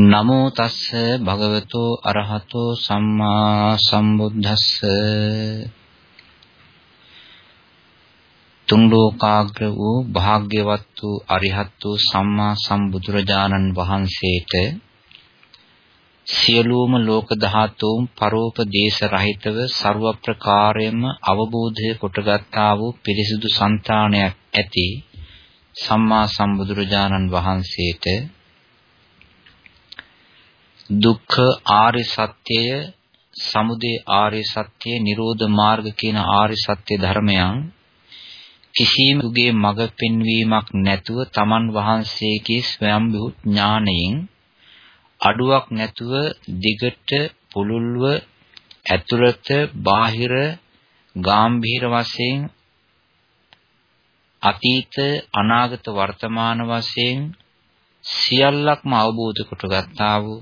නමෝ තස්ස භගවතෝ අරහතෝ සම්මා සම්බුද්දස්ස. තුන් ලෝකාග්‍ර වූ භාග්‍යවත් වූ අරිහත් වූ සම්මා සම්බුදුරජාණන් වහන්සේට සියලුම ලෝක ධාතුන් පරෝපදේශ රහිතව ਸਰව ප්‍රකාරයෙන්ම අවබෝධය කොටගත්තා වූ පිරිසිදු సంతානයක් ඇති සම්මා සම්බුදුරජාණන් වහන්සේට දුක්ඛ ආර්ය සත්‍යය සමුදය ආර්ය සත්‍යය නිරෝධ මාර්ග කියන ආර්ය සත්‍ය ධර්මයන් කිසිම දුගේ මඟ පෙන්වීමක් නැතුව තමන් වහන්සේගේ ස්වයම්බු ඥාණයෙන් අඩුවක් නැතුව දිගට පුළුල්ව ඇතුළත බාහිර ගාම්භීර වශයෙන් අතීත අනාගත වර්තමාන වශයෙන් සියල්ලක්ම අවබෝධ කොට ගත්තා වූ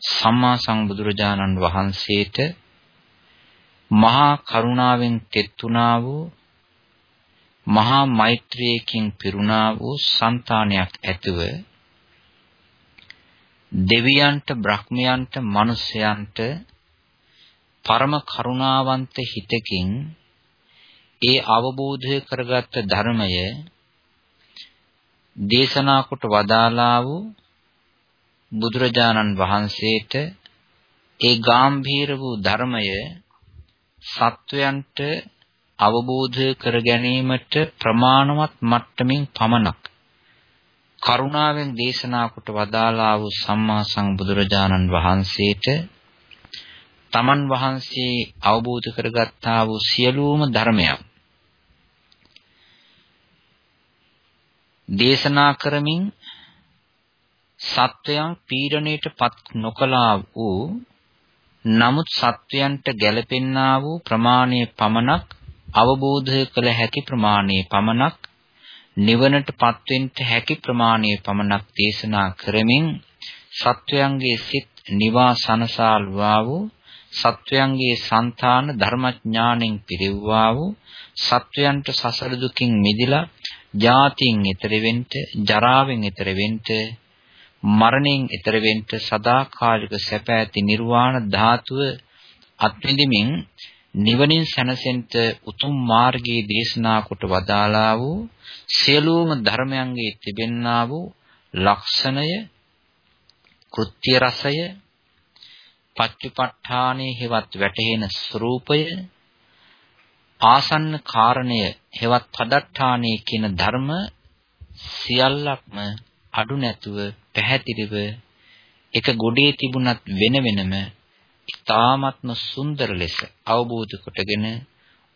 සම්මා සම්බුදුරජාණන් වහන්සේට මහා කරුණාවෙන් තෙත්ුණා වූ මහා මෛත්‍රියකින් පිරුණා වූ సంతානයක් ඇතුව දෙවියන්ට බ්‍රහ්මයන්ට මිනිසයන්ට පරම කරුණාවන්ත හිතකින් ඒ අවබෝධය කරගත් ධර්මය දේශනා කොට වදාලා වූ බුදුරජාණන් වහන්සේට ඒ ගාම්භීර වූ ධර්මය සත්වයන්ට අවබෝධ කර ගැනීමට ප්‍රමාණවත් මට්ටමින් පමණක් කරුණාවෙන් දේශනා කොට වදාලා වූ සම්මා සම්බුදුරජාණන් වහන්සේට තමන් වහන්සේ අවබෝධ කරගත්තා වූ සියලුම ධර්මයන් දේශනා කරමින් සත්වයන් පීඩණයට පත් නොකලා වූ නමුත් සත්වයන්ට ගැළපෙන්නා වූ ප්‍රමාණයේ පමණක් අවබෝධ කළ හැකි ප්‍රමාණයේ පමණක් නිවනට පත්වෙන්න හැකි ප්‍රමාණයේ පමණක් දේශනා කරමින් සත්වයන්ගේ සිත් නිවා සනසාල්වා වූ සත්වයන්ගේ సంతාන ධර්මඥාණයෙන් පිරෙව්වා වූ සත්වයන්ට සසර දුකින් මිදිලා ජාතියෙන් ඈතර වෙන්න ජරාවෙන් ඈතර වෙන්න මරණයෙන් ඈතර වෙන්න සදාකාලික සැප ඇති නිර්වාණ ධාතුව අත්විඳිමින් නිවනින් සැනසෙන්න උතුම් මාර්ගයේ දේශනා කොට වදාලා වූ සියලුම ධර්මයන්ගේ තිබෙන්නා වූ ලක්ෂණය කෘත්‍ය රසය පච්චුපට්ඨානේ හෙවත් වැටහෙන ස්වરૂපය ආසන්න කාරණය හෙවත් පදට්ඨානේ කියන ධර්ම සියල්ලක්ම අඩු නැතුව පැහැදිලිව එක ගොඩේ තිබුණත් වෙන වෙනම ඉතාමත්ම සුන්දර ලෙස අවබෝධ කොටගෙන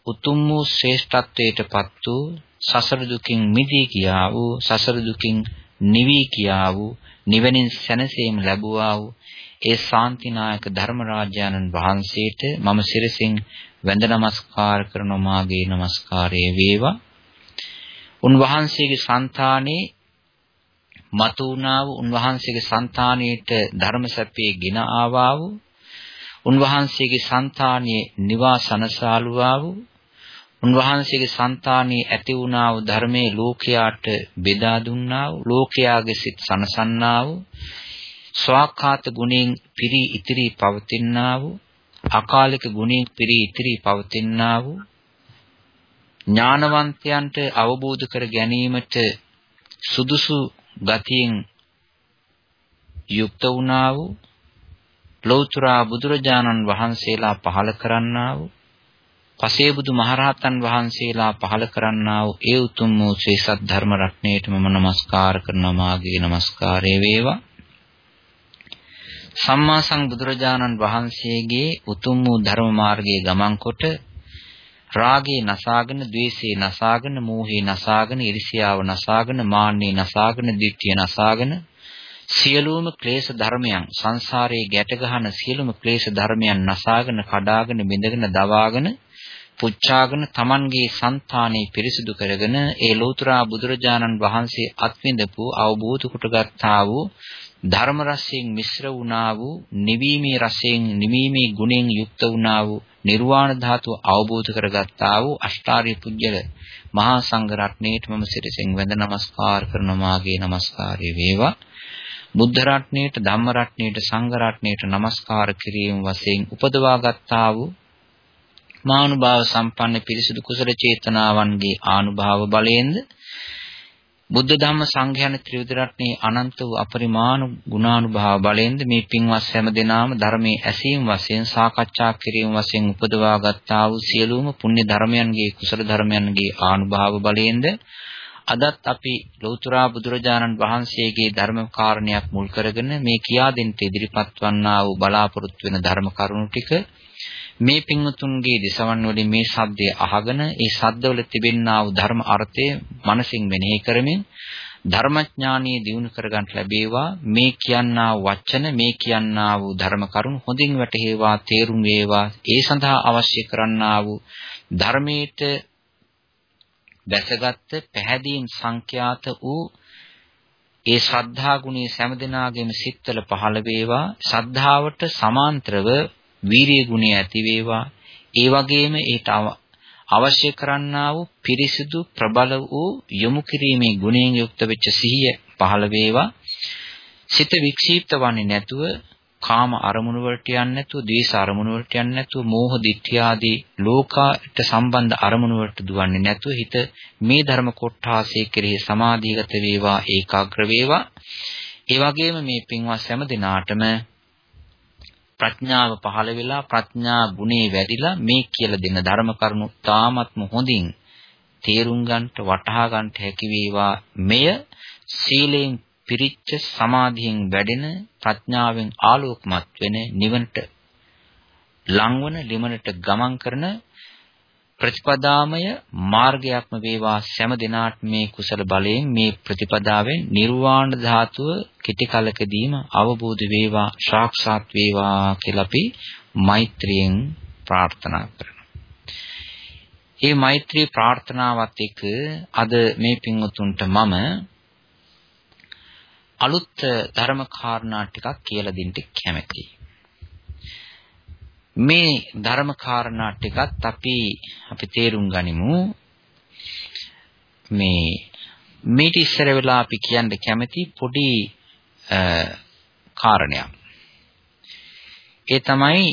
උතුම් වූ ශ්‍රේෂ්ඨත්වයටපත් වූ සසර දුකින් මිදී කියා වූ සසර දුකින් නිවි කියා වූ නිවනින් සැනසීම ලැබුවා වූ ඒ ශාන්තිනායක ධර්මරාජානන් වහන්සේට මම සිරසින් වැඳ නමස්කාර කරන මාගේ නමස්කාරය වේවා. උන්වහන්සේගේ సంతානේ මතු වුණා වූ උන්වහන්සේගේ సంతානෙට ධර්ම සැපේ ගෙන ආවා වූ උන්වහන්සේගේ సంతානයේ නිවාසනසාලුවා වූ උන්වහන්සේගේ సంతානයේ ඇති වුණා වූ ධර්මයේ ලෝකයාට බෙදා දුන්නා වූ ලෝකයාගේ සිත් සනසන්නා වූ ස්වාක්ඛාත ගුණෙන් පිරි ඉතිරි පවතිනා වූ අකාලික ගුණෙන් පිරි ඉතිරි පවතිනා වූ ඥානවන්තයන්ට අවබෝධ කර ගැනීමට සුදුසු ගතියෙන් යුක්ත වුණා වූ ලෞතර බුදුරජාණන් වහන්සේලා පහල කරන්නා වූ පසේබුදු මහරහතන් වහන්සේලා පහල කරන්නා වූ ඒ උතුම් වූ ශ්‍රී සද්ධර්ම රත්ණයට මම নমස්කාර කරනවා. මාගේ নমස්කාරය වේවා. සම්මා සම්බුදුරජාණන් වහන්සේගේ උතුම් වූ ධර්ම මාර්ගයේ ගමන් කොට රාගේ නසාගෙන, ద్వේසේ නසාගෙන, මෝහේ නසාගෙන, ඉරිසියාව නසාගෙන, මාන්නේ නසාගෙන, ditthිය නසාගෙන සියලුම ක්ලේශ ධර්මයන් සංසාරයේ ගැට ගහන සියලුම ක්ලේශ ධර්මයන් නසාගෙන, කඩාගෙන, බිඳගෙන, දවාගෙන පුච්චාගෙන තමන්ගේ సంతානෙ පිරිසිදු කරගෙන ඒ ලෝතුරා බුදුරජාණන් වහන්සේ අත්විඳපු අවබෝධ කොටගත්තා වූ ධර්ම රසයෙන් මිශ්‍ර වුණා වූ නිවීමේ රසයෙන් නිවීමේ ගුණෙන් යුක්ත වුණා වූ නිර්වාණ ධාතුව අවබෝධ කරගත්තා වූ අෂ්ටාර්ය පුජ්‍යල මහා සංඝ රත්නයේට මම සිරසින් වැඳ නමස්කාර කරන මාගේ නමස්කාරය වේවා. බුද්ධ රත්නයේට ධම්ම රත්නයේට සංඝ රත්නයේට নমස්කාර කිරීම වශයෙන් උපදවා ගත්තා වූ මානුභාව සම්පන්න පිරිසිදු කුසල චේතනාවන්ගේ ආනුභාව බලයෙන්ද බුද්ධ ධම්ම සංඝ යන ත්‍රිවිධ රත්නයේ අනන්ත වූ අපරිමාණ ගුණානුභාව බලයෙන්ද මේ පින්වත් හැම දෙනාම ධර්මයේ ඇසීම වශයෙන් සාකච්ඡා කිරීම වශයෙන් උපදවා ගත්තා වූ සියලුම පුණ්‍ය ධර්මයන්ගේ කුසල ධර්මයන්ගේ ආනුභාව බලයෙන්ද අදත් අපි ලෞතර බුදුරජාණන් වහන්සේගේ ධර්ම කාරණයක් මුල් කරගෙන මේ කියා දෙන්න ඉදිරිපත් වන්නා වූ බලාපොරොත්තු වෙන ධර්ම කරුණු ටික මේ පින්වතුන්ගේ දිසවන් වලින් මේ ශබ්දය අහගෙන ඒ ශබ්දවල තිබෙනා වූ ධර්ම අර්ථය මනසින් මෙනෙහි කරමින් ධර්මඥානිය දිනු කරගන්න ලැබේවා. මේ කියන්නා වචන මේ කියන්නා වූ ධර්ම කරුණු හොඳින් වැටහෙවා තේරුම් වේවා. ඒ සඳහා අවශ්‍ය කරන්නා වූ ධර්මයට දැසගත් පැහැදීම් සංඛ්‍යාත වූ ඒ ශ්‍රද්ධා ගුණයේ සෑම දිනාගෙම සිත්වල පහළ වේවා. ශ්‍රද්ධාවට සමාන්තරව වීරිය ගුණය ඇති වේවා. ඒ වගේම ඊට අවශ්‍ය කරන්නා වූ පිරිසිදු ප්‍රබල වූ යොමු කිරීමේ ගුණයෙන් යුක්ත වෙච්ච සිහිය පහළ වේවා. සිත වික්ෂීප්ත වන්නේ නැතුව කාම අරමුණු වලට යන්නේ නැතුව, ද්වේෂ අරමුණු වලට යන්නේ නැතුව, මෝහ දිට්ඨිය ආදී ලෝකයට සම්බන්ධ අරමුණු වලට දුවන්නේ නැතුව හිත මේ ධර්ම කොටාසේ කෙරෙහි සමාධිගත වේවා, ඒකාග්‍ර වේවා. ඒ වගේම මේ පින්වත් හැම දිනාටම ප්‍රඥාව පහළ වෙලා ප්‍රඥා ගුණේ වැඩිලා මේ කියලා දෙන ධර්ම කරුණු තාමත්ම හොඳින් තේරුම් ගන්නට වටහා ගන්නට හැකි වේවා. මෙය සීලයෙන් පිරිච්ච සමාධියෙන් වැඩෙන ප්‍රඥාවෙන් ආලෝකමත් වෙන නිවනට ලංවන ලිමනට ගමන් කරන ප්‍රතිපදාමය මාර්ගයක්ම වේවා සෑම දිනාට මේ කුසල බලයෙන් මේ ප්‍රතිපදාවෙන් නිර්වාණ ධාතුව කෙටි කලකදීම අවබෝධ වේවා සාක්ෂාත් වේවා කියලා අපි මෛත්‍රියෙන් ප්‍රාර්ථනා කරනවා. මේ මෛත්‍රී ප්‍රාර්ථනාවත් එක්ක අද මේ පින්වතුන්ට මම අලුත් ධර්ම කාරණා ටිකක් කියලා දෙන්න කැමැතියි. මේ ධර්ම කාරණා ටිකත් අපි අපි තේරුම් ගනිමු. මේ මේටි ඉස්සර වෙලා අපි කියන්න කැමති පොඩි කාරණයක්. ඒ තමයි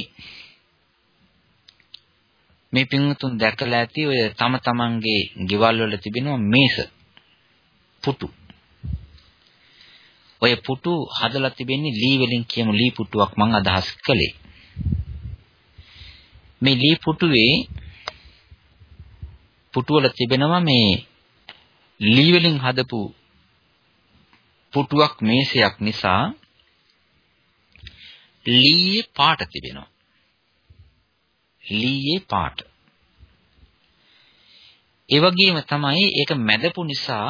මේ පින්තුන් දැකලා ඇති ඔය තම තමන්ගේ ගෙවල් වල තිබෙනවා මේස පුටු. ඔය පුටු හදලා තිබෙන්නේ ලී වලින් කියමු ලී පුටුවක් මම අදහස් කළේ. මේ ලී පුටුවේ පුටුවල තිබෙනවා මේ ලී වලින් හදපු පුටුවක් මේසයක් නිසා ලීයේ පාට තිබෙනවා. ලීයේ පාට. ඒ වගේම තමයි ඒක මැදපු නිසා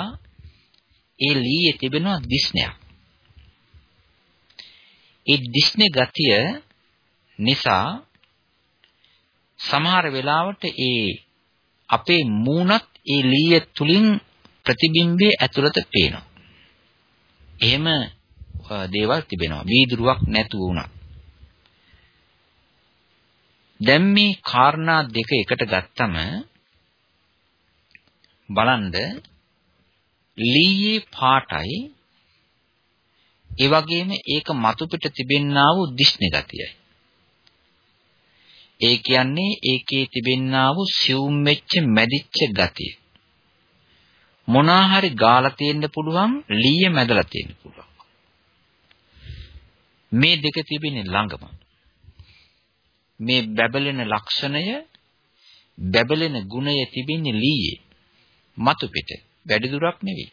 ඒ ලීයේ තිබෙනවා දිස්නයක්. ඒ දිස්නේ ගතිය නිසා සමහර වෙලාවට ඒ අපේ මූණත් ඒ ලීය තුලින් ප්‍රතිබිම්බයේ ඇතුළත පේනවා. එහෙම දේවල් තිබෙනවා. වීදුරුවක් නැතුව වුණා. දැන් මේ කාරණා දෙක එකට ගත්තම බලන්න ලීයේ පාටයි ඒ වගේම ඒක මතු පිට තිබෙන්නා වූ දිෂ්ණ ගතියයි. ඒ කියන්නේ ඒකේ තිබෙන්නා වූ සියුම් වෙච්ච මැදිච්ච ගතිය. මොනා හරි ගාලා තියෙන්න පුළුවන් ලීය මැදලා තියෙන්න පුළුවන්. මේ දෙක තිබෙන්නේ ළඟම. මේ බැබලෙන ලක්ෂණය බැබලෙන ගුණය තිබෙන්නේ ලීයේ. මතු පිට වැඩි දුරක් නෙවෙයි.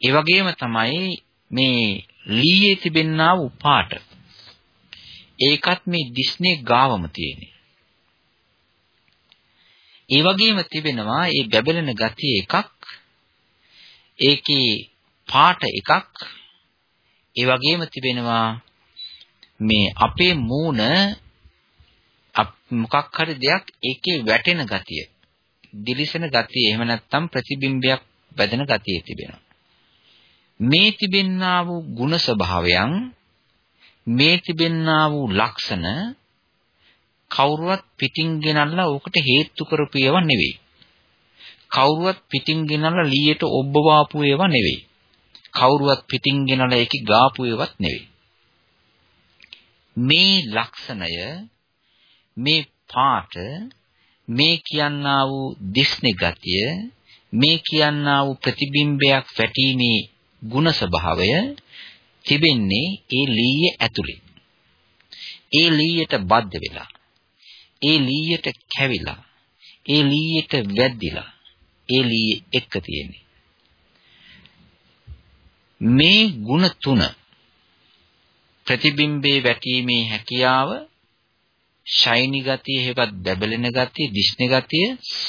ඒ වගේම තමයි මේ ලීයේ තිබෙන්නා වූ පාට ඒකත් මේ දිස්නේ ගාවම තියෙන්නේ. ඒ වගේම තිබෙනවා මේ බැබලෙන ගතිය එකක් ඒකේ පාට එකක් ඒ වගේම තිබෙනවා මේ අපේ මූණ මොකක් හරි දෙයක් ඒකේ වැටෙන ගතිය දිලිසෙන ගතිය එහෙම නැත්නම් ප්‍රතිබිම්බයක් වැදෙන ගතිය තිබෙනවා මේ තිබෙන්නා වූ ගුණ ස්වභාවයන් මේ තිබෙන්නා වූ ලක්ෂණ කවුරුවත් පිටින් ගෙනල්ලා ඕකට හේතු කරපු ඒවා නෙවෙයි. කවුරුවත් පිටින් ගෙනල්ලා ලීයට ඔබ්බ වාපු ඒවා නෙවෙයි. කවුරුවත් පිටින් ගෙනලා ඒකේ ගාපු ඒවත් නෙවෙයි. මේ ලක්ෂණය මේ පාට මේ කියන්නා වූ දිස්නේ ගතිය මේ කියන්නා වූ ප්‍රතිබිම්බයක් වැටීමේ ಗುಣ ස්වභාවය තිබෙන්නේ ඒ ලීයේ ඇතුලේ. ඒ ලීයට බද්ධ වෙලා ඒ ලීයට කැවිලා ඒ ලීයට වැද්දිලා ඒ ලීයේ එක්ක තියෙන්නේ. මේ ಗುಣ තුන ප්‍රතිබිම්බේ වැටීමේ හැකියාව ශයිනි ගතිය හේවත් දැබලෙන ගතිය දිස්නේ ගතිය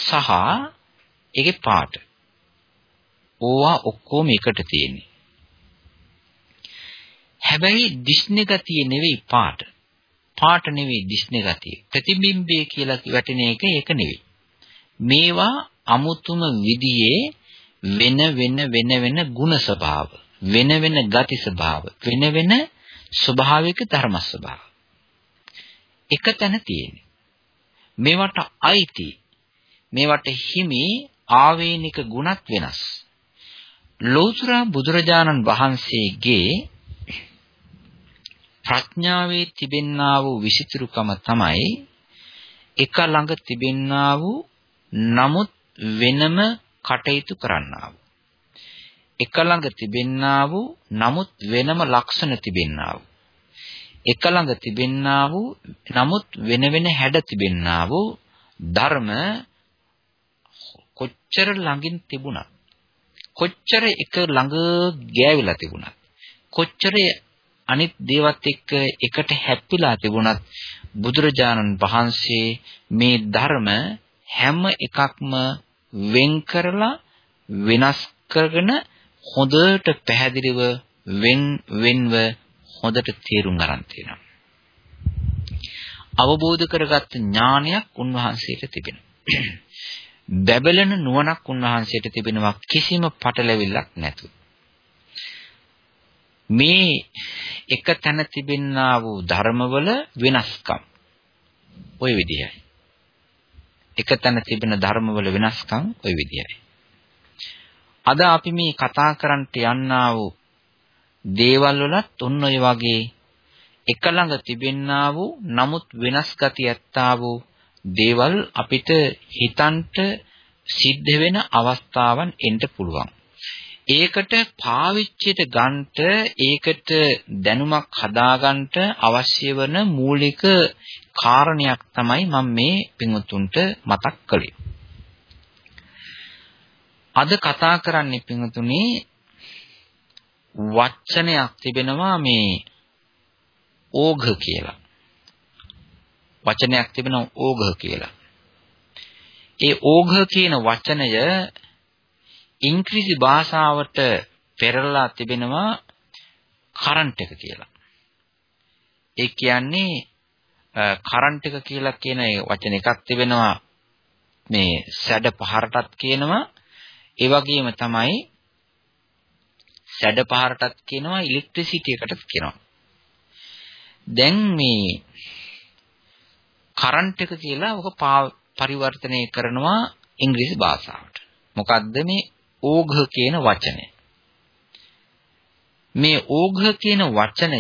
සහ ඒකේ පාට. ඕවා ඔක්කොම එකට තියෙන්නේ. හැබැයි දිස්නේ ගතිය නෙවෙයි පාට. පාට නෙවෙයි දිස්නේ ගතිය. ප්‍රතිබිම්බය කියලා වැටෙන එක ඒක නෙවෙයි. මේවා අමුතුම විදිහේ වෙන වෙන වෙන වෙන ಗುಣ ස්වභාව වෙන වෙන ගති ස්වභාව වෙන වෙන ස්වභාවික ධර්ම ස්වභාව. එක තැන තියෙන්නේ. මේවට අයිති මේවට හිමි ආවේනික ගුණත් වෙනස්. ලෝතර බුදුරජාණන් වහන්සේගේ ප්‍රඥාවේ තිබෙන්නා වූ විසිතුරුකම තමයි එක ළඟ තිබෙන්නා වූ නමුත් වෙනම කටයුතු කරන්නා වූ. එක ළඟ තිබෙන්නා වූ නමුත් වෙනම ලක්ෂණ තිබෙන්නා වූ. එක ළඟ තිබෙන්නා වූ නමුත් වෙන වෙන හැඩ තිබෙන්නා වූ ධර්ම කොච්චර ළඟින් තිබුණා කොච්චර එක ළඟ ගෑවිලා තිබුණා කොච්චර අනිත් දේවත් එක්ක එකට හැප්පිලා තිබුණත් බුදුරජාණන් වහන්සේ මේ ධර්ම හැම එකක්ම වෙන් කරලා වෙනස් කරගෙන හොඳට පැහැදිලිව වෙන් වෙන්ව හොඳට තේරුම් ගන්න තියෙනවා. අවබෝධ කරගත් ඥානයක් උන්වහන්සේට තිබෙනවා. බැබලෙන නුවණක් උන්වහන්සේට තිබෙනවා කිසිම පටලැවිල්ලක් නැතුව. මේ එක තැන තිබෙන්නා වූ ධර්මවල වෙනස්කම් ওই විදිහයි. එක තැන තිබෙන ධර්මවල වෙනස්කම් ওই විදිහයි. අද අපි මේ කතා කරන්නට යන්නා වූ දේවල් වලත් ඔන්න ඔය වගේ එක ළඟ තිබෙන්නා වූ නමුත් වෙනස් ගති ඇත්තා වූ දේවල් අපිට හිතන්ට සිද්ධ වෙන අවස්ථාවන් එන්න පුළුවන්. ඒකට පාවිච්චියට ගන්නට ඒකට දැනුමක් හදාගන්නට අවශ්‍ය වන මූලික කාරණයක් තමයි මම මේ පින්වතුන්ට මතක් කළේ. අද කතා කරන්නේ පින්වතුනි වචනයක් තිබෙනවා මේ ඕඝ කියලා. වචනයක් තිබෙනවා ඕඝ කියලා. ඒ ඕඝ කියන වචනය ඉංග්‍රීසි භාෂාවට පෙරලා තිබෙනවා කරන්ට් එක කියලා. ඒ කියන්නේ කරන්ට් එක කියලා කියන වචන එකක් තිබෙනවා මේ සැඩ පහරටත් කියනවා ඒ වගේම තමයි සැඩ පහරටත් කියනවා ඉලෙක්ට්‍රිසිටි එකටත් කියනවා. දැන් මේ කරන්ට් එක කියලා ඔක පරිවර්තනය කරනවා ඉංග්‍රීසි භාෂාවට. මොකද්ද මේ ඕඝ කියන වචනය. මේ ඕඝ කියන වචනය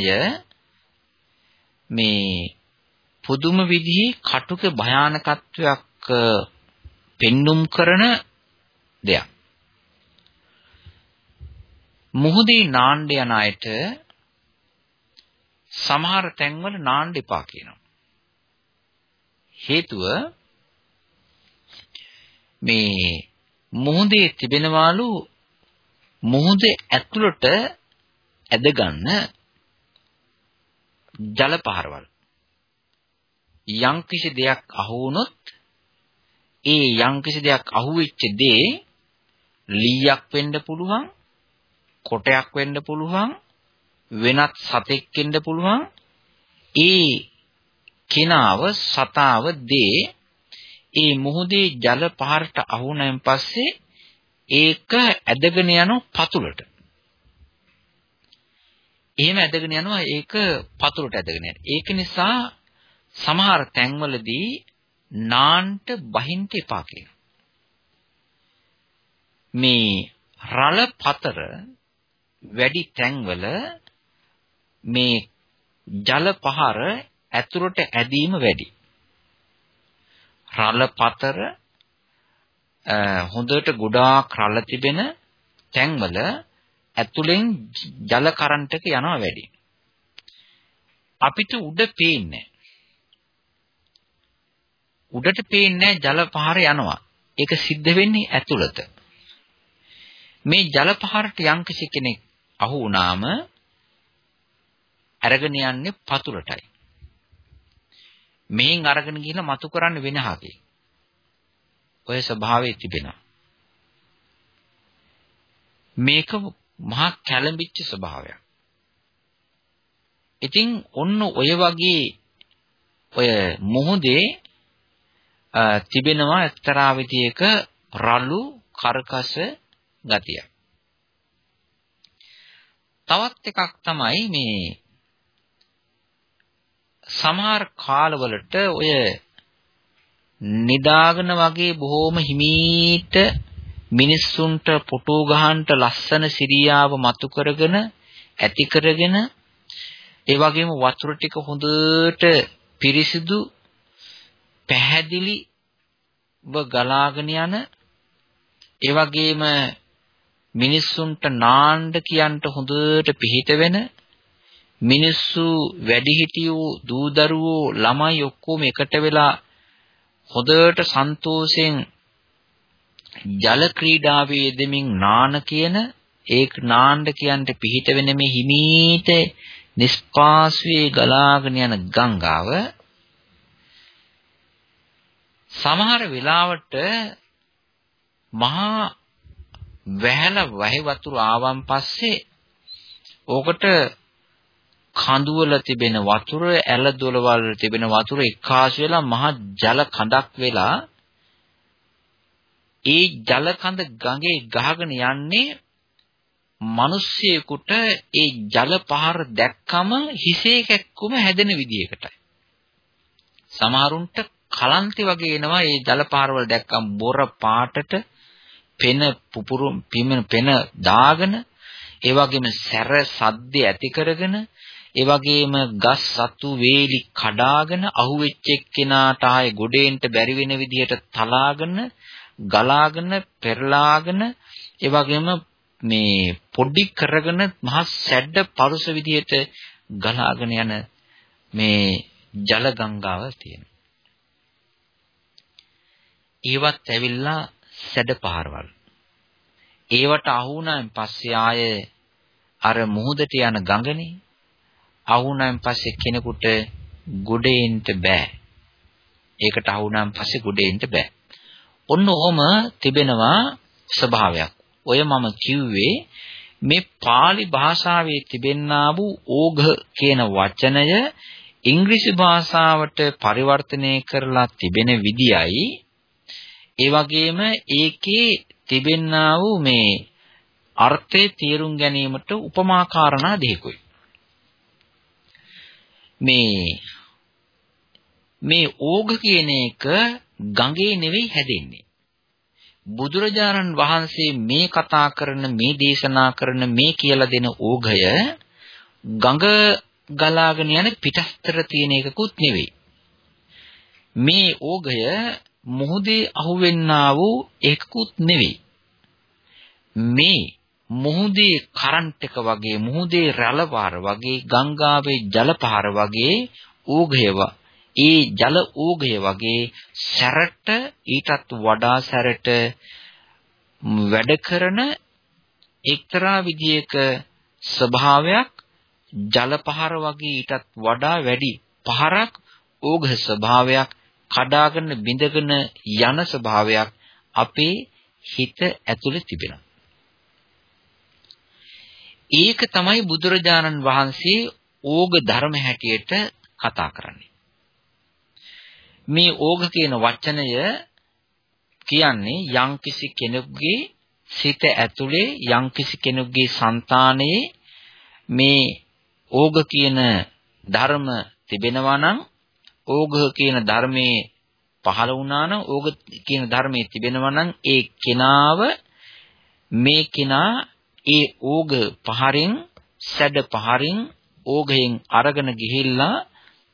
මේ පුදුම විදිහේ කටුක භයානකත්වයක් පෙන්눔 කරන දෙයක්. මුහුදේ නාන්න යන අයට සමහර තැන්වල නාන්න එපා කියනවා. හේතුව මේ මුහුදේ තිබෙනවලු මුහුදේ ඇතුළට ඇදගන්න ජල පහරවල්. යම්කිසි දෙයක් අහු වුණොත් ඒ යම්කිසි දෙයක් අහුවෙච්ච දේ ලීයක් වෙන්න පුළුවන් කොටයක් වෙන්න පුළුවන් වෙනත් සතෙක් වෙන්න පුළුවන්. ඒ කෙනාව සතාව දේ ඒ මුහුදේ ජල පහරට අහුණෙන් පස්සේ ඒක ඇදගෙන යන පතුලට. එහෙම ඇදගෙන යනවා ඒක පතුලට ඇදගෙන යන. ඒක නිසා සමහර තැන්වලදී නාන්ට බහින්ට එපා කියනවා. මේ රළ පතර වැඩි තැන්වල මේ ජල පහර ඇතුළට ඇදීම වැඩි. රළ පතර හොඳට ගොඩාක් රළ තිබෙන තැන්වල ඇතුලෙන් ජල කරන්ට් එක යනවා වැඩි. අපිට උඩ පේන්නේ උඩට පේන්නේ ජල පහර යනවා. ඒක සිද්ධ වෙන්නේ ඇතුළත. මේ ජල පහරට යම්කිසි කෙනෙක් අහු වුණාම අරගෙන යන්නේ පතුලටයි. මෙහෙන් අරගෙන ගිහලා මතු කරන්න වෙන හැකි. ඔය ස්වභාවයේ තිබෙනවා. මේක මහා කැළඹිච්ච ස්වභාවයක්. ඉතින් ඔන්න ඔය වගේ ඔය මොහොතේ තිබෙනවා එක්තරා විදියක රළු කරකස ගතිය. තවත් එකක් තමයි මේ සමහර කාලවලට ඔය නිදාගෙන වගේ බොහොම හිමීට මිනිස්සුන්ට ෆොටෝ ගහන්න ලස්සන සිරියාව මතු කරගෙන ඇති කරගෙන ඒ වගේම වතුර ටික හොඳට පිරිසිදු පැහැදිලි ඔබ ගලාගෙන යන ඒ වගේම මිනිස්සුන්ට නාන්න කියන්ට හොඳට පිහිට වෙන මිනිස්සු වැඩිහිටියෝ දූ දරුවෝ ළමයි ඔක්කොම එකට වෙලා හොඳට සන්තෝෂෙන් ජල ක්‍රීඩාවේ යෙදෙමින් නාන කියන ඒක නාන්න කියන්ට පිහිට වෙන මේ හිමීට නිස්පාස්වේ ගලාගෙන යන ගංගාව සමහර වෙලාවට මහා වැහැල වැහි වතුර ආවන් පස්සේ ඕකට කඳුවල තිබෙන වතුර ඇල දොලවල් තිබෙන වතුර එකාසු වෙලා මහා ජල කඳක් වෙලා ඒ ජල කඳ ගඟේ ගහගෙන යන්නේ මිනිස්සෙකුට ඒ ජල පහර දැක්කම හිසේ කැක්කුම හැදෙන විදියකටයි. සමහරුන්ට කලන්ති වගේ එනවා මේ ජල පහර වල දැක්කම බොර පාටට පෙන පුපුරු පෙන දාගෙන ඒ වගේම සැර සද්ද ඇති කරගෙන ඒ වගේම ගස් සතු වේලි කඩාගෙන අහුවෙච්ච එක්කෙනාට ආයේ ගොඩේන්ට බැරි වෙන විදිහට තලාගෙන ගලාගෙන පෙරලාගෙන ඒ වගේම මේ පොඩි කරගෙන මහ සැඩ පරුස විදිහට ගලාගෙන යන මේ ජල ගංගාව තියෙනවා. ඒවත් ඇවිල්ලා සැඩ පාරවල්. ඒවට අහු වුණාන් පස්සේ ආයේ අර මුහුදට යන ගඟනේ අහු වුණාන් පස්සේ කෙනෙකුට ගොඩේන්න බෑ. ඒකට අහු වුණාන් පස්සේ ගොඩේන්න බෑ. ඔන්න ඔහම තිබෙනවා ස්වභාවයක්. ඔය මම කිව්වේ මේ pāli භාෂාවේ තිබෙන්නා වූ ඕඝ කියන වචනය ඉංග්‍රීසි භාෂාවට පරිවර්තනය කරලා තිබෙන විදියයි ඒ වගේම ඒකේ තිබෙන්නා වූ මේ අර්ථය තේරුම් ගැනීමට උපමා කාරණා දෙකකුයි මේ මේ ඕඝ කියන එක ගඟේ නෙවෙයි හැදෙන්නේ බුදුරජාණන් වහන්සේ මේ කතා කරන මේ දේශනා කරන මේ කියලා දෙන ඕඝය ගඟ ගලාගෙන යන පිටස්තර තියෙන එකකුත් නෙවෙයි. මේ ඕඝය මොහොතේ අහුවෙන්නා වූ එකකුත් නෙවෙයි. මේ මොහොතේ කරන්ට් එක වගේ මොහොතේ රැළ පාර වගේ ගංගාවේ ජල පාර වගේ ඕඝයව ඒ ජල ඕගය වගේ සැරට ඊටත් වඩා සැරට වැඩ කරන එක්තරා විදියක ස්වභාවයක් ජල පහර වගේ ඊටත් වඩා වැඩි පහරක් ඕඝ ස්වභාවයක් කඩාගෙන බිඳගෙන යන ස්වභාවයක් අපේ හිත ඇතුලේ තිබෙනවා. ඒක තමයි බුදුරජාණන් වහන්සේ ඕඝ ධර්ම හැටියට කතා කරන්නේ. මේ ඕඝ කියන වචනය කියන්නේ යම්කිසි කෙනෙකුගේ සිත ඇතුලේ යම්කිසි කෙනෙකුගේ సంతානයේ මේ ඕඝ කියන ධර්ම තිබෙනවා නම් ඕඝ කියන ධර්මයේ පහළ වුණා නම් ඕඝ කියන ධර්මයේ තිබෙනවා නම් ඒ කෙනාව මේ කෙනා ඒ ඕග පහරින් සැඩ පහරින් ඕගයෙන් අරගෙන ගිහිල්ලා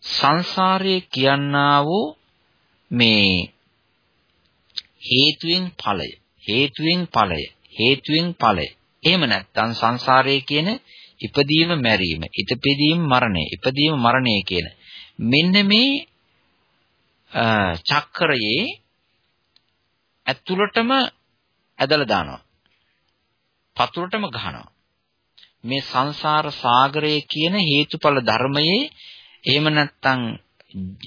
සංසාරයේ කියන්නා වූ මේ හේතුවෙන් ඵලය හේතුවෙන් ඵලය හේතුවෙන් ඵලය. එහෙම නැත්නම් සංසාරයේ කියන ඉපදීම මැරීම ඉපදීම මරණය ඉපදීම මරණය කියන මෙන්න මේ චක්‍රයේ ඇතුළටම ඇදලා දානවා. පතුලටම ගහනවා. මේ සංසාර සාගරය කියන හේතුඵල ධර්මයේ එහෙම නැත්නම්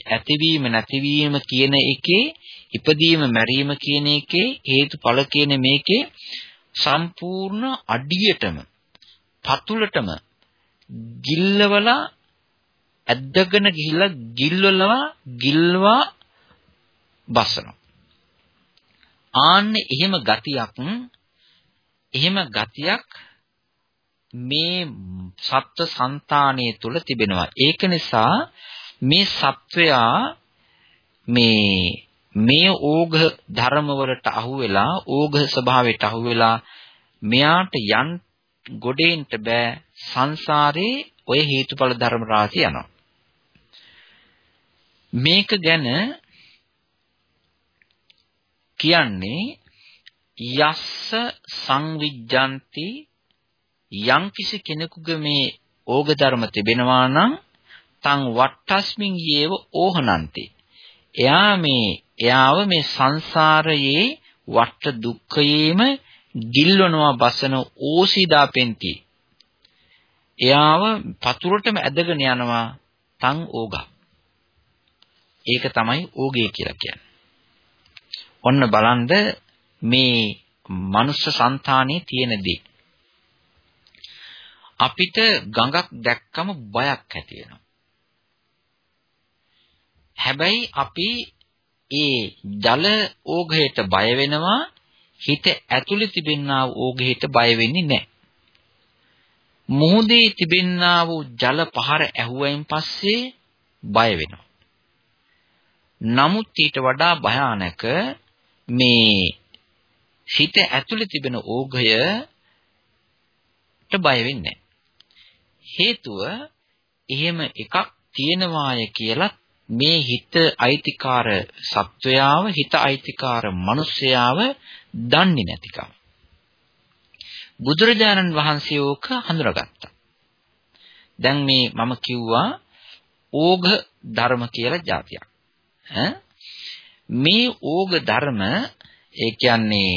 ඇතිවීම නැතිවීම කියන එකේ ඉපදීම මැරීම කියන එකේ හේතුඵල කියන මේකේ සම්පූර්ණ අඩියටම පතුලටම ගිල්ලවලා ඇද්දගෙන ගිහිල්ලා ගිල්වලවා ගිල්වා බසනවා. ආන්නේ එහෙම ගතියක් එහෙම ගතියක් මේ සත්ව సంతානයේ තුල තිබෙනවා. ඒක නිසා මේ සත්වයා මේ මේ ඕඝ ධර්ම වලට අහු වෙලා ඕඝ ස්වභාවයට අහු වෙලා මෙයාට යන් ගොඩේන්ට බෑ සංසාරේ ඔය හේතුඵල ධර්ම රාශිය යනවා. මේක ගැන කියන්නේ යස්ස සංවිජ්ජಂತಿ යම් කිසි කෙනෙකුගේ මේ ඕග ධර්ම තිබෙනවා නම් තං වට්ටස්මින් යේව ඕහනන්ති එයා මේ එයාව මේ සංසාරයේ වට දුක්ඛයේම ගිල්වනවා බසන ඕසිදාපෙන්ති එයාව පතුරටම ඇදගෙන යනවා තං ඕගා. ඒක තමයි ඕගේ කියලා කියන්නේ. ඔන්න බලන්න මේ මනුෂ්‍ය సంతානයේ තියෙන දේ අපිට ගඟක් දැක්කම බයක් ඇති වෙනවා හැබැයි අපි ඒ ජල ඕඝයට බය වෙනවා හිත ඇතුලේ තිබෙනා වූ ඕඝයට බය වෙන්නේ නැහැ. මුහුදේ තිබෙනා වූ ජල පහර ඇහුවයින් පස්සේ බය වෙනවා. නමුත් ඊට වඩා භයානක මේ හිත ඇතුලේ තිබෙන ඕඝයට බය වෙන්නේ හේතුව එහෙම එකක් තියෙනවාය කියලා මේ හිත අයිතිකාර සත්වයාව හිත අයිතිකාර මිනිසයාව දන්නේ නැතිකම. බුදුරජාණන් වහන්සේ ඕක හඳුනාගත්තා. දැන් මේ මම කිව්වා ඕඝ ධර්ම කියලා જાතියක්. මේ ඕඝ ධර්ම ඒ කියන්නේ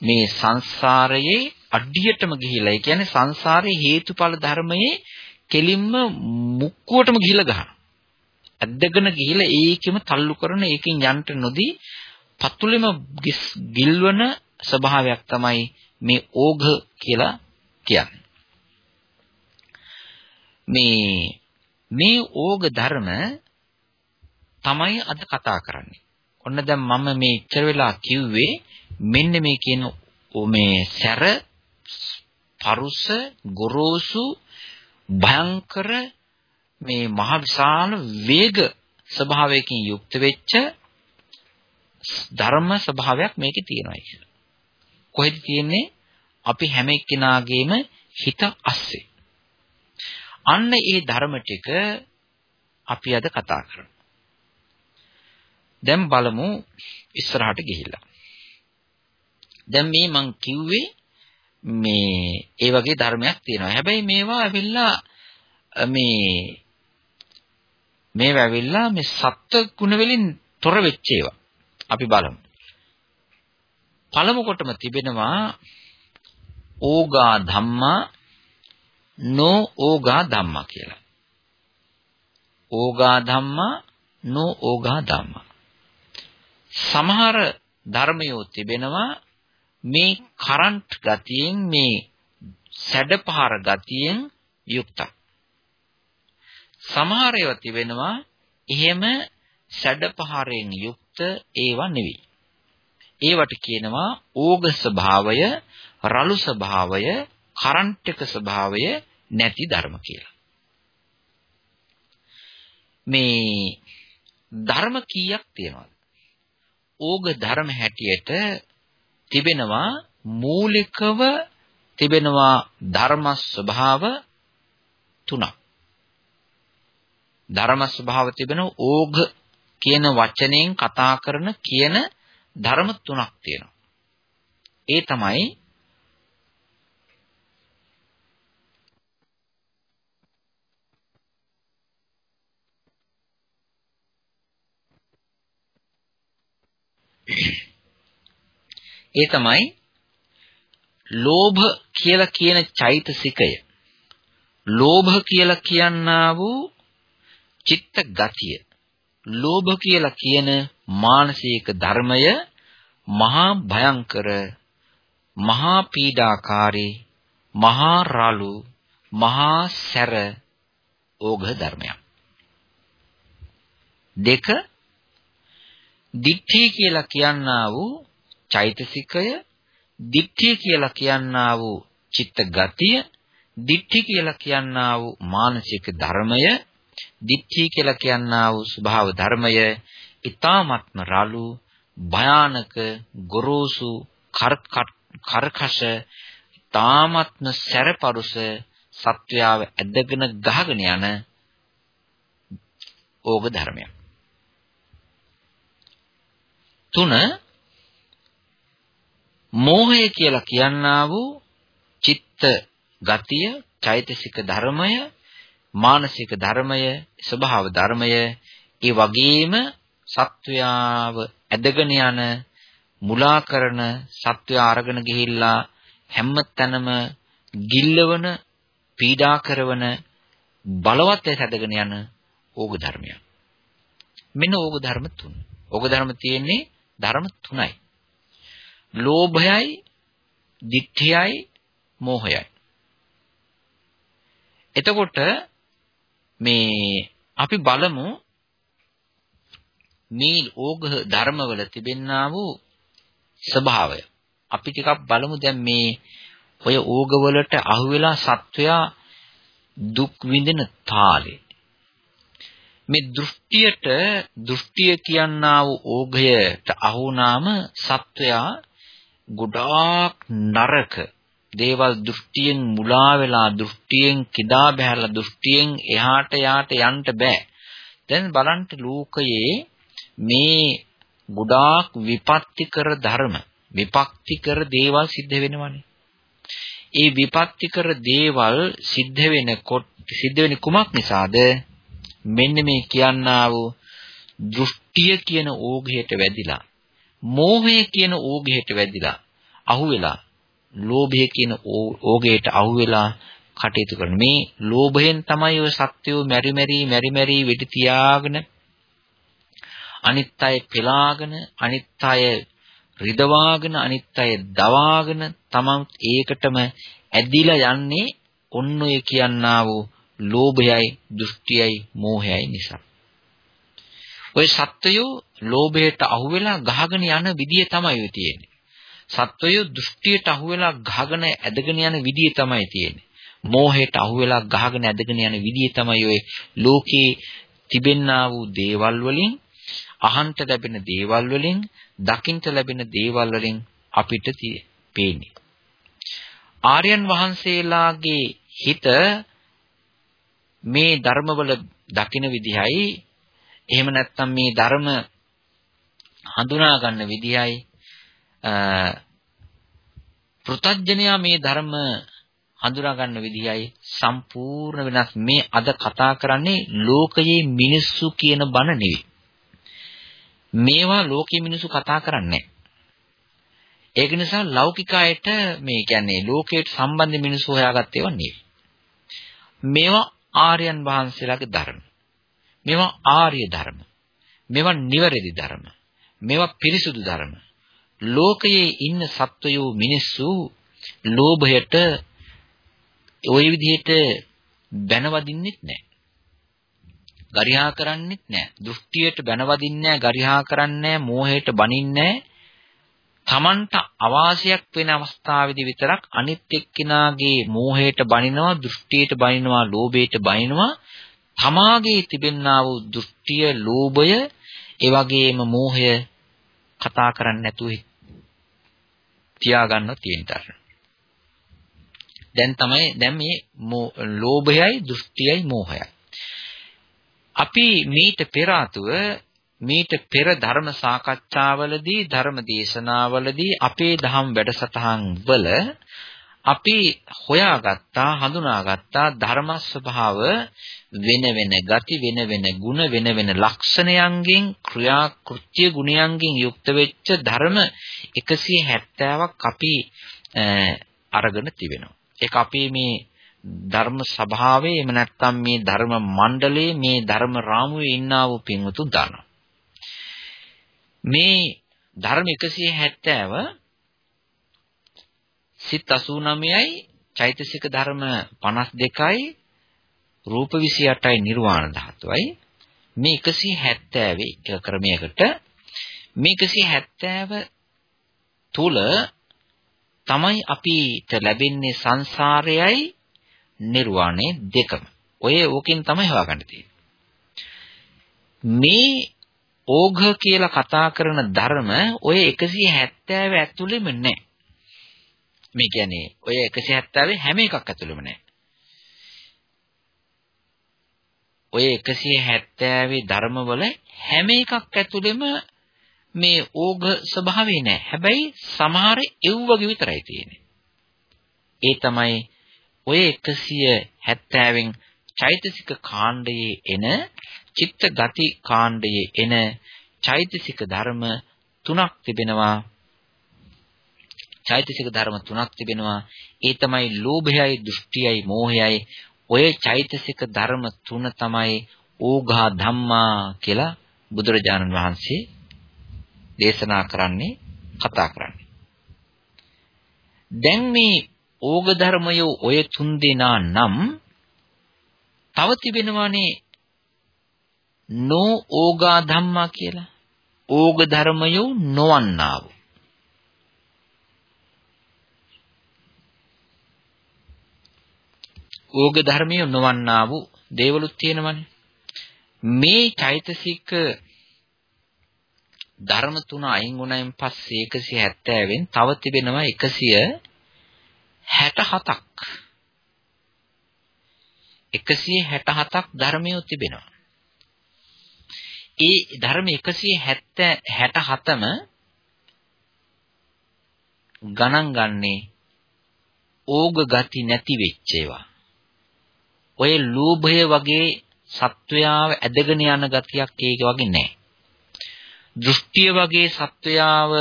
මේ සංසාරයේ අඩියටම ගිහිලා ඒ කියන්නේ සංසාරයේ හේතුඵල ධර්මයේ කෙලින්ම මුක්කුවටම ගිහිලා ගහනවා. ඇද්දගෙන ගිහිලා ඒකෙම තල්ලු කරන ඒකෙන් යන්ට නොදී පතුලෙම ගිල්වන ස්වභාවයක් තමයි මේ ඕඝ කියලා කියන්නේ. මේ මේ ඕඝ ධර්ම තමයි අද කතා කරන්නේ. ඔන්න දැන් මම මේ ඉච්චර වෙලා කිව්වේ මෙන්න මේ කියන මේ සැර පරුස ගොරෝසු භයංකර මේ මහ විශාල වේග ස්වභාවයකින් යුක්ත වෙච්ච ධර්ම ස්වභාවයක් මේකේ තියෙනවා කියලා. කොහෙද තියෙන්නේ? අපි හැම එක්කිනාගේම හිත අස්සේ. අන්න ඒ ධර්ම ටික අපි අද කතා කරමු. දැන් බලමු ඉස්සරහට ගිහිල්ලා. දැන් මේ මං කිව්වේ මේ ඒ වගේ ධර්මයක් තියෙනවා. හැබැයි මේවා ඇවිල්ලා මේ මේව ඇවිල්ලා මේ සත්ත්ව ගුණ වලින් තොර වෙච්ච ඒවා. අපි බලමු. පළමු කොටම තිබෙනවා ඕගා ධම්මා නෝ ඕගා ධම්මා කියලා. ඕගා ධම්මා නෝ ඕගා ධම්මා. සමහර ධර්මයෝ තිබෙනවා මේ කරන්ට් ගතියෙන් මේ සැඩපහර ගතියෙන් යුක්තයි. සමහර ඒවා තිබෙනවා එහෙම සැඩපහරෙන් යුක්ත ඒවා නෙවෙයි. ඒවට කියනවා ඕග ස්වභාවය, රළු ස්වභාවය, කරන්ට් එක ස්වභාවය නැති ධර්ම කියලා. මේ ධර්ම කීයක් තියෙනවද? ඕග ධර්ම හැටියට තිබෙනවා මූලිකව තිබෙනවා ධර්ම ස්වභාව තුනක්. ධර්ම ස්වභාව තිබෙන ඕඝ කියන වචනයෙන් කතා කරන කියන ධර්ම තුනක් තියෙනවා. ඒ තමයි ඒ තමයි ලෝභ කියලා කියන චෛතසිකය. ලෝභ කියලා කියනා වූ චිත්ත ගතිය. ලෝභ කියලා කියන මානසික ධර්මය මහා භයංකර මහා පීඩාකාරී මහා රළු මහා සැර ඕඝ ධර්මයක්. දෙක දික්ඨි කියලා කියනා වූ චෛතසිකය දික්ඨිය කියලා කියනා වූ චිත්ත ගතිය දික්ඨි කියලා කියනා වූ මානසික ධර්මය දික්ඨි කියලා කියනා වූ ස්වභාව ධර්මය ඊ타ත්ම රළු භයානක ගොරෝසු කරකශ ඊ타ත්ම සැරපරුස සත්‍යාව ඇදගෙන ගහගෙන යන ඕග ධර්මයක්. තුන මෝහය කියලා කියනා වූ චිත්ත ගතිය, චෛතසික ධර්මය, මානසික ධර්මය, ස්වභාව ධර්මය, ඒ වගේම සත්වයාව ඇදගෙන යන මුලා කරන සත්වයා අරගෙන ගිහිල්ලා හැම තැනම ගිල්ලවන පීඩා කරන බලවත් ඇස් ඇදගෙන යන ඕග ධර්මයක්. මෙන්න ඕග ධර්ම තුන. ඕග ධර්ම තියෙන්නේ ධර්ම තුනයි. ලෝභයයි, ditthiyයි, මෝහයයි. එතකොට මේ අපි බලමු මේ ඕඝ ධර්මවල තිබෙන්නා වූ ස්වභාවය. අපි ටිකක් බලමු දැන් මේ ඔය ඕඝ වලට අහුවෙලා සත්වයා දුක් විඳින තාලේ. මේ දෘෂ්ටියට දෘෂ්ටිය කියනා වූ ඕඝයට අහුනාම සත්වයා ගොඩාක් නරක දේවල් දෘෂ්ටියෙන් මුලා වෙලා දෘෂ්ටියෙන් කිදා බහැරලා දෘෂ්ටියෙන් එහාට යාට යන්න බෑ. දැන් බලන්න ලෝකයේ මේ ගොඩාක් විපත්තිකර ධර්ම විපක්තිකර දේවල් සිද්ධ වෙනවනේ. ඒ විපත්තිකර දේවල් සිද්ධ වෙනකොට සිද්ධ වෙන්නේ කුමක් නිසාද? මෙන්න මේ කියන්නා වූ දෘෂ්ටිය කියන ඕඝයට වැදිලා මෝහය කියන ඕගයට වැදිලා අහුවෙලා ලෝභය කියන ඕගයට අහුවෙලා කටයුතු කරන. මේ ලෝභයෙන් තමයි ඔය සත්‍යෝ මෙරි මෙරි මෙරි මෙරි වෙඩි තියාගෙන අනිත් අය පෙලාගෙන අනිත් අය රිදවාගෙන අනිත් අය දවාගෙන තමන් ඒකටම ඇදිලා යන්නේ ඔන්න ඔය කියන්නා වූ ලෝභයයි දෘෂ්ටියයි මෝහයයි නිසා. ඔය සත්වයෝ ලෝභයට අහුවෙලා ගහගෙන යන විදිය තමයි ඔය තියෙන්නේ. සත්වයෝ දෘෂ්ටියට අහුවෙලා ගහගෙන ඇදගෙන යන විදිය තමයි තියෙන්නේ. මෝහයට අහුවෙලා ගහගෙන ඇදගෙන යන විදිය තමයි ඔය ලෝකේ තිබෙන්නා වූ දේවල් වලින් අහන්ට ලැබෙන දේවල් වලින් දකින්ට ලැබෙන දේවල් වලින් අපිට පේන්නේ. ආර්යයන් වහන්සේලාගේ හිත මේ ධර්මවල දකින විදිහයි එහෙම නැත්නම් මේ ධර්ම හඳුනා ගන්න විදියයි පෘතජ්ජනයා මේ ධර්ම හඳුනා ගන්න විදියයි සම්පූර්ණ වෙනස්. මේ අද කතා කරන්නේ ලෝකයේ මිනිස්සු කියන බණ නෙවෙයි. මේවා ලෝකයේ මිනිස්සු කතා කරන්නේ ඒක නිසා ලෞකික අයට මේ කියන්නේ ලෝකයට සම්බන්ධ මිනිස්සු හොයාගත්ත ඒවා නෙවෙයි. මේවා ආර්යයන් වහන්සේලාගේ ධර්ම. මේවා ආර්ය ධර්ම. මේවා නිවැරදි ධර්ම. මේවා පිරිසුදු ධර්ම. ලෝකයේ ඉන්න සත්වයෝ මිනිස්සු ලෝභයට ওই විදිහට බැනවදින්නෙත් නැහැ. ගරිහා කරන්නෙත් නැහැ. දෘෂ්ටියට බැනවදින්නේ නැහැ, ගරිහා කරන්නේ නැහැ, මෝහයට බනින්නේ නැහැ. තමන්ට අවාසියක් වෙන අවස්ථාවේදී විතරක් අනිත් එක්කිනාගේ මෝහයට බනිනවා, දෘෂ්ටියට බනිනවා, ලෝභයට බනිනවා. තමාගේ තිබෙන්නා වූ දෘෂ්ටිය, ලෝභය, ඒ වගේම මෝහය කතා කරන්නේ නැතුව තියාගන්න තියෙන තරම. දැන් තමයි දැන් මේ ලෝභයයි දෘෂ්ටියයි මෝහයයි. අපි මීට පෙර ආතුව මීට පෙර ධර්ම සාකච්ඡාවලදී ධර්ම දේශනාවලදී අපේ දහම් වැඩසටහන් වල අපි හොයාගත්තා හඳුනාගත්තා ධර්ම ස්වභාව වෙන වෙන ගති වෙන වෙන ಗುಣ වෙන වෙන ලක්ෂණයන්ගෙන් ක්‍රියා කෘත්‍ය ගුණයන්ගෙන් යුක්ත වෙච්ච ධර්ම 170ක් අපි අරගෙන තිබෙනවා. ඒක අපි මේ ධර්ම සභාවේ එහෙම නැත්නම් මේ ධර්ම මණ්ඩලයේ මේ ධර්ම රාමුවේ ඉන්නා වූ පින්වතුන් දන්නවා. මේ ධර්ම 170 සිත් 89යි චෛතසික ධර්ම 52යි රූප 28යි නිර්වාණ ධාතුවයි මේ 170 එක ක්‍රමයකට මේ 170 තුල තමයි අපිට ලැබෙන්නේ සංසාරයයි නිර්වාණය දෙකම. ඔය ඕකෙන් තමයි හොයාගන්න තියෙන්නේ. මේ ඕඝ කියලා කතා කරන ධර්ම ඔය 170 ඇතුළෙම නැහැ. මේ කියන්නේ ඔය 170 හැම එකක් ඇතුළෙම නැහැ. ඔය 170 ධර්මවල හැම එකක් ඇතුළෙම මේ ඕඝ ස්වභාවය නැහැ. හැබැයි සමහර එව් වගේ විතරයි තියෙන්නේ. ඒ තමයි ඔය 170න් චෛතසික කාණ්ඩයේ එන චිත්ත ගති කාණ්ඩයේ එන චෛතසික ධර්ම තුනක් තිබෙනවා චෛතසික ධර්ම තුනක් තිබෙනවා ඒ තමයි ලෝභයයි දෘෂ්ටියයි මෝහයයි ඔය චෛතසික ධර්ම තුන තමයි ඕඝා ධම්මා කියලා බුදුරජාණන් වහන්සේ දේශනා කරන්නේ කතා කරන්නේ දැන් මේ ඕග ධර්මය ඔය තුන් දෙනා නම් තව තිබෙනවානේ නෝ ඕගා ධම්මා කියලා. ඕග ධර්මයෝ නොවන්නා වූ. ඕග ධර්මය නොවන්නා වූ දේවලුත් තියෙනවනේ. මේ චෛතසික ධර්ම තුන අයින් වුණයින් පස්සේ 170න් තව තිබෙනවා 167ක් 167ක් ධර්මයෝ තිබෙනවා ඒ ධර්ම 167ම ගණන් ගන්නේ ඕග ගති නැති වෙච්ච ඒවා. ඔය ලෝභය වගේ සත්වයාව ඇදගෙන යන ගතියක් ඒක වගේ නැහැ. දෘෂ්ටිය වගේ සත්වයාව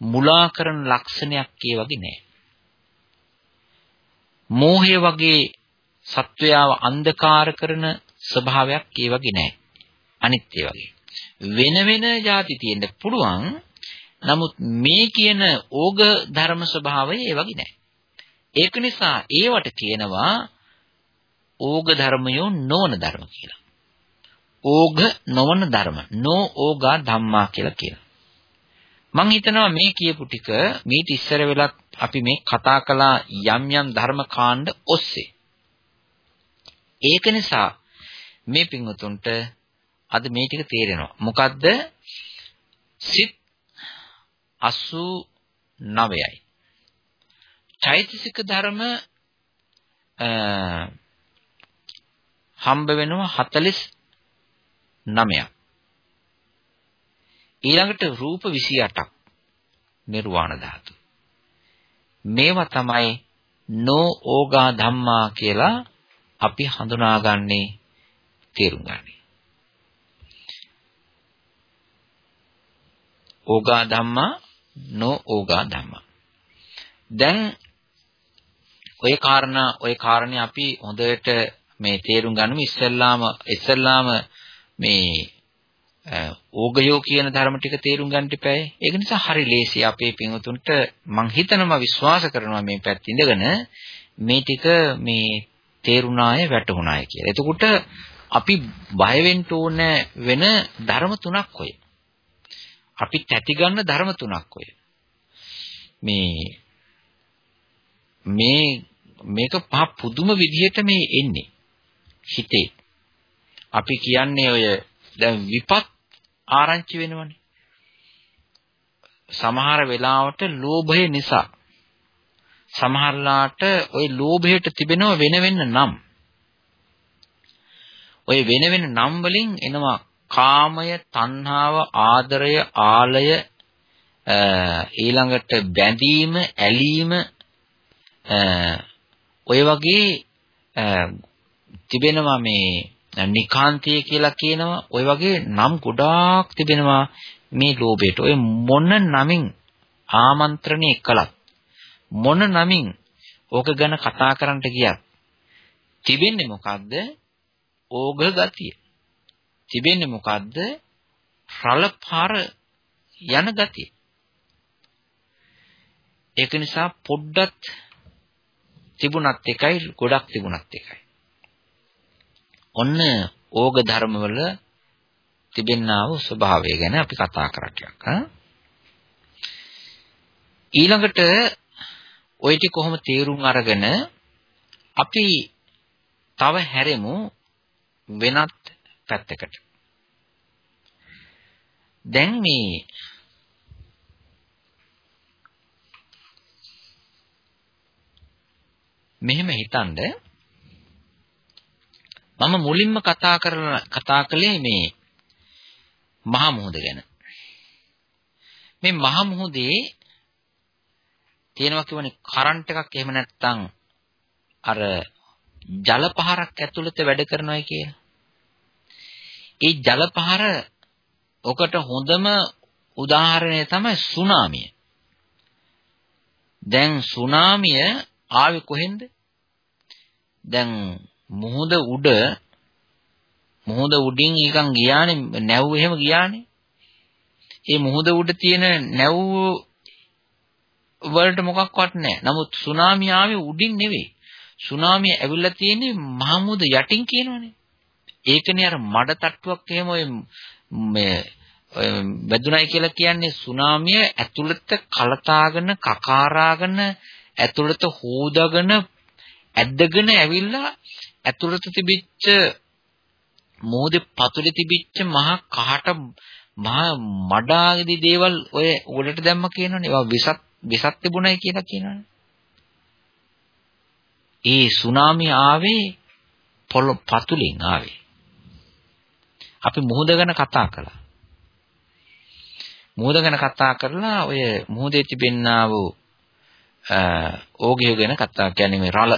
මුලා කරන ලක්ෂණයක් ඒ වගේ නැහැ. මෝහය වගේ සත්වයාව අන්ධකාර කරන ස්වභාවයක් ඒ වගේ නැහැ. අනිත් ඒ වගේ. වෙන වෙන જાති තියෙන්න පුළුවන්. නමුත් මේ කියන ඕග ධර්ම ස්වභාවය ඒ වගේ නැහැ. ඒක නිසා ඒවට කියනවා ඕග ධර්මයෝ නොවන ධර්ම කියලා. ඕග නොවන ධර්ම. නෝ ඕගා ධම්මා කියලා කියනවා. මම හිතනවා මේ කියපු ටික මීට ඉස්සර වෙලත් අපි මේ කතා කළා යම් යම් ධර්ම කාණ්ඩ ඔස්සේ. ඒක නිසා මේ පින්වතුන්ට අද මේ ටික තේරෙනවා. මොකද්ද? සිත් 89යි. චෛතසික ධර්ම හම්බ වෙනවා 49ක්. ඊළඟට රූප 28ක්. නිර්වාණ ධාතු. මේවා තමයි නෝ ඕගා ධම්මා කියලා අපි හඳුනාගන්නේ තේරුම් ගන්නේ. ඕගා ධම්මා නෝ ඕගා ධම්මා. දැන් ඔය කාරණා ඔය කාරණේ අපි හොඳට මේ තේරුම් ගන්නමු ඉස්සෙල්ලාම ඉස්සෙල්ලාම මේ ඕගයෝ කියන ධර්ම ටික තේරුම් ගන්න ඉපැයි. ඒක නිසා හරි ලේසි අපේ පින්වතුන්ට මං හිතනවා විශ්වාස කරනවා මේ පැත්ත ඉඳගෙන මේ ටික මේ තේරුණාය වැටුණාය කියලා. එතකොට අපි බය වෙන්න ඕන වෙන ධර්ම තුනක් ඔය. අපි තැති ගන්න ධර්ම තුනක් ඔය. මේ මේ මේක පහ පුදුම විදිහට මේ එන්නේ හිතේ. අපි කියන්නේ ඔය දැන් විපත් ආරංචි වෙනවනේ. සමහර වෙලාවට ලෝභය නිසා සමහරලාට ওই ලෝභයට තිබෙනව වෙන වෙන නම්. ওই වෙන වෙන නම් වලින් එනවා කාමය, තණ්හාව, ආදරය, ආලය ඊළඟට බැඳීම, ඇලීම ඔය වගේ තිබෙනවා මේ නිකාන්තය කියලා කියනවා. ඔය වගේ නම් ගොඩාක් තිබෙනවා මේ ලෝභයට. ඔය මොන නමින් ආමන්ත්‍රණය කළත් මොන නමින් ඕක ගැන කතා කරන්නට ගියත් තිබෙන්නේ මොකද්ද? ඕග ගතිය. තිබෙන්නේ මොකද්ද? රළපාර යන ගතිය. ඒක නිසා පොඩ්ඩක් තිබුණත් එකයි ගොඩක් තිබුණත් එකයි. ඔන්න ඕග ධර්මවල තිබෙනා වූ ස්වභාවය ගැන අපි කතා කරා ටිකක් ඊළඟට ওই ටික කොහොම තේරුම් අරගෙන අපි තව හැරෙමු වෙනත් පැත්තකට. දැන් මේ මෙහෙම හිතනද මම මුලින්ම කතා කරන කතා කළේ මේ මහා මුහුද ගැන. මේ මහා මුහුදේ තියෙනවා කියවනේ කරන්ට් එකක් එහෙම නැත්නම් අර ජල පහරක් ඇතුළත වැඩ කරනවායි කියලා. ඒ ජල පහර ඔකට හොඳම උදාහරණය තමයි සුනාමිය. දැන් සුනාමිය ආවේ කොහෙන්ද? දැන් මුහුද උඩ මුහුද උඩින් නිකන් ගියානේ නැව් එහෙම ගියානේ. ඒ මුහුද උඩ තියෙන නැව් වලට මොකක්වත් නැහැ. නමුත් සුනාමිය ආවේ උඩින් නෙවෙයි. සුනාමිය ඇවිල්ලා තියෙන්නේ මහමුද යටින් කියනවනේ. ඒකනේ අර මඩ තට්ටුවක් එහෙම ඔය මේ වැදුනයි කියලා කියන්නේ සුනාමිය ඇතුළත කලතාගෙන කකාරාගෙන ඇතුළත හොදගෙන ඇද්දගෙන ඇවිල්ලා ඇතුළත තිබිච්ච මෝදේ පතුලේ තිබිච්ච මහා කහට මහා මඩාගදී දේවල් ඔය උඩට දැම්ම කියනවනේ. ඒවා විසත් විසත් තිබුණයි කියලා කියනවනේ. ඒ සුනාමි ආවේ පොළ පතුලෙන් ආවේ. අපි මුහුද ගැන කතා කළා. මුහුද ගැන කතා කරලා ඔය මුහුදේ තිබෙන්නා වූ ඕගිය ගැන කතා කියන්නේ මේ රළ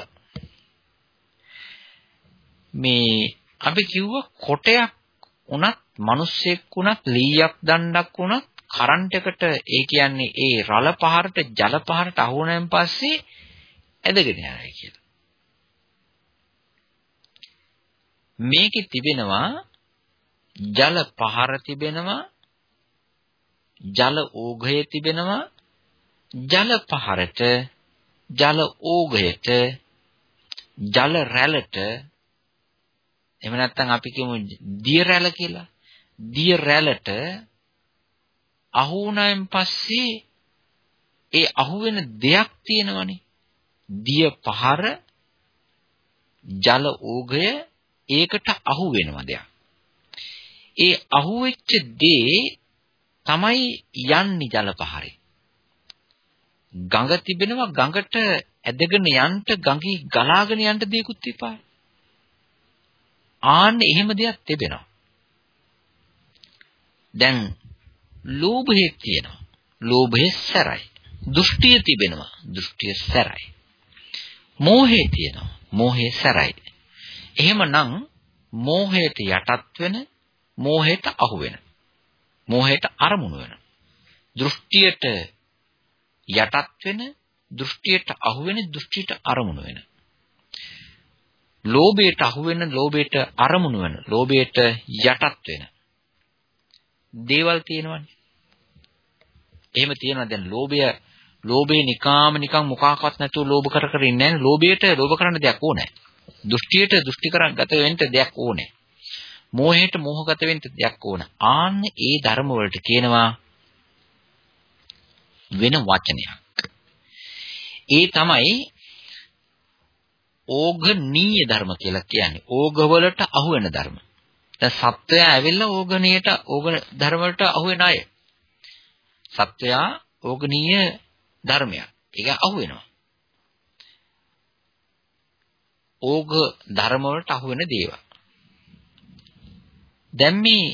මේ අපි කිව්ව කොටයක් උනත් මිනිස්සෙක් උනත් ලීයක් දණ්ඩක් උනත් කරන්ට් එකට ඒ කියන්නේ ඒ රළ පහරට ජල පහරට අහු වුණාන් පස්සේ ඇදගෙන යනවා කියලා. මේකේ තිබෙනවා ජල පහර තිබෙනවා ජල ඕඝය තිබෙනවා ජල පහරට ජල ඕඝයට ජල රැළට එහෙම නැත්නම් අපි කියමු දිය රැළ කියලා. දිය රැළට අහු වුණායින් පස්සේ ඒ අහු වෙන දෙයක් තියෙනවනේ. දිය පහර ජල ඕගය ඒකට අහු වෙනවා දෙයක්. ඒ අහු වෙච්ච දේ තමයි යන්නේ ජල පහරේ. ගඟ තිබෙනවා ගඟට ඇදගෙන යන්න ගඟේ ගලාගෙන යන්න දෙයක්වත් තියපා. ආන්න එහෙම දෙයක් තිබෙනවා. දැන් ලෝභය තියෙනවා. ලෝභය සැරයි. දෘෂ්ටිය තිබෙනවා. දෘෂ්ටිය සැරයි. මෝහය තියෙනවා. මෝහය සැරයි. එහෙමනම් මෝහයට යටත් වෙන මෝහයට අහු වෙන මෝහයට අරමුණු වෙන දෘෂ්ටියට යටත් වෙන දෘෂ්ටියට අහු වෙන දෘෂ්ටියට අරමුණු වෙන ලෝභයට අහු වෙන ලෝභයට අරමුණු වෙන ලෝභයට යටත් වෙන දේවල් තියෙනවනේ. එහෙම තියෙනවා. දැන් ලෝභය ලෝභේ නිකාම නිකන් මොකක්වත් නැතුව ලෝභ කර කර ඉන්නේ නැහැ ලෝභයට ලෝභ කරන්න දෙයක් ඕනේ දෘෂ්ටියට දෘෂ්ටි කරගත වෙන්න දෙයක් ඕනේ මෝහයට මෝහගත වෙන්න දෙයක් ඕන ආන්න ඒ ධර්ම වලට කියනවා වෙන වචනයක්. ඒ තමයි ඕඝනීය ධර්ම කියලා කියන්නේ. ඕඝ වලට අහු වෙන ධර්ම. දැන් සත්වයා ඇවිල්ලා ඕඝණියට ඕඝ ධර්ම වලට අහු වෙන අය. සත්වයා ඕඝනීය ධර්මයක්. ඒක අහු වෙනවා. ඕග ධර්ම වලට අහු වෙන දේවල්. දැන් මේ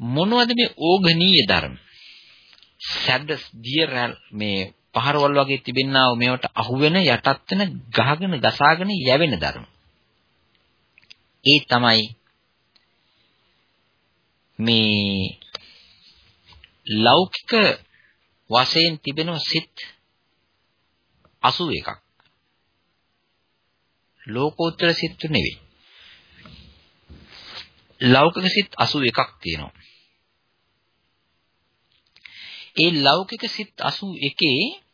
මොනවද මේ ඕගනීය ධර්ම? සැද දිය මේ පහරවල් වගේ තිබෙනා වූ මේවට අහුවෙන යටත් වෙන ගහගෙන ගසාගෙන යැවෙන ධර්ම. ඒ තමයි මේ ලෞකික වශයෙන් තිබෙන සිත් 81ක්. ලෝකෝත්තර සිත් නෙවෙයි. ලෞකික සිත් 81ක් තියෙනවා. ඒ ලෞකික සිත් 81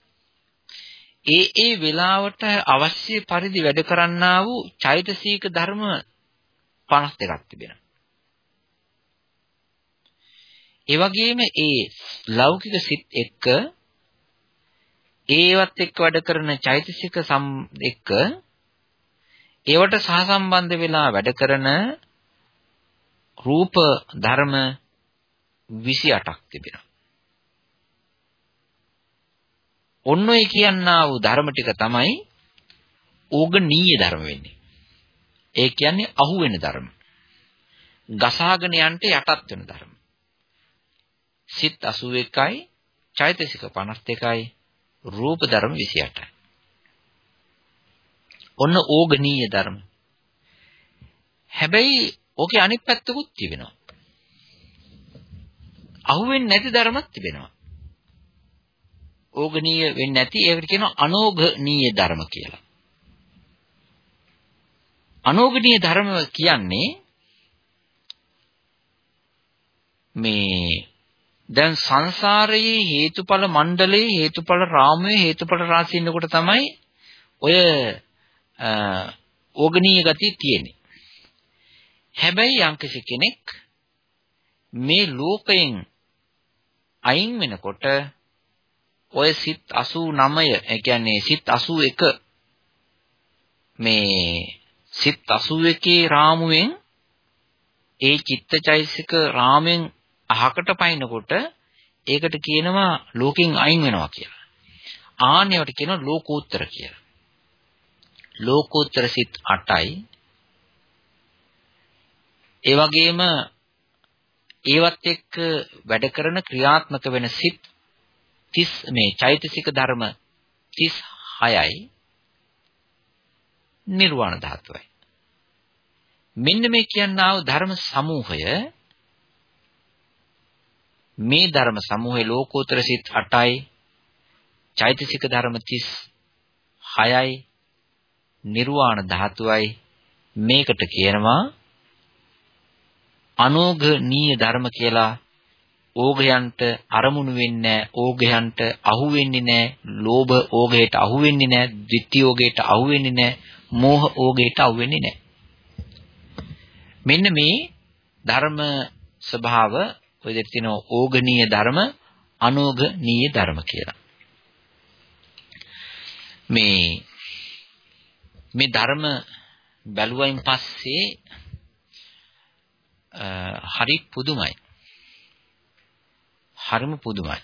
ඒ ඒ වෙලාවට අවශ්‍ය පරිදි වැඩ කරන්නා වූ චෛතසික ධර්ම 52ක් තිබෙනවා. ඒ වගේම ඒ ලෞකික සිත් එක්ක ඒවත් එක්ක වැඩ කරන චෛතසික සම් එක්ක ඒවට සහසම්බන්ධ වෙලා වැඩ කරන රූප ධර්ම 28ක් තිබෙනවා. ඔන්න ඔය කියන්නා වූ ධර්ම ටික තමයි ඕගනීය ධර්ම වෙන්නේ. ඒ කියන්නේ අහු වෙන ධර්ම. ගසාගෙන යන්න යටත් වෙන ධර්ම. සිත් 81යි, චෛතසික 52යි, රූප ධර්ම 28යි. ඔන්න ඕගනීය ධර්ම. හැබැයි ඕකේ අනිත් පැත්තකුත් තිබෙනවා. අහුවෙන්නේ නැති ධර්මත් තිබෙනවා. ඕගනීය වෙන්නේ නැති ඒකට කියනවා අනෝගනීය ධර්ම කියලා. අනෝගනීය ධර්ම කියන්නේ මේ දැන් සංසාරයේ හේතුඵල මණ්ඩලයේ හේතුඵල රාමයේ හේතුඵල රාශිය ඉන්නකොට තමයි ඔය ඕගනීය ගතිය තියෙන්නේ. හැබැයි යම්කිසි කෙනෙක් මේ ලෝකයෙන් අයින් වෙනකොට ඔය සිත් 89 ඒ කියන්නේ සිත් 81 මේ සිත් 81 රාමුවෙන් ඒ චිත්තචෛසික රාමෙන් අහකට පයින්නකොට ඒකට කියනවා ලෝකෙන් අයින් වෙනවා කියලා. ආන්නේවට කියනවා ලෝකෝත්තර කියලා. ලෝකෝත්තර සිත් 8යි. ඒ වගේම ඒවත් එක්ක වැඩ කරන ක්‍රියාත්මක වෙන සිත් 30 මේ චෛතසික ධර්ම 36යි නිර්වාණ ධාතුවයි. මෙන්න මේ කියනා වූ ධර්ම සමූහය මේ ධර්ම සමූහයේ ලෝකෝත්තර සිත් 8යි චෛතසික ධර්ම 36යි නිර්වාණ ධාතුවයි මේකට කියනවා අනෝඝනීය ධර්ම කියලා ඕගයන්ට අරමුණු වෙන්නේ නැහැ ඕගයන්ට අහු වෙන්නේ නැහැ ලෝභ ඕගයට අහු වෙන්නේ නැහැ ද්විතිය ඕගයට අහු වෙන්නේ නැහැ මෝහ ඕගයට අහු වෙන්නේ නැහැ. මෙන්න මේ ධර්ම ස්වභාව ඔය දෙක තියෙනවා ඕගනීය ධර්ම අනෝගනීය ධර්ම කියලා. මේ මේ ධර්ම බැලුවයින් පස්සේ හරි පුදුමයි. හරිම පුදුමයි.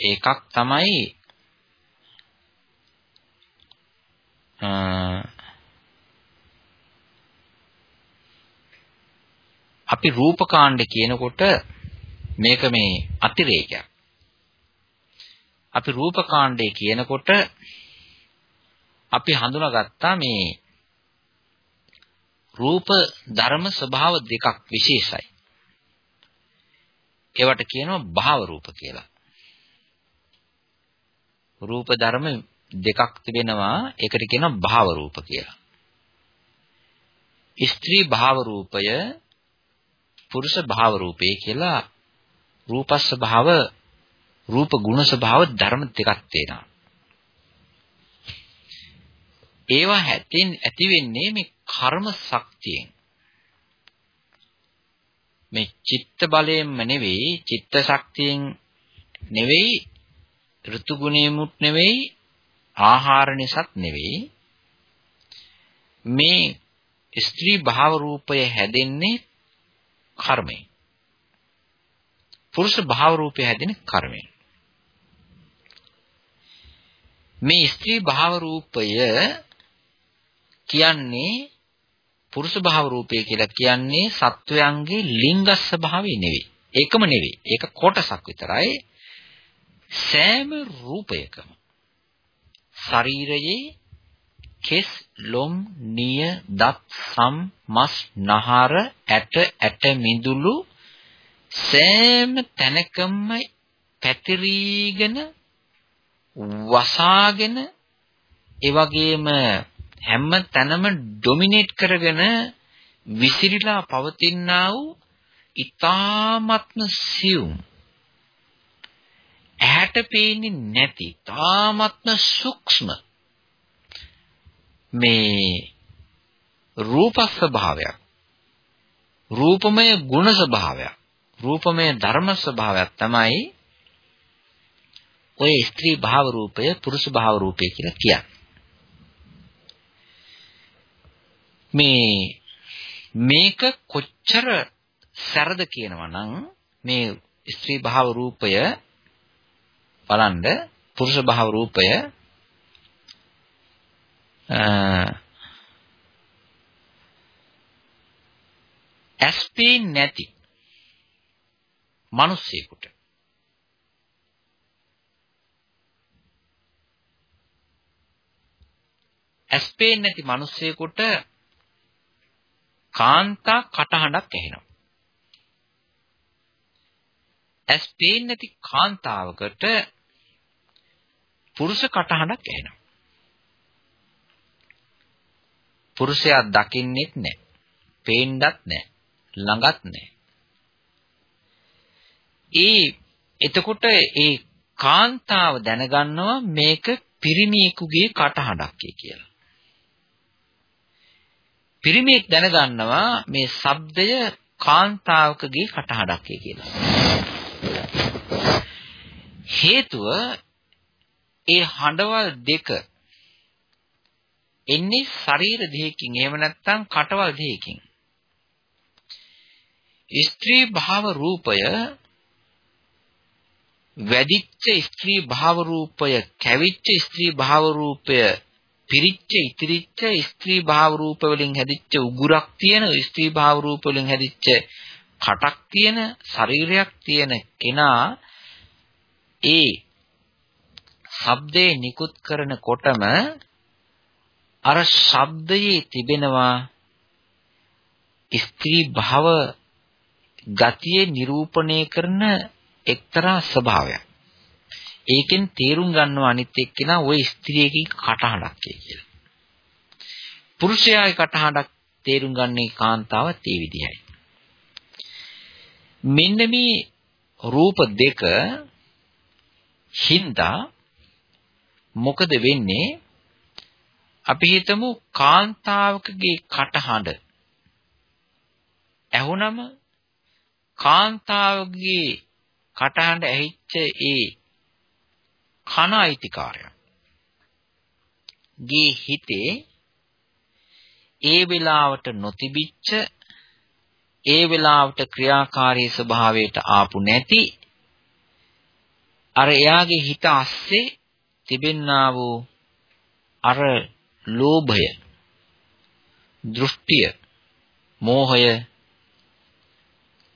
ඒකක් තමයි අපි රූපකාණ්ඩ කියනකොට මේක මේ අතිරේකයක්. අපි රූපකාණ්ඩේ කියනකොට අපි හඳුනාගත්තා මේ රූප ධර්ම ස්වභාව දෙකක් විශේෂයි. ඒවට කියනවා භාව රූප කියලා. රූප ධර්ම දෙකක් තිබෙනවා ඒකට කියනවා භාව රූප කියලා. ස්ත්‍රී භාව රූපය පුරුෂ භාව රූපය කියලා රූපස් ස්වභාව රූප ගුණ ස්වභාව ධර්ම දෙකක් තියෙනවා. ඒවා හැටින් ඇති වෙන්නේ මේ කර්ම ශක්තියෙන්. මේ චිත්ත බලයෙන්ම නෙවෙයි චිත්ත ශක්තියෙන් නෙවෙයි ඍතු ගුණෙමුත් නෙවෙයි ආහාර නිසත් නෙවෙයි. මේ ස්ත්‍රී භාව රූපය හැදෙන්නේ කර්මයෙන්. පුරුෂ භාව රූපය හැදෙන කර්මයෙන්. මේ ස්ත්‍රී භාව රූපය කියන්නේ පුරුෂ භාව රූපය කියලා කියන්නේ සත්වයන්ගේ ලිංගස්ස භාවය නෙවෙයි. ඒකම නෙවෙයි. ඒක කොටසක් විතරයි. සෑම රූපයකම ශරීරයේ කෙස් ලොම් නිය දත් සම් මස් නහර ඇට ඇට මිදුළු සෑම තැනකම පැතිරීගෙන වසාගෙන ඒ වගේම හැම තැනම ඩොමිනේට් කරගෙන විසිරීලා පවතිනා වූ ඊ타ත්ම සියුම්. ඇහැට පේන්නේ නැති තාමත්ම සූක්ෂම මේ රූප ස්වභාවයක්. රූපමය ගුණ ස්වභාවයක්. රූපමය ධර්ම ස්වභාවයක් තමයි ඔය ස්ත්‍රී භාව රූපය පුරුෂ භාව රූපය කියලා කියන්නේ. මේ මේක කොච්චර සැරද කියනවා නම් මේ ස්ත්‍රී භාව රූපය බලන්න පුරුෂ භාව රූපය ඇස්පේ නැති මිනිස්සෙකුට ඇස්පේ නැති මිනිස්සෙකුට කාන්තා කටහඬක් ඇහෙනවා. ඇස් පේන්නේ නැති කාන්තාවකට පුරුෂ කටහඬක් ඇහෙනවා. පුරුෂයා දකින්නෙත් නැහැ. පේන්නත් නැහැ. ළඟත් නැහැ. ඒ එතකොට ඒ කාන්තාව දැනගන්නවා මේක පිරිමියෙකුගේ කටහඬක් කියලා. පිරිමියෙක් දැනගන්නවා මේ ශබ්දය කාන්තාවකගේ කටහඬක් කියලා. හේතුව ඒ හඬවල් දෙක එන්නේ ශරීර දෙකකින් එහෙම නැත්නම් කටවල් දෙකකින්. ස්ත්‍රී භාව රූපය වැඩිච්ච ස්ත්‍රී භාව රූපය කැවිච්ච ස්ත්‍රී භාව රූපය පිරිච්ච ඉතිරිච්ච ස්ත්‍රී භාව රූප වලින් හැදිච්ච උගුරක් තියෙන ස්ත්‍රී භාව රූප වලින් හැදිච්ච කටක් තියෙන ශරීරයක් තියෙන කෙනා ඒ ශබ්දේ නිකුත් කරනකොටම අර ශබ්දයේ තිබෙනවා ස්ත්‍රී භාව ගතිය නිරූපණය කරන එක්තරා ස්වභාවයක්. ඒකෙන් තේරුම් ගන්නවා අනිත් එක්කෙනා ওই ස්ත්‍රියකින් කටහඬක් කියලා. පුරුෂයාගේ කටහඬක් තේරුම් ගන්නේ කාන්තාවත් ඒ විදිහයි. මෙන්න මේ රූප දෙක හින්දා මොකද වෙන්නේ? අපි හිතමු කාන්තාවකගේ කටහඬ ඇහුනම කාන්තාවගේ කටහඬ ඇහිච්ච ඒ කන අයිතිකාරයා. ගේ හිතේ ඒ වෙලාවට නොතිබිච්ච ඒ වෙලාවට ක්‍රියාකාරී ස්වභාවයට ආපු නැති අර එයාගේ හිත අස්සේ තිබෙන්නා වූ අර ලෝභය දෘෂ්ටිය මෝහය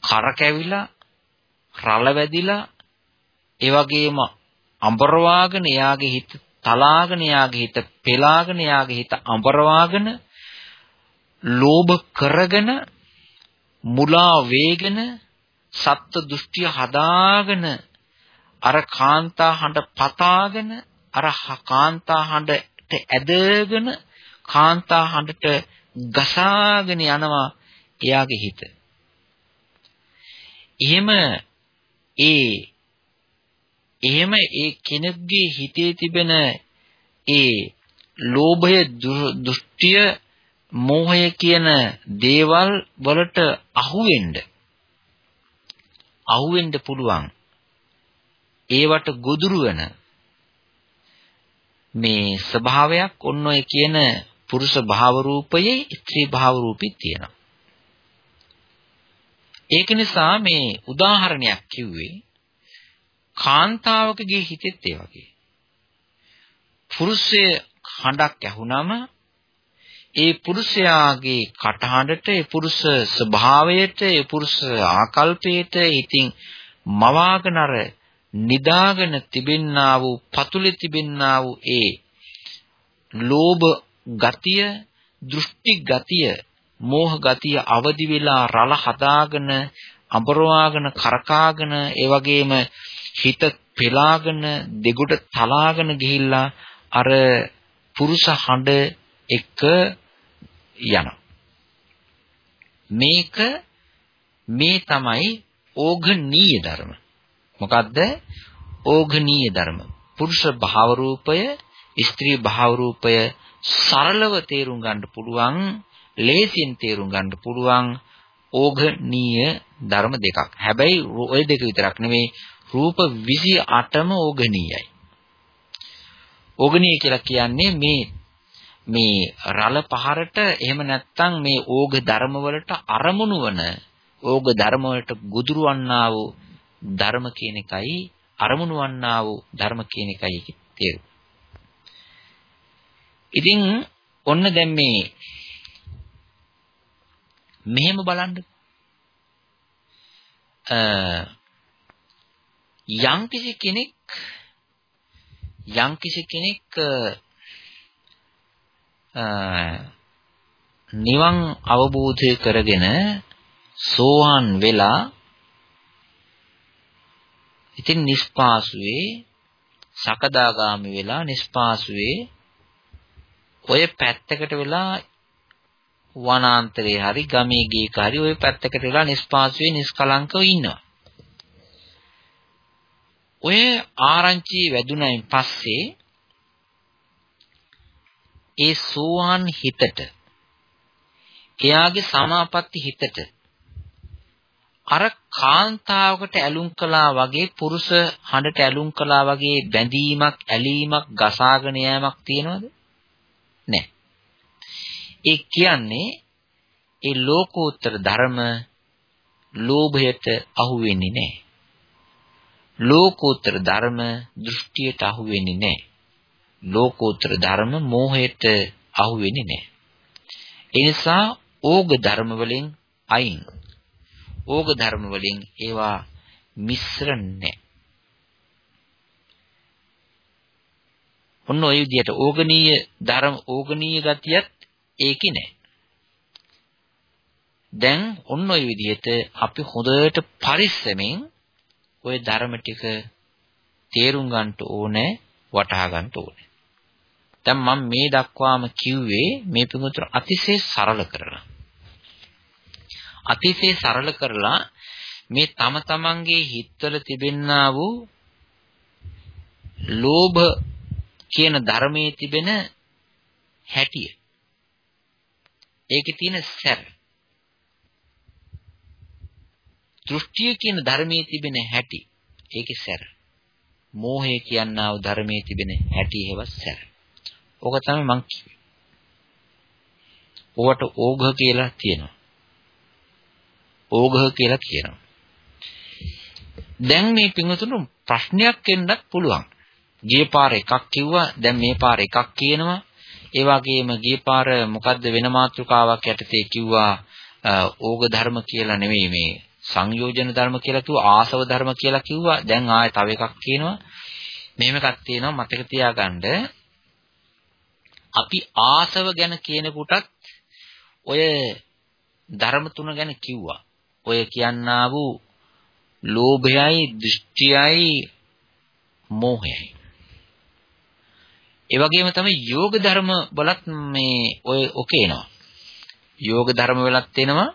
කරකැවිලා රළ වැදිලා ඒ වගේම අඹරවාගෙන එයාගේ හිත තලාගෙන එයාගේ හිත පෙලාගෙන එයාගේ හිත අඹරවාගෙන ලෝභ කරගෙන මුලා වේගෙන සත්ත්ව දෘෂ්ටිය හදාගෙන අර කාන්තා හඬ පතාගෙන අර කාන්තා හඬට ඇදගෙන කාන්තා හඬට ගසාගෙන යනවා එයාගේ හිත. එහෙම ඒ එහෙම ඒ කෙනෙකුගේ හිතේ තිබෙන ඒ ලෝභය දෘෂ්ටිය මෝහය කියන දේවල් වලට අහුවෙන්න. අහුවෙන්න පුළුවන්. ඒවට ගොදුරු වෙන. මේ ස්වභාවයක් ඔන්න ඔය කියන පුරුෂ භාව රූපයේ ස්ත්‍රී භාව රූපෙත් තියෙනවා. ඒක නිසා මේ උදාහරණයක් කිව්වේ කාන්තාවකගේ හිතෙත් ඒ වගේ. පුරුෂය හඬක් ඇහුනම ඒ පුරුෂයාගේ කටහඬට ඒ පුරුෂ ස්වභාවයට ඒ පුරුෂ ආකල්පයට ඉතින් මවාගෙන අර නිදාගෙන තිබෙන්නා වූ පතුලේ තිබෙන්නා වූ ඒ ලෝභ ගතිය දෘෂ්ටි ගතිය මෝහ ගතිය අවදි වෙලා රළ හදාගෙන අඹරවාගෙන කරකාගෙන ඒ වගේම හිත පෙලාගෙන දෙගොඩ තලාගෙන ගිහිල්ලා අර පුරුෂ හඬ එක යනවා. මේක මේ තමයි ඕඝනීය ධර්ම. මොකද්ද? ඕඝනීය ධර්ම. පුරුෂ භාව රූපය ස්ත්‍රී භාව රූපය සරලව තේරුම් ගන්න පුළුවන් ලේසියෙන් තේරුම් ගන්න පුළුවන් ඕඝනීය ධර්ම දෙකක්. හැබැයි ওই දෙක විතරක් නෙමෙයි රූප 28ම ඕඝනීයයි. ඕඝනීය කියලා කියන්නේ මේ මේ රළ පහරට එහෙම නැත්නම් මේ ඕඝ ධර්ම වලට අරමුණු වන ඕඝ ධර්ම වලට ගුදුරු වන්නා වූ ධර්ම කියන එකයි අරමුණු වන්නා වූ ධර්ම කියන එකයි තේරුම. ඉතින් ඔන්න දැන් මේ මෙහෙම බලන්න. යම් කිසි කෙනෙක් යම් කිසි කෙනෙක් නිවන් අවබෝධය කරගෙන සෝවාන් වෙලා ඉතින් නිස්පාසුවේ සකදාගාමි වෙලා නිස්පාසුවේ ඔය පැත්තකට වෙලා වනාන්තරේ හරි ගමේ ගේක හරි ওই පැත්තකට වෙලා නිස්පාසුවේ නිස්කලංකව ඉන්නවා. ඔය ආරංචි වැදුනයින් පස්සේ ඒ සෝවාන් හිතට එයාගේ සමාපatti හිතට අර කාන්තාවකට ඇලුම් කළා වගේ පුරුෂ හඬට ඇලුම් කළා වගේ බැඳීමක් ඇලීමක් ගසාගෙන යෑමක් තියෙනවද නැහැ ඒ කියන්නේ ඒ ලෝකෝත්තර ධර්ම ලෝභයට අහු වෙන්නේ නැහැ. ලෝකෝත්තර ධර්ම දෘෂ්ටියට අහු වෙන්නේ නැහැ. ලෝකෝත්තර ධර්ම මෝහයට අහු වෙන්නේ නැහැ. ඒ නිසා ඕග ධර්ම වලින් අයින්. ඕග ධර්ම වලින් ඒවා මිශ්‍ර නැහැ. ඔන්න ඔය විදිහට ඕගනීය ධර්ම ඕගනීය ගතියත් ඒකේ නැහැ. දැන් ඔන්න ඔය විදිහට අපි හොඳට පරිස්සමෙන් ওই ධර්ම ටික තේරුම් ගන්න ඕනේ වටහා ගන්න ඕනේ. දැන් මම මේ දක්වාම කිව්වේ මේ පිටුතර අතිශය සරල කරලා. අතිශය සරල කරලා මේ තම තමන්ගේ හිතවල තිබෙන්නා වූ ලෝභ කියන ධර්මයේ තිබෙන හැටිය ඒකේ තියෙන සැර. දෘෂ්ටිය කියන ධර්මයේ තිබෙන හැටි ඒකේ සැර. මෝහය කියනා වූ ධර්මයේ තිබෙන හැටි හේවත් සැර. ඕක තමයි මං කිව්වේ. ඕවට ඕඝ කියලා තියෙනවා. ඕඝ කියලා කියනවා. දැන් මේ පින්වතුන් ප්‍රශ්නයක් එන්නත් පුළුවන්. ගිය පාර එකක් කිව්වා දැන් මේ පාර එකක් කියනවා ඒ වගේම ගිය පාර මොකද්ද වෙන මාතෘකාවක් යටතේ කිව්වා ඕග ධර්ම කියලා නෙවෙයි මේ සංයෝජන ධර්ම කියලා කිව්වා ආසව ධර්ම කියලා කිව්වා. දැන් ආයෙ තව එකක් කියනවා. මෙහෙම එකක් තියෙනවා මතක තියාගන්න. අපි ආසව ගැන කියනකොටත් ඔය ධර්ම තුන ගැන කිව්වා. ඔය කියන්නා වූ ලෝභයයි දෘෂ්ටියයි මෝහයයි. ඒ වගේම තමයි යෝග ධර්ම වලත් මේ ඔය ඔකේ එනවා. යෝග ධර්ම වලත් එනවා.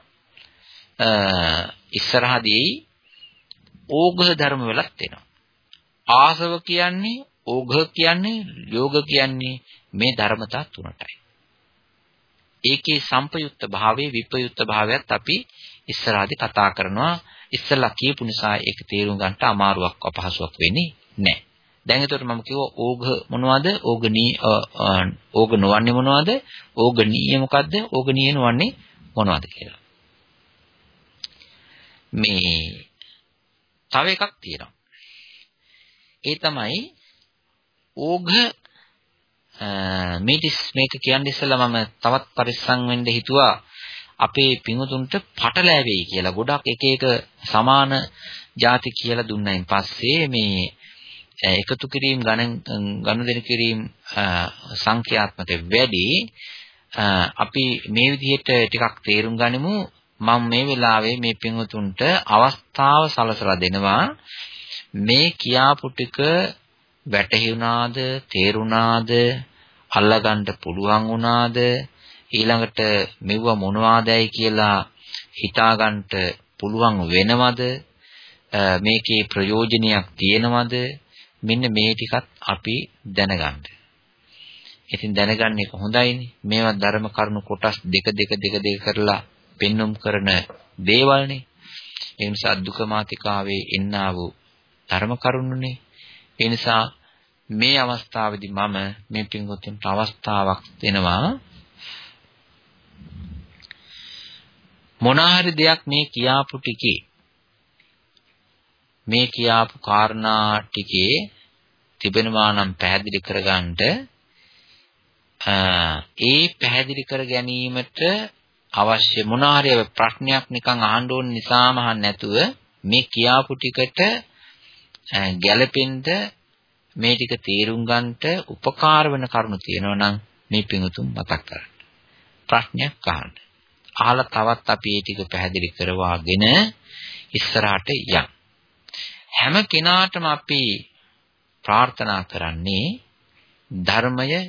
ඉස්සරහදී ඕඝ ධර්ම වලත් එනවා. ආසව කියන්නේ ඕඝ කියන්නේ යෝග කියන්නේ මේ ධර්මතා තුනටයි. ඒකේ සම්පයුක්ත භාවයේ විපයුක්ත භාවයත් අපි ඉස්සරහදී කතා කරනවා. ඉස්සලා කියපු නිසා ඒක තේරුම් ගන්නට අමාරුවක් අපහසුයක් වෙන්නේ නැහැ. දැන් එතකොට මම කිව්වා ඕඝ මොනවද? ඕගනී ඕග නොවන්නේ මොනවද? ඕගනීය මොකද්ද? ඕගනීය නොවන්නේ මොනවද කියලා. මේ තව එකක් තියෙනවා. ඒ තමයි ඕඝ මේක මේක කියන්නේ ඉස්සෙල්ලා මම තවත් පරිස්සම් වෙන්න හිතුවා අපේ පිඟුතුන්ට පටලැවෙයි කියලා. ගොඩක් එක එක සමාන ಜಾති කියලා දුන්නයින් පස්සේ මේ එකතු කිරීම ගණන් ගනුදෙනු කිරීම සංඛ්‍යාත්මක වැඩි අපි මේ විදිහට ටිකක් තේරුම් ගනිමු මම මේ වෙලාවේ මේ පින්වතුන්ට අවස්ථාව සලසලා දෙනවා මේ කියාපු ටික වැටහිුණාද තේරුණාද අල්ලගන්න පුළුවන් වුණාද ඊළඟට මෙවුව මොනවාදයි කියලා හිතාගන්න පුළුවන් වෙනවද මේකේ ප්‍රයෝජනයක් තියෙනවද මෙන්න මේ ටිකත් අපි දැනගන්න. ඉතින් දැනගන්න එක හොඳයිනේ. මේවා ධර්ම කරුණු කොටස් දෙක දෙක දෙක දෙක කරලා පෙන්눔 කරන දේවල්නේ. ඒ නිසා දුක මාතිකාවේ එන්නා වූ ධර්ම කරුණුනේ. ඒ නිසා මේ අවස්ථාවේදී මම මේ පින්වත්තුන්ට අවස්ථාවක් දෙනවා මොනාහරි දෙයක් මේ කියාපු ටිකේ මේ කියාපු කාරණා ටිකේ තිබෙනවා නම් පැහැදිලි කරගන්නට ඒ පැහැදිලි කර ගැනීමට අවශ්‍ය මොනාහරි ප්‍රශ්නයක් නිකන් අහන්න ඕන නිසාම අහන්න නැතුව මේ කියාපු ටිකට ගැළපෙන්න මේ ටික තේරුම් ගන්නට උපකාර වෙන කරුණු තියෙනවා නම් මේ පිඟුතුන් මතක් කරගන්න. ප්‍රශ්නයක් අහන්න. අහලා තවත් අපි මේ ටික පැහැදිලි කරවාගෙන ඉස්සරහට යන්න. හැම කෙනාටම අපි ප්‍රාර්ථනා කරන්නේ ධර්මය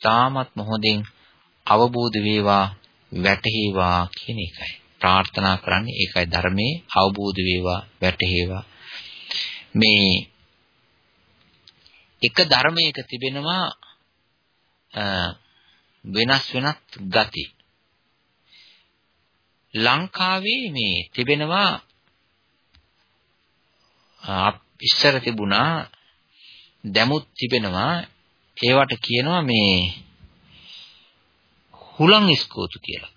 තාමත් මොහොතෙන් අවබෝධ වේවා වැටහේවා කියන එකයි. ප්‍රාර්ථනා කරන්නේ ඒකයි ධර්මයේ අවබෝධ වේවා වැටහේවා. මේ එක ධර්මයක තිබෙනවා වෙනස් වෙනත් ගති. ලංකාවේ මේ තිබෙනවා ඉස්සර තිබුණා දැමුත් තිබෙනවා ඒවට කියනවා මේ හුලං ඉස්කෝතු කියලා.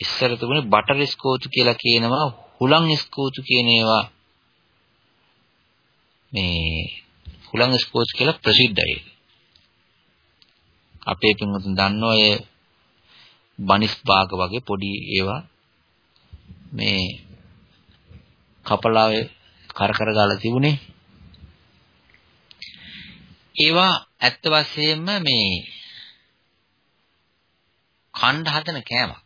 ඉස්සර තිබුණේ බටර් ඉස්කෝතු කියලා කියනවා හුලං ඉස්කෝතු කියන ඒවා මේ හුලං ඉස්කෝතු කියලා ප්‍රසිද්ධයි. අපේ පින්වතුන් දන්න ඔය බනිස් භාග වගේ පොඩි ඒවා මේ කපලාවේ කර කර ගාලා තිබුණේ. ඒවා ඇත්ත වශයෙන්ම මේ කණ්ඩ හදන කෑමක්.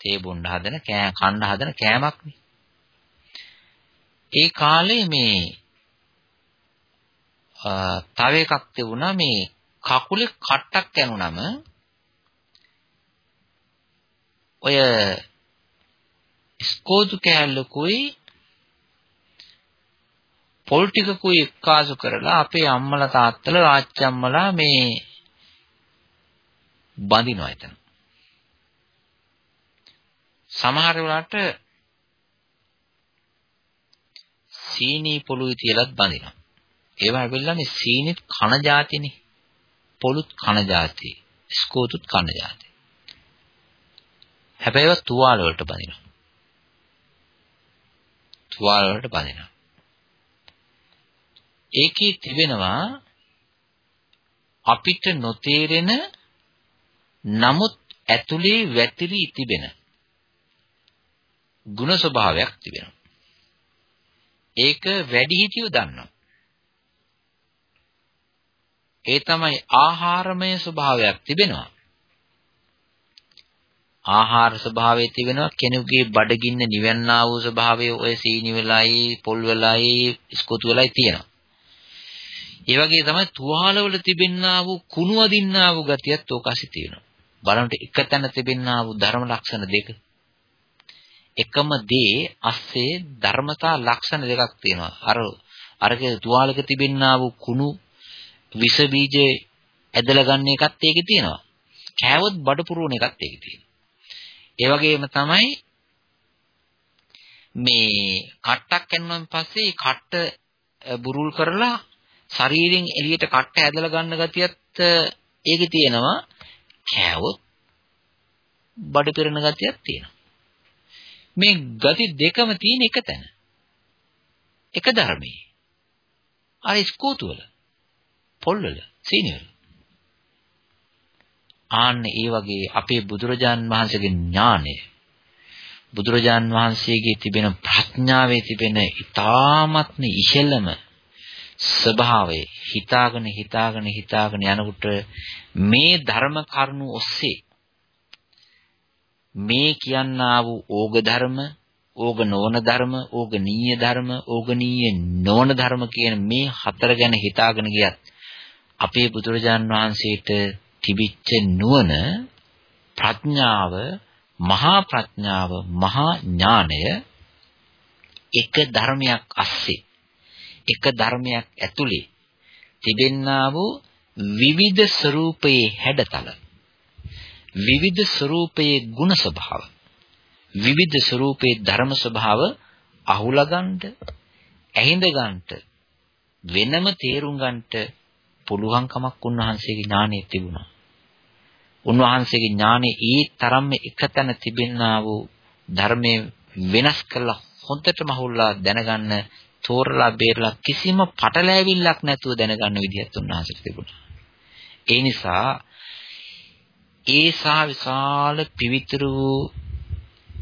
තේ බොණ්ඩ හදන කෑ කණ්ඩ හදන කෑමක් නේ. ඒ කාලේ මේ තව එකක් තිබුණා මේ කකුලේ කට්ටක් කැණුනම ඔය ස්කෝදු කෑල්ලකුයි පොල් ටිකකුයි එක්කාසු කරලා අපේ අම්මලා තාත්තලා ආච්චි අම්මලා මේ බඳිනවා එතන. සමහර වෙලාවට සීනි පොළුයි තියලත් බඳිනවා. ඒවා වෙල්ලානේ සීනිත් කන જાතිනේ. පොළුත් කන જાති. ස්කෝතුත් කන જાති. හැබැයි ඒවා තුවාල වලට බඳිනවා. තුවාල වලට බඳිනවා. ඒකේ තිබෙනවා අපිට නොතේරෙන නමුත් ඇතුලේ වැතිරි තිබෙන ಗುಣ ස්වභාවයක් තිබෙනවා. ඒක වැඩි හිතියෝ දන්නවා. ඒ තමයි ආහාරමය ස්වභාවයක් තිබෙනවා. ආහාර ස්වභාවය තිබෙනවා කෙනෙකුගේ බඩගින්න නිවන්නා වූ ස්වභාවය ඔය සීනි වෙලයි පොල් වෙලයි ස්කොතු වෙලයි තියෙනවා. ඒ වගේ තමයි තුවාලවල තිබෙන්නා වූ කුණු අදින්නා වූ ගතියත් ඕකාසි තියෙනවා. බලන්න එකතැන තිබෙන්නා වූ ධර්ම ලක්ෂණ දෙක. එකම දේ අස්සේ ධර්මතා ලක්ෂණ දෙකක් තියෙනවා. අර අරගේ තුවාලක තිබෙන්නා වූ කුණු විස බීජ ඇදලා ගන්න එකත් ඒකේ තියෙනවා. කෑවොත් බඩ පුරවන එකත් ඒකේ තියෙනවා. ඒ වගේම තමයි මේ කට්ටක් කන්නවන් පස්සේ කට්ට බුරුල් කරලා ශරීරයෙන් එළියට කට්ට ඇදලා ගන්න ගතියත් ඒකේ තියෙනවා කෑවොත් බඩ පිරෙන ගතියක් තියෙනවා. මේ ගති දෙකම තියෙන එක තැන. එක ධර්මයේ. අර ස්කෝතු වල පොල් වල සීනි වල. ආන්න ඒ වගේ අපේ බුදුරජාන් වහන්සේගේ ඥානය බුදුරජාන් වහන්සේගේ තිබෙන ප්‍රඥාවේ තිබෙන ඊ타ත්ම ඉහළම ස්වභාවය හිතාගෙන හිතාගෙන හිතාගෙන යනකොට මේ ධර්ම කරුණු ඔස්සේ මේ කියන්නා වූ ඕග ධර්ම ඕග නොවන ධර්ම ඕගනීය ධර්ම ඕගනීය නොවන ධර්ම කියන මේ හතර ගැන හිතාගෙන ගියත් අපේ බුදුරජාන් වහන්සේට තිබිච්ච නුවණ ප්‍රඥාව මහා ප්‍රඥාව මහා ඥානය එක ධර්මයක් අස්සේ. එක ධර්මයක් ඇතුලේ තිබෙන්නා වූ විවිධ ස්වરૂපයේ හැඩතල විවිධ ස්වરૂපයේ ಗುಣ ස්වභාව විවිධ ස්වરૂපයේ ධර්ම ස්වභාව අහුලා ගන්නට ඇහිඳ ගන්නට වෙනම තේරුම් ගන්නට පුළුවන්කමක් උන්වහන්සේගේ ඥානයේ තිබුණා. උන්වහන්සේගේ ඥානයේ ඒ තරම්ම එකතැන තිබෙන්නා වූ ධර්මයේ වෙනස් කළ හොඳටම අහුල්ලා දැනගන්න තෝරලා බේරලා කිසිම පටලැවිල්ලක් නැතුව දැනගන්න විදිහත් උන්වහන්සේට තිබුණා. ඒ නිසා ඒ සා විශාල පිවිතුරු වූ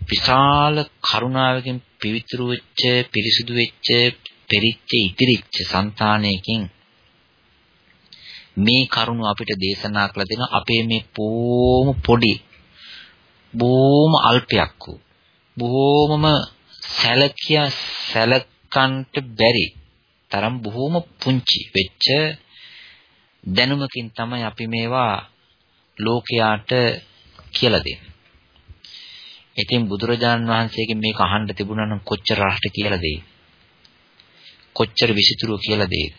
විශාල කරුණාවකින් පිවිතුරු වෙච්ච පිරිසුදු වෙච්ච පෙරිච්ච ඉතිරිච්ච సంతානයකින් මේ කරුණ අපිට දේශනා කළ දෙන අපේ මේ බොහොම පොඩි බොහොම අල්පයක් වූ බොහොමම සැලකිය සැලකන්ට බැරි තරම් බොහොම පුංචි වෙච්ච දැනුමකින් තමයි අපි මේවා ලෝකයාට කියලා දෙන්නේ. ඉතින් බුදුරජාන් වහන්සේගෙන් මේක අහන්න තිබුණා නම් කොච්චර රහට කියලා දෙයි. කොච්චර විසිතුරු කියලා දෙයිද?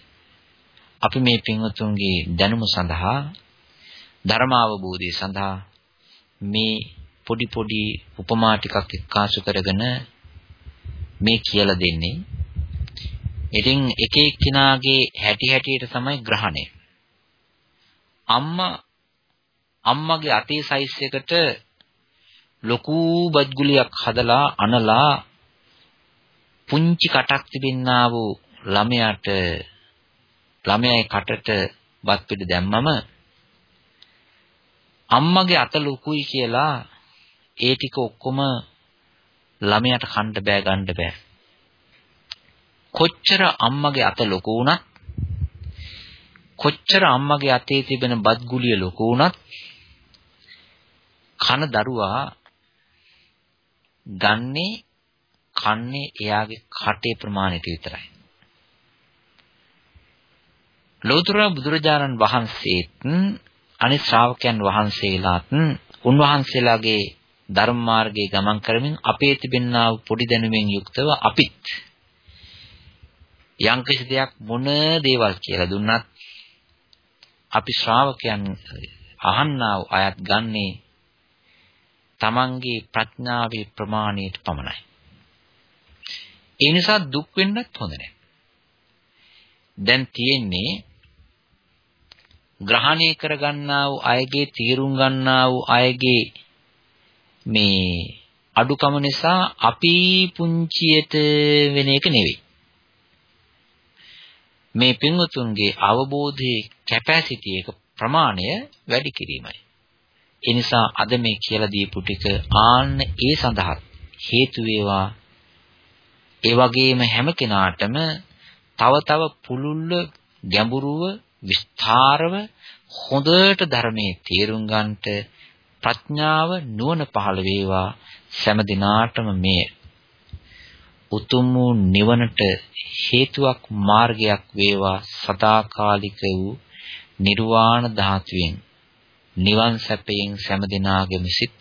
අපි මේ පින්වතුන්ගේ දැනුම සඳහා ධර්ම අවබෝධය සඳහා මේ පොඩි පොඩි උපමා ටිකක් එක්කාසු කරගෙන මේ කියලා දෙන්නේ. ඉතින් එක එක්කිනාගේ හැටි හැටියට තමයි ග්‍රහණය. අම්මා අම්මගේ අතේ සයිස් එකට ලොකු බත්ගුලියක් හදලා අනලා පුංචි කටක් තිබෙන්නා වූ ළමයාට ළමයාගේ කටට බත් පිට දැම්මම අම්මගේ අත ලොකුයි කියලා ඒ ටික ඔක්කොම ළමයාට කන්න බෑ ගන්න බෑ. කොච්චර අම්මගේ අත ලොකු වුණත් කොච්චර අම්මගේ අතේ තිබෙන බත් ගුලිය ලොකු වුණත් කන දරුවා ගන්නේ කන්නේ එයාගේ කටේ ප්‍රමාණයට විතරයි. ලෝතර බුදුරජාණන් වහන්සේත් අනිත් ශ්‍රාවකයන් වහන්සේලාත් උන්වහන්සේලාගේ ධර්ම මාර්ගයේ ගමන් කරමින් අපේ තිබෙනා වූ පොඩි දැනුමින් යුක්තව අපිත් යම්කිසි දෙයක් මොන දේවල් කියලා දුන්නත් අපි ශ්‍රාවකයන් අහන්නා වූ අයත් ගන්නේ තමන්ගේ ප්‍රඥාවේ ප්‍රමාණයට පමණයි. ඒ නිසා දුක් වෙන්නත් හොඳ නැහැ. දැන් තියෙන්නේ ග්‍රහණය කරගන්නා වූ අයගේ තීරුම් ගන්නා වූ අයගේ මේ අඩුකම නිසා අපි පුංචියට වෙන එක නෙවෙයි. මේ පින්වතුන්ගේ අවබෝධයේ කැපැසිටි එක ප්‍රමාණය වැඩි කිරීමයි. ඒ නිසා අද මේ කියලා දීපු ටික ආන්න ඒ සඳහා හේතු වේවා. ඒ වගේම හැම කෙනාටම තව තව පුළුල්ව ගැඹුරුව විස්තරව හොඳට ධර්මයේ තේරුම් ගන්නට ප්‍රඥාව නුවණ පහළ වේවා සෑම දිනාටම මේ උතුම් වූ නිවනට හේතුවක් මාර්ගයක් වේවා සදාකාලික වූ නිර්වාණ ධාතුවෙන්. නිවන් සැපයෙන් සෑම දිනාගෙම සිත්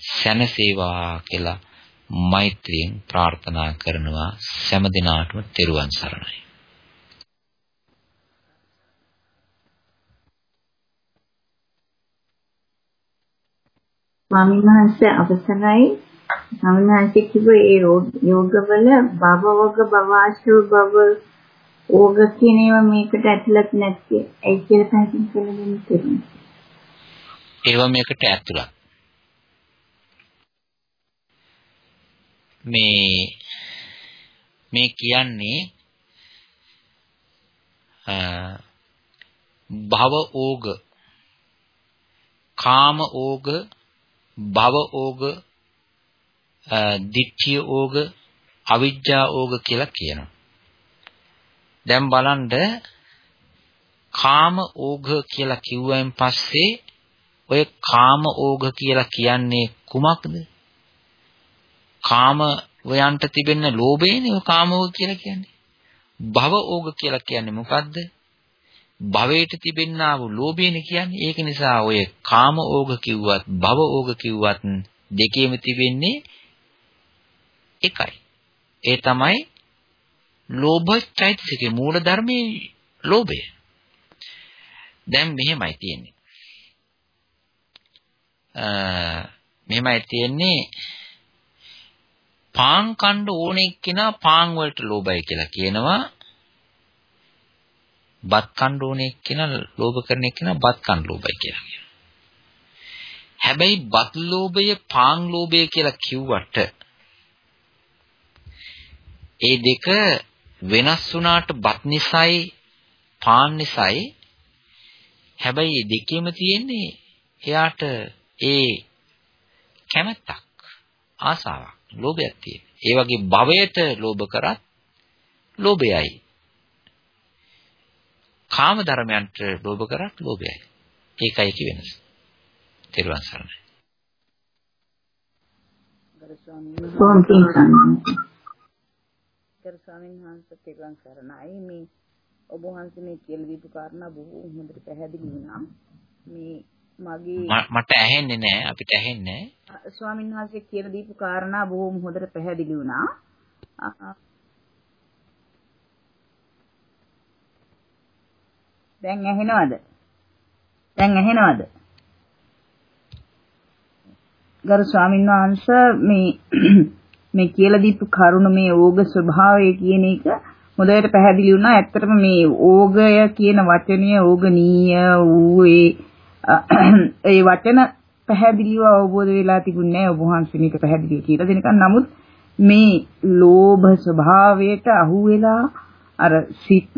සැනසේවා කියලා මෛත්‍රියෙන් ප්‍රාර්ථනා කරනවා. සෑම දිනාටම තෙරුවන් සරණයි. ස්වාමීන් වහන්සේ අවසරයි. ස්වාමීන් වහන්සේ කිව්වේ ඒ යෝගවල භවවග භවාශ්‍රව භව ඕග කියන ඒවා මේකට ඇතුළත් නැත්තේ. ඒ කියලා පැහැදිලි කරලා දෙන්න ඒවා මේකට ඇතුළත්. මේ මේ කියන්නේ භව ඕග කාම ඕග භව ඕග දිට්ඨිය ඕග අවිජ්ජා ඕග කියලා කියනවා දැන් බලන්න කාම ඕඝ කියලා කිව්වයින් පස්සේ ඔය කාම ඕඝ කියලා කියන්නේ කුමක්ද? කාම වයන්ට තිබෙන ලෝභයනේ ඔය කාම ඕඝ කියලා කියන්නේ. භව ඕඝ කියලා කියන්නේ මොකද්ද? භවයට තිබෙන්නා වූ ලෝභයනේ කියන්නේ. ඒක නිසා ඔය කාම ඕඝ කිව්වත් භව ඕඝ කිව්වත් දෙකේම තිබෙන්නේ එකයි. ඒ තමයි ලෝභ චෛතසිකේ මූල ධර්මයේ ලෝභය. දැන් මෙහෙමයි තියෙන්නේ. අ මෙහෙමයි තියෙන්නේ පාන් කණ්ඩ ඕනේ කෙනා පාන් වලට ලෝභයි කියලා කියනවා. බත් කණ්ඩ ඕනේ කෙනා ලෝභ කරන කෙනා බත් කණ්ඩ ලෝභයි කියලා කියනවා. හැබැයි බත් ලෝභය පාන් ලෝභය කියලා කිව්වට ඒ දෙක වෙනස් වුණාට බත් නිසයි පාන් නිසයි හැබැයි දෙකේම තියෙන්නේ එයාට ඒ කැමැත්තක් ආසාවක් ලෝභයක් තියෙන. ඒ වගේ භවයට ලෝභ කරත් ලෝභයයි. කාම ධර්මයන්ට ලෝභ කරත් ලෝභයයි. ඒකයි කි වෙනස. තෙරුවන් සරණයි. ගරු ස්වාමීන් වහන්සේ තෙරුවන් සරණයි මේ ඔබ වහන්සේ මේ කියලා දීපු කාරණා බොහෝ හොඳට පැහැදිලි වුණා. මේ මගේ මට ඇහෙන්නේ නැහැ අපිට ඇහෙන්නේ නැහැ. ස්වාමීන් වහන්සේ කියලා දීපු කාරණා බොහොම හොඳට පැහැදිලි වුණා. දැන් ඇහෙනවද? දැන් ඇහෙනවද? ගරු ස්වාමීන් වහන්සේ මේ මේ කියලා දීපු කරුණ මේ ඕග ස්වභාවය කියන එක හොඳට පැහැදිලි වුණා. ඇත්තටම මේ ඕගය කියන වචනය ඕගනීය ඌ ඒ වචන පැහැදිලිව අවබෝධ වෙලා තිබුණේ නැහැ ඔබ වහන්සේ මේක පැහැදිලිව කියලා දෙනකන්. නමුත් මේ ලෝභ ස්වභාවයට අහු වෙලා අර සිත්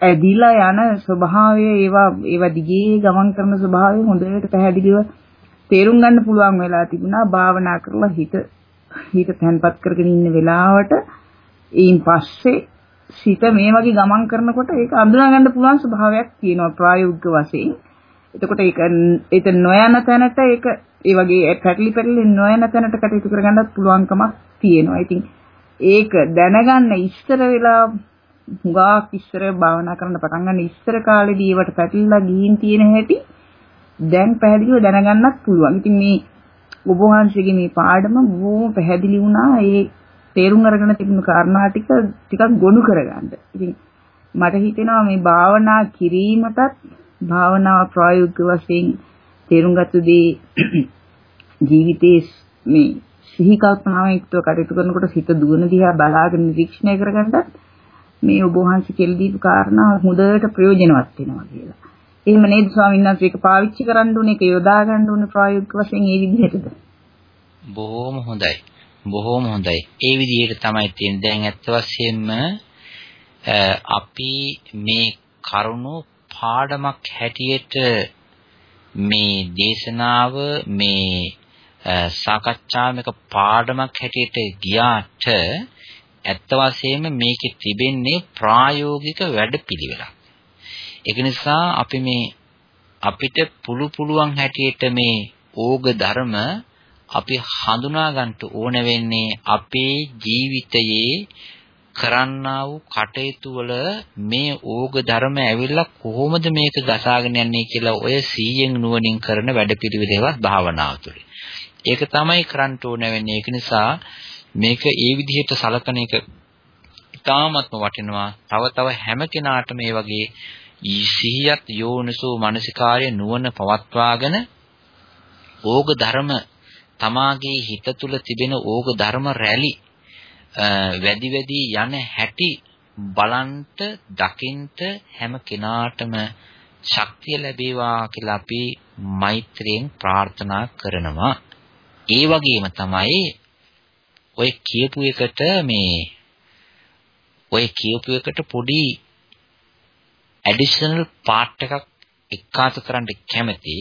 ඇදිලා යන ස්වභාවය ඒවා ඒවා දිගේ ගමන් කරන ස්වභාවය හොඳට පැහැදිලිව තේරුම් ගන්න පුළුවන් වෙලා තිබුණා භාවනා කරලා හිත හිත තැන්පත් කරගෙන ඉන්න වෙලාවට ඊයින් පස්සේ සිත මේ වගේ ගමන් කරනකොට ඒක අඳුනා ගන්න පුළුවන් ස්වභාවයක් තියෙනවා ප්‍රායෝගික වශයෙන්. එතකොට ඒක ඒක නොයන තැනට ඒක ඒ වගේ පැටලි පැටලි නොයන තැනට කටයුතු කරගන්නත් පුළුවන්කමක් තියෙනවා. ඉතින් ඒක දැනගන්න ඉස්සර වෙලා හුඟක් ඉස්සර භාවනා කරන්න පටන් ගන්න ඉස්සර කාලේදී ඒවට පැටලිලා ගිහින් තියෙන හැටි දැන් පැහැදිලිව දැනගන්නත් පුළුවන්. ඉතින් මේ ඔබ වහන්සේගේ මේ පාඩම බොහොම පැහැදිලි වුණා. ඒ තේරුම් අරගෙන තිබුණු කාරණා ටික ටිකක් ගොනු කරගන්න. ඉතින් මට හිතෙනවා මේ භාවනා කිරීමටත් භාවනාව ප්‍රායෝගික වශයෙන් තේරුම් ගත්ත දේ ජීවිතයේ මේ සිහි කල්පනාවෙන් යුක්තව කටයුතු කරනකොට සිත දුවන දිහා බලාගෙන නිරීක්ෂණය කරගන්නත් මේ ඔබ වහන්සේ කියලා දීපු කාරණා හොඳට ප්‍රයෝජනවත් වෙනවා කියලා. එහෙම නේද ස්වාමීන් වහන්සේ ඒක පාවිච්චි කරන්න ඕනේ ඒක යොදා ගන්න ඕනේ ප්‍රායෝගික වශයෙන් ඒ විදිහටද? බොහොම හොඳයි. බොහොම හොඳයි. ඒ විදිහට තමයි තියෙන්නේ. දැන් ඇත්ත වශයෙන්ම අපි මේ කරුණු පාඩමක් හැටියට මේ දේශනාව මේ සාකච්ඡාවක පාඩමක් හැටියට ගියාට ඇත්ත වශයෙන්ම මේකේ තිබෙන්නේ ප්‍රායෝගික වැඩපිළිවෙලක්. ඒක නිසා අපි මේ අපිට පුළු පුළුවන් හැටියට මේ ඕග ධර්ම අපි හඳුනා ගන්න ඕන වෙන්නේ අපේ ජීවිතයේ කරන්නා වූ කටයුතු වල මේ ඕග ධර්ම ඇවිල්ලා කොහොමද මේක ගසාගෙන යන්නේ කියලා ඔය 100න් නුවණින් කරන වැඩපිළිවෙලවත් භාවනාව තුළ. ඒක තමයි කරන්න ඕන වෙන්නේ. ඒක නිසා මේක ඒ විදිහට සලකන එක ඉතාමත්ම වටිනවා. තව තව හැම කෙනාටම මේ වගේ සිහියත් යෝනිසෝ මානසිකාර්ය නුවණ පවත්වාගෙන ඕග ධර්ම තමාගේ හිත තුල තිබෙන ඕග ධර්ම රැලි වැඩි වැඩි යන හැටි බලන්ට දකින්ට හැම කෙනාටම ශක්තිය ලැබේවා කියලා අපි මෛත්‍රියෙන් ප්‍රාර්ථනා කරනවා. ඒ වගේම තමයි ඔය කියපු එකට මේ ඔය කියපු එකට පොඩි ඇඩිෂනල් පාර්ට් එකක් එක්කාසු කරන්න කැමති.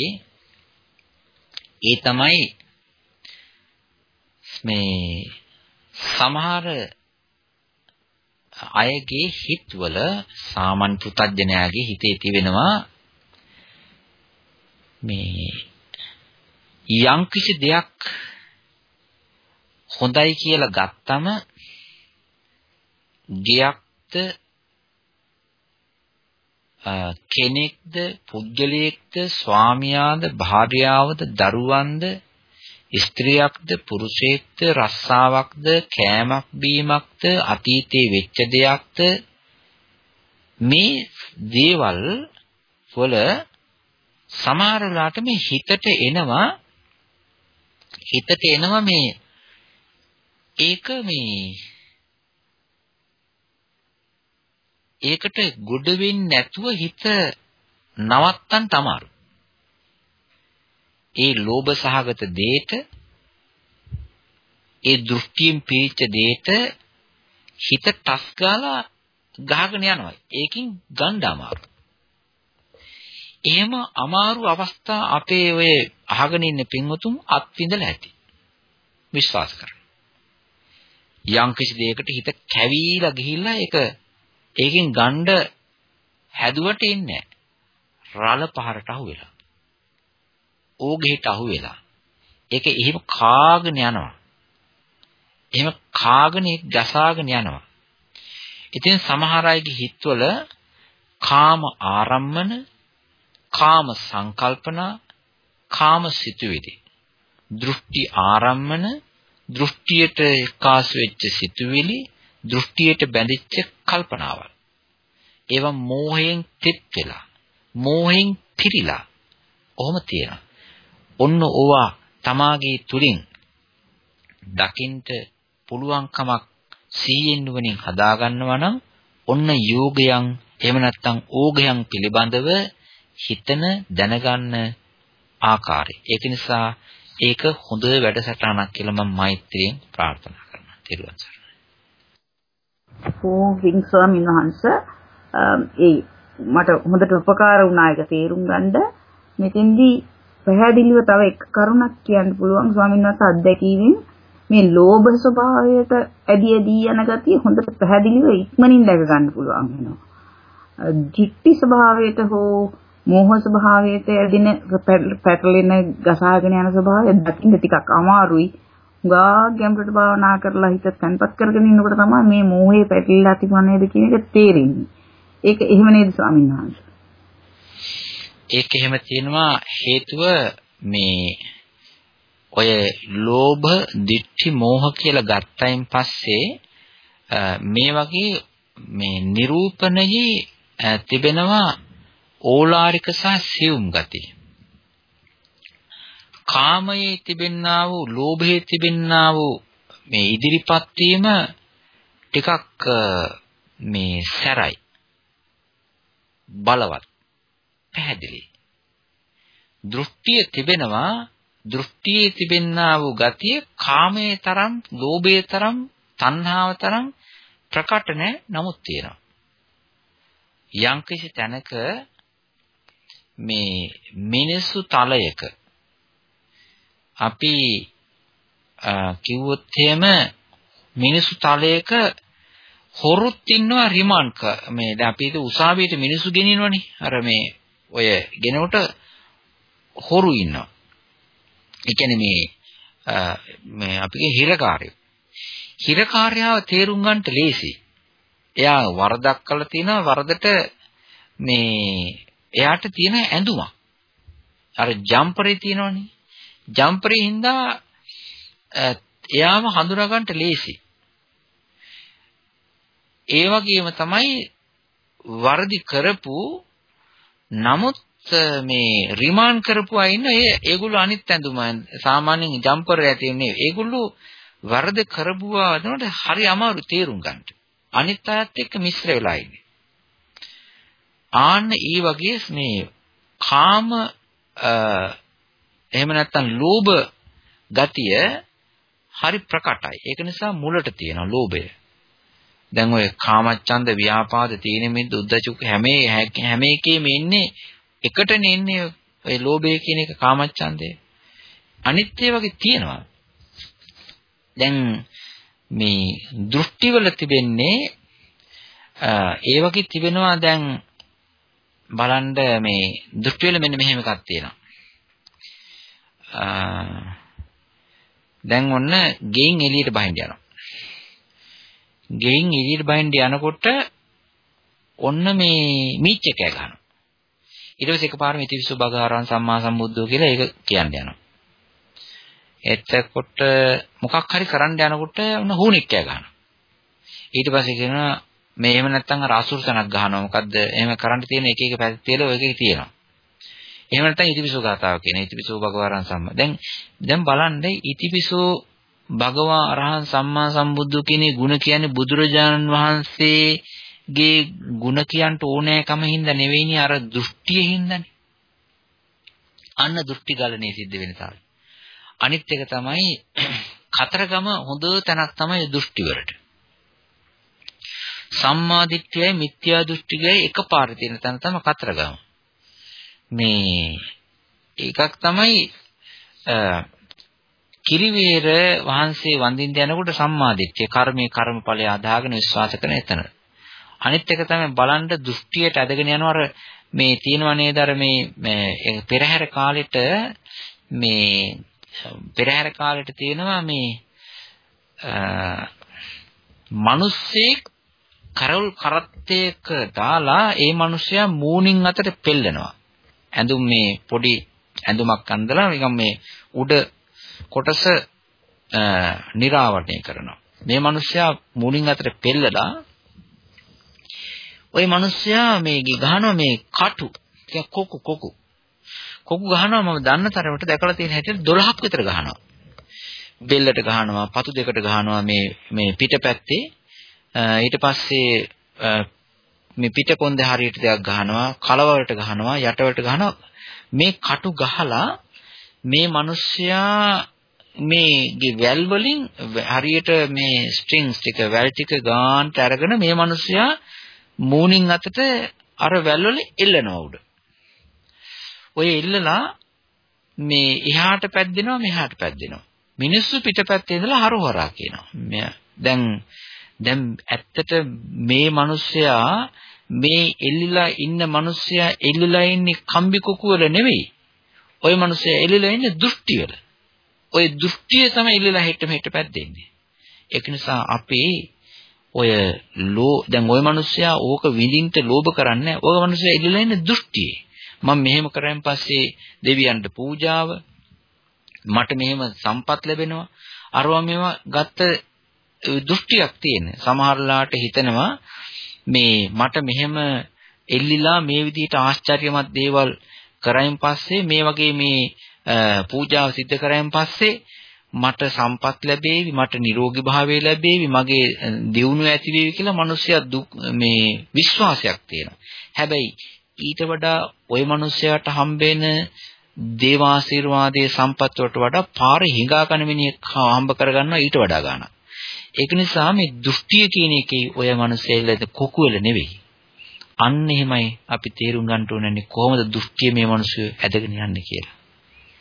ඒ තමයි මේ සමහර අයගේ හිතවල සාමාන්‍ය පුතඥයාගේ හිතේ තිබෙනවා මේ යම්කිසි දෙයක් හොඳයි කියලා ගත්තම ගියක්ද කෙනෙක්ද පුද්ගලයෙක්ද ස්වාමියාද භාර්යාවද දරුවන්ද ස්ත්‍රියක්ද පුරුෂයෙක්ද රස්සාවක්ද කෑමක් බීමක්ද අතීතයේ වෙච්ච දෙයක්ද? මේ දේවල් වල සමහර වෙලාවට මේ හිතට එනවා හිතට එනවා මේ ඒක මේ ඒකට ගොඩ වෙන්නේ නැතුව හිත නවත්තන්න තමාරු. ඒ ලෝභ සහගත දේට ඒ දෘෂ්ටියෙන් පීච්ච දේට හිත ටස් ගාලා ගහගෙන යනවා. ඒකින් ගන්න අමාරු. එහෙම අමාරු අවස්ථා අපේ ඔය අහගෙන ඉන්න පින්වතුන් අත්විඳලා ඇති. විශ්වාස කරන්න. යම් කිසි දෙයකට හිත කැවිලා ගිහිල්ලා ඒක ඒකෙන් ගණ්ඩ හැදුවට ඉන්නේ රළ පහරට අහු වෙලා. ඕගෙහිට අහු වෙලා. ඒක එහෙම කාගෙන යනවා. එහෙම කාගෙන ගසාගෙන යනවා. ඉතින් සමහර අයගේ හිතවල කාම ආරම්මන, කාම සංකල්පනා, කාම සිතුවිලි, දෘෂ්ටි ආරම්මන, දෘෂ්ටියට එකාසු වෙච්ච සිතුවිලි දෘෂ්ටියට බැඳිච්ච කල්පනාවල්. ඒවා මෝහයෙන් තෙත් වෙලා, මෝහයෙන් පිරීලා. ඔහොම තියෙනවා. ඔන්න ඕවා තමාගේ තුලින් දකින්ට පුළුවන්කමක් සීයෙන් නුවණින් හදා ගන්නවා නම් ඔන්න යෝගයන් එහෙම නැත්නම් ඕගයන් පිළිබඳව හිතන දැනගන්න ආකාරය. ඒක නිසා ඒක හොඳ වැඩසටහනක් කියලා මම මෛත්‍රියෙන් ප්‍රාර්ථනා කරනවා. ත්වන් සර්. පෝවින් ස්වාමීන් වහන්සේ ඒ මට හොඳට උපකාර වුණා ඒක තේරුම් ගන්න මෙතෙන්දී පැහැදිලිව තව එක කරුණක් කියන්න පුළුවන් ස්වාමීන් වහන්සේ අත්දැකීමෙන් මේ ලෝභ ස්වභාවයට ඇදී ඇදී යන ගතිය හොඳට පැහැදිලිව ඉක්මනින් දැක ගන්න පුළුවන් වෙනවා. ධිට්ඨි ස්වභාවයට හෝ මෝහ ස්වභාවයට ඇදින පැටලෙන ගසාගෙන යන ස්වභාවය දකින්න ටිකක් අමාරුයි. ගා ගැඹුරට භාවනා කරලා හිත තැන්පත් කරගෙන ඉන්නකොට තමයි මේ මෝහේ පැටලිලා තිබුණ නේද කියන එක තේරෙන්නේ. ඒක එහෙම නේද ස්වාමීන් වහන්සේ? ඒක එහෙම තියෙනවා හේතුව මේ ඔය ලෝභ, ditthi, මෝහ කියලා ගත්තයින් පස්සේ මේ වගේ මේ නිරූපණයේ තිබෙනවා ඕලාරික සහ සියුම් ගති. කාමයේ තිබෙන්නා වූ ලෝභයේ තිබෙන්නා වූ මේ ඉදිරිපත් වීම ටිකක් මේ සැරයි. බලවත් පැහැදිලි. දෘෂ්ටිය තිබෙනවා දෘෂ්ටියේ තිබෙන්නා වූ ගතිය කාමයේ තරම් ලෝභයේ තරම් තණ්හාව තරම් ප්‍රකට නැහැ නමුත් තියෙනවා. යම්කිසි තැනක මේ මිනිසු තලයක අපි කිව්වොත් එහෙම මිනිසු තලයක හොරුත් ඉන්නවා රිමාන්ඩ් මේ දැන් අපි හිතුව උසාවියට මිනිසු ගෙනිනවනේ අර මේ ඔය ගෙනවට හොරු ඉන්නවා. ඒ කියන්නේ මේ මේ අපිගේ හිරකාරයෝ. හිරකාරයාව තේරුම් ගන්නට ලේසි එයා වරදක් කළා තියෙනවා වරදට මේ එයාට තියෙන ඇඳුමක්. අර ජම්පරේ තියෙනවනේ. ජම්පරේ හින්දා එයාම හඳුනා ගන්නට ලේසි. ඒ වගේම තමයි වර්ධි කරපු නමුත් මේ රිමාන්ඩ් කරපු අය ඉන්න ඒ ඒගොල්ලෝ අනිත් ඇඳුම සාමාන්‍යයෙන් ජම්පර් ඇතින්නේ ඒගොල්ලෝ වරද කරපුවා වදනට හරි අමාරු තේරුම් ගන්නට. අනිත් අයත් එක්ක මිශ්‍ර වෙලා ඉන්නේ. ආන්න ඒ වගේ මේ කාම එහෙම නැත්නම් ලෝභ ගතිය හරි ප්‍රකටයි. ඒක නිසා මුලට තියෙනවා ලෝභය. දැන් ඔය කාමච්ඡන්ද ව්‍යාපාද තීන මිද්ද උද්ධචුක් හැම හැම එකේම ඉන්නේ එකටනේ ඉන්නේ ඔය ලෝභය කියන එක කාමච්ඡන්දේ. අනිත්‍ය වගේ තියෙනවා. දැන් මේ දෘෂ්ටිවල තිබෙන්නේ ඒ වගේ තිබෙනවා දැන් බලන්න මේ දෘෂ්ටිවල මෙන්න මෙහෙම එකක් තියෙනවා. දැන් ඔන්න ගෙයින් එළියට බහින්න යනවා. ගෙයින් එළියට බහින්න යනකොට ඔන්න මේ මීච්ච කෑ ගන්නවා. ඊට පස්සේ එකපාරම ඉතිවිසු බගාරන් සම්මා සම්බුද්ධෝ කියලා ඒක කියන්න යනවා. එතකොට මොකක් හරි කරන්න යනකොට ඔන්න හුණික් කෑ ගන්නවා. ඊට පස්සේ කියනවා මේ එහෙම නැත්නම් අර අසුරසනක් ගහනවා. මොකද්ද? එහෙම කරන්න තියෙන එක එක පැති තියලා ඔය එකේ තියෙනවා. එහෙම නැත්නම් ඉතිපිසෝ ගාතාව කියන ඉතිපිසෝ භගවරන් සම්මා. දැන් දැන් බලන්න ඉතිපිසෝ භගවා අරහං සම්මා සම්බුද්ධ කියන ගුණ කියන්නේ බුදුරජාණන් වහන්සේගේ ගුණ කියන්න ඕනෑකම හින්දා නෙවෙයිනේ අර දෘෂ්ටිය හින්දානේ. අන්න දෘෂ්ටි ගලණේ සිද්ධ වෙන තාලේ. අනිත් එක තමයි කතරගම හොඳ තැනක් තමයි දෘෂ්ටි වලට. සම්මා දිට්ඨියයි මිත්‍යා දෘෂ්ටියයි එකපාර තියෙන තැන තමයි කතරගම. මේ එකක් තමයි කිරිවේර වහන්සේ වඳින්න යනකොට සම්මා දිට්ඨිය කර්මයේ කර්මඵලය අදාගෙන විශ්වාස කරන එතන. අනිත් එක තමයි බලන්න දෘෂ්ටියට ඇදගෙන යනවර මේ තියෙනව නේද අර මේ පෙරහැර කාලෙට මේ පෙරහැර කාලෙට තියෙනවා මේ මිනිස්සෙක් කරවල් කරත්තයක දාලා ඒ මිනිසයා මූණින් අතට පෙල්ලනවා. ඇඳුම් මේ පොඩි ඇඳුමක් අඳලා නිකන් මේ උඩ කොටස නිරාවරණය කරනවා. මේ මිනිසයා මූණින් අතට පෙල්ලලා ওই මිනිසයා මේ ගහනවා මේ කටු කොකු කොකු කොකු ගහනවා මම දන්න තරමට දැකලා තියෙන හැටියට 12ක් විතර ගහනවා. බෙල්ලට ගහනවා, පතු දෙකට ගහනවා මේ මේ පිටපැත්තේ. ඊට පස්සේ මේ පිටකොන්දේ හරියට දෙයක් ගහනවා, කලවලට ගහනවා, යටවලට ගහනවා. මේ කටු ගහලා මේ මිනිස්සයා මේ වැල් වලින් හරියට මේ ස්ට්‍රින්ග්ස් ටික වැල් ටික ගාන්ට අරගෙන මේ මිනිස්සයා මූණින් අතට අර වැල් වල එල්ලනවා උඩ. ඔය ඉල්ලලා මේ එහාට පැද්දෙනවා මෙහාට පැද්දෙනවා. මිනිස්සු පිටපැත්තේ ඉඳලා හරහරා කියනවා. දැන් දැන් ඇත්තට මේ මිනිස්සයා මේ එල්ලිලා ඉන්න මිනිස්සයා එල්ලිලා ඉන්නේ කම්බි කුකු වල නෙවෙයි. ওই මිනිස්සයා එල්ලිලා ඉන්නේ දෘෂ්ටි වල. ওই දෘෂ්ටිය තමයි එල්ලිලා හෙට මෙහෙට පැද්දෙන්නේ. ඒක නිසා අපේ ඔය ලෝ දැන් ওই මිනිස්සයා ඕක විඳින්න ලෝභ කරන්නේ නැහැ. ওই මිනිස්සයා එල්ලිලා ඉන්නේ දෘෂ්ටියේ. මම මෙහෙම කරන් පස්සේ දෙවියන්ට පූජාව මට මෙහෙම සම්පත් ලැබෙනවා අරවා මේවා ගත්ත දෘෂ්ටියක් තියෙන සමහරලාට හිතනවා මේ මට මෙහෙම එල්ලිලා මේ විදිහට ආශ්චර්යමත් දේවල් කරයින් පස්සේ මේ වගේ මේ පූජාව සිද්ධ කරයින් පස්සේ මට සම්පත් ලැබේවි මට නිරෝගී භාවය ලැබේවි මගේ දියුණුව ඇති වේවි කියලා මිනිස්සයා මේ විශ්වාසයක් තියෙනවා. හැබැයි ඊට වඩා ওই මිනිස්යාට හම්බෙන දේවාශිර්වාදයේ සම්පත් වලට වඩා පාර හිඟා කන මිනිහෙක් හම්බ කරගන්නවා ඊට වඩා ගන්න. ඒක නිසා මේ දෘෂ්ටිය කියන එකේ ඔය මිනිස්සෙල්ලද කොකුවල නෙවෙයි. අන්න එහෙමයි අපි තේරුම් ගන්න ඕනන්නේ කොහොමද දෘෂ්ටිය මේ මිනිස්සු ඇදගෙන යන්නේ කියලා.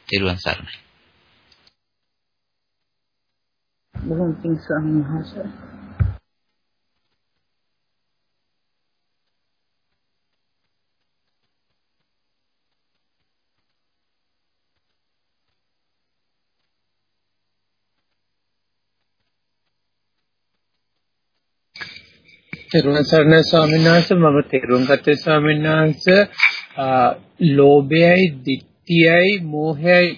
තේරුවන් සරණයි. බොහොම පිං ස්වාමීන් වහන්සේ තෙරුවන් සරණයි ස්වාමීන් වහන්සේ මම තෙරුවන් ගත්තේ ස්වාමීන් වහන්සේ ලෝභයයි ditthiyයි මෝහයයි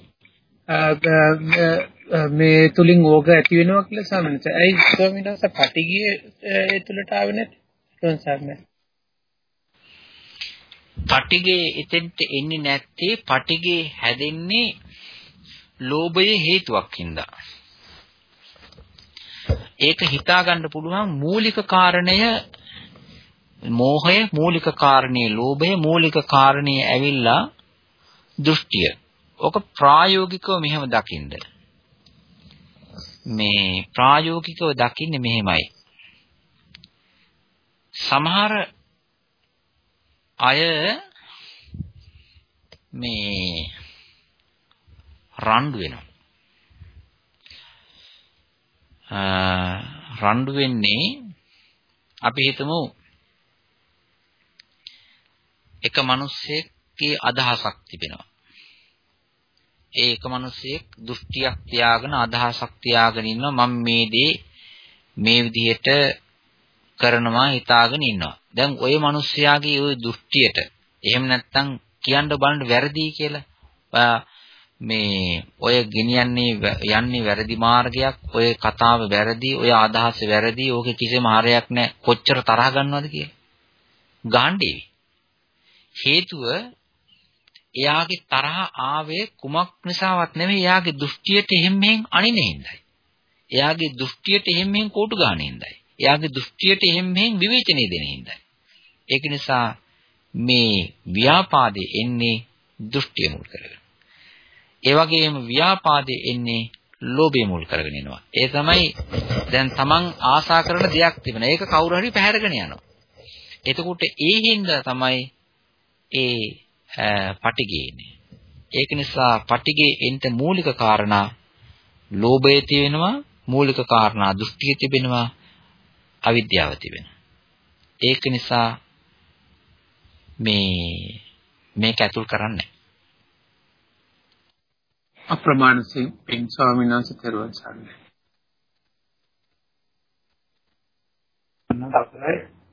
මේ තුලින් ඕක ඇති වෙනවා කියලා ස්වාමීන් වහන්සේ. ඇයි ස්වාමීන් වහන්සේ පටිගිය ඒ තුලට ආවේ නැති? තෙරුවන් සරණයි. පටිගේ එතෙන්ට එන්නේ නැත්තේ පටිගේ හැදෙන්නේ ලෝභයේ හේතුවක් හින්දා. ඒක හිතා ගන්න පුළුවන් මූලික කාරණය මෝහය මූලික කාරණේ ලෝභය මූලික කාරණේ ඇවිල්ලා දෘෂ්ටිය. ඔක ප්‍රායෝගිකව මෙහෙම දකින්න. මේ ප්‍රායෝගිකව දකින්නේ මෙහෙමයි. සමහර අය මේ රණ්ඩු වෙනවා. රණ්ඩු වෙන්නේ අපි හිතමු එක මිනිස්සෙක්ගේ අදහසක් තිබෙනවා. ඒ එක මිනිස්සෙක් දෘෂ්ටියක් තියාගෙන අදහසක් තියාගෙන ඉන්නවා මම මේ දේ මේ විදිහට කරනවා හිතාගෙන ඉන්නවා. දැන් ওই මිනිස්යාගේ ওই දෘෂ්ටියට එහෙම නැත්නම් කියන්න බලන්න වැරදි කියලා මේ ඔය ගෙනියන්නේ යන්නේ වැරදි මාර්ගයක් ඔය කතාව වැරදි ඔය අදහස වැරදි ඕකේ කිසිම හරයක් නැහැ කොච්චර තරහ ගන්නවද කියලා. ගාණ්ඩේ. හේතුව එයාගේ තරහ ආවේ කුමක් නිසාවත් නෙමෙයි. එයාගේ දෘෂ්ටියට එහෙම මෙහෙන් අනිනේ හින්දායි. එයාගේ දෘෂ්ටියට එහෙම මෙහෙන් කෝටු ගානේ හින්දායි. එයාගේ දෘෂ්ටියට එහෙම මෙහෙන් විවේචනය දෙන හින්දායි. ඒක නිසා මේ ව්‍යාපාදේ එන්නේ දෘෂ්ටිය මුල් කරගෙන. ඒ වගේම ව්‍යාපාදේ එන්නේ ලෝභය මුල් කරගෙන එනවා. ඒ තමයි දැන් Taman ආසා කරන දෙයක් තිබෙන. ඒක කවුරු හරි පැහැරගෙන යනවා. එතකොට ඒ හින්දා තමයි ඒ පටිගේ එන්නේ. ඒක නිසා පටිගේ එන්න මූලික කාරණා ලෝභය තියෙනවා, මූලික කාරණා දෘෂ්ටිය තිබෙනවා, අවිද්‍යාව තිබෙනවා. ඒක නිසා මේ මේක ඇතුල් කරන්නේ අප්‍රමාණ පින් ස්වාමීන් වහන්සේ තෙරුවන් සරණයි.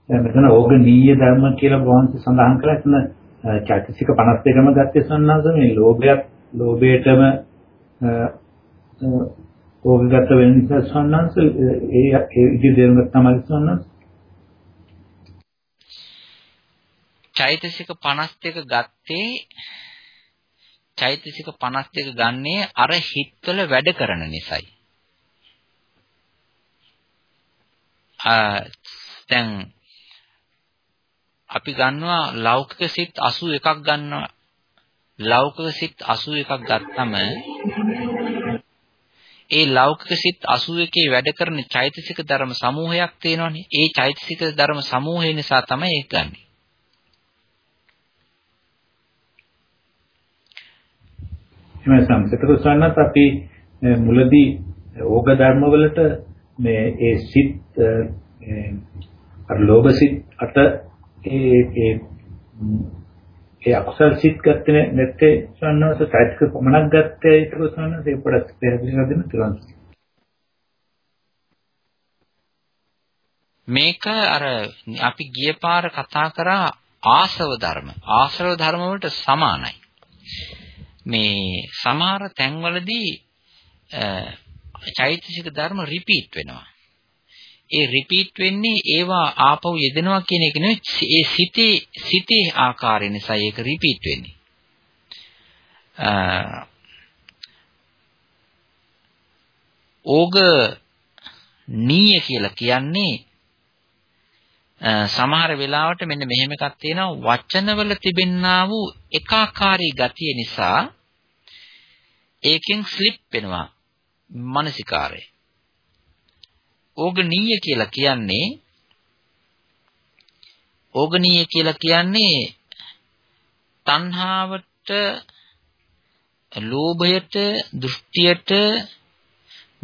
දැන් මෙතන ඕගනීය ධර්ම කියලා වහන්සේ සඳහන් කළා එතන චෛතසික 52ම ගත්තේ සන්නාස මේ ලෝභයත් ලෝභයටම ඕගගත වෙන නිසා සන්නාස ඒ ඒ ඉති දෙන්න තමයි සන්නාස චෛතසික 52 ගත්තේ චෛතසික 52 ගන්නේ අර හිත්වල වැඩ කරන නිසායි. ආ දැන් අපි ගන්නවා ලෞකික සිත් 81ක් ගන්නවා. ලෞකික සිත් 81ක් ගත්තම ඒ ලෞකික සිත් 81 වැඩ කරන චෛතසික ධර්ම සමූහයක් තියෙනවනේ. ඒ චෛතසික ධර්ම සමූහය නිසා තමයි ඒක ගන්නේ. එහෙම සම්සිතක සන්නත් අපි මුලදී ඕග ධර්ම වලට මේ ඒ සිත් අර ලෝභ සිත් අට ඒ ඒ ඒ අකුසල් සිත් ගත්තේ නැත්තේ සන්නස සයිත්ක පමණක් ගත්තේ ඒක සන්නස ඒ පොඩක් පැහැදිලි කර දෙන්න පුළුවන්. මේක අර අපි ගිය පාර කතා කරා ආසව ධර්ම. ආශ්‍රව ධර්ම වලට සමානයි. මේ සමහර තැන්වලදී චෛතසික ධර්ම රිපීට් වෙනවා. ඒ රිපීට් වෙන්නේ ඒවා ආපහු යෙදෙනවා කියන එක නෙවෙයි ඒ සිතේ සිතේ ආකාරය නිසා ඒක රිපීට් වෙන්නේ. ඕග නීය කියලා කියන්නේ සමහර වෙලාවට මෙන්න මෙහෙම එකක් තියෙනවා වචනවල තිබෙන්නා වූ එකාකාරී ගතිය නිසා ඒකෙන් ස්ලිප් වෙනවා මානසිකාරය. ඕගනීය කියලා කියන්නේ ඕගනීය කියලා කියන්නේ තණ්හාවට ලෝභයට දෘෂ්ටියට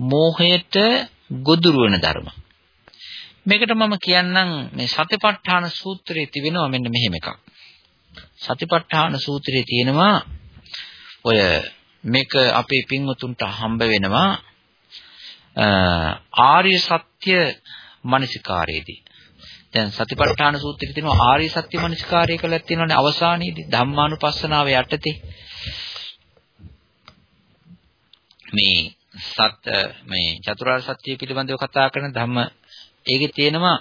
මෝහයට ගොදුරු වෙන ධර්ම. මේකට මම කියන්නම් මේ සතිපට්ඨාන සූත්‍රයේ තිබෙනවා මෙන්න මෙහෙම එකක්. සතිපට්ඨාන සූත්‍රයේ තියෙනවා ඔය මේක අපේ පින්වතුන්ට හම්බ වෙනවා ආර්ය සත්‍ය මනසිකාරයේදී. දැන් සතිපට්ඨාන සූත්‍රයේ තියෙනවා ආර්ය සත්‍ය මනසිකාරය කියලා තියෙනවානේ අවසානයේදී ධම්මානුපස්සනාව යටතේ. මේ සත් මේ චතුරාර්ය සත්‍ය පිළිබඳව කතා කරන ධම්ම ඒකේ තියෙනවා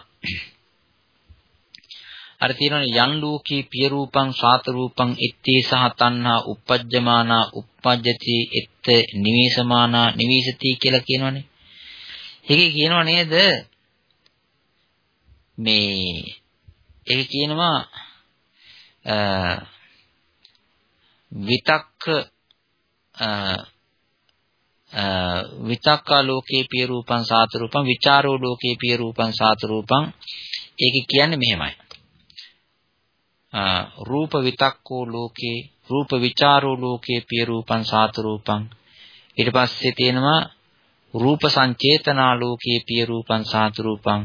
අර තියෙනවනේ යන් ලෝකී පිය රූපං සාත රූපං ඉත්තේ සහ තණ්හා uppajjamana uppajjati එත් නිවේසමානා නිවේසති කියලා කියනවනේ. ඒකේ කියනව නේද? මේ ඒක කියනවා විතක්ක විතක්කා ලෝකේ පිය රූපං සාත රූපං විචාරෝ ලෝකේ පිය රූපං සාත රූපං. ඒක කියන්නේ මෙහෙමයි. රූප විතක්කෝ ලෝකේ රූප විචාරෝ ලෝකේ පිය රූපං සාත රූපං ඊට පස්සේ තියෙනවා රූප සංචේතනා ලෝකේ පිය රූපං සාත රූපං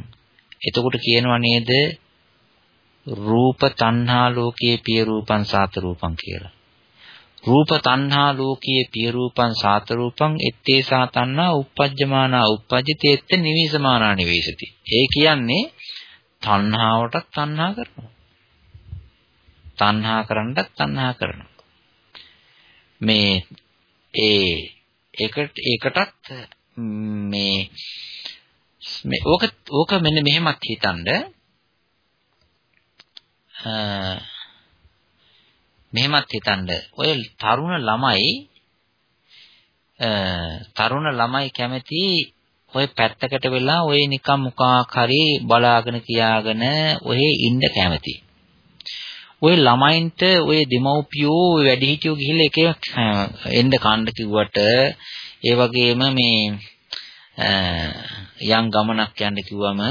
එතකොට කියනවා නේද රූප තණ්හා ලෝකයේ පිය රූපං සාත රූපං කියලා. රූප තණ්හා ලෝකයේ පිය රූපං සාත රූපං ettේ සා තණ්හා uppajjamana uppajjite ette nivisamana nivisati. ඒ කියන්නේ තණ්හාවටත් තණ්හා කරනවා. තණ්හා කරන්නත් තණ්හා කරනවා. මේ ඒ ඒකට ඒකටත් මේ මේ ඕක ඕක මෙන්න මෙහෙමත් හිතනද මෙහෙමත් හිතනද ඔය තරුණ ළමයි තරුණ ළමයි කැමති ඔය පැත්තකට වෙලා ඔය නිකම් මොකක් හරි බලාගෙන තියාගෙන ඔය ඉන්න කැමති. ඔය ළමයින්ට ඔය දෙමව්පියෝ වැඩිහිටියෝ ගිහිල්ලා එක එන්න කන්න කිව්වට ඒ වගේම මේ යම් ගමනක් යන්න කිව්වම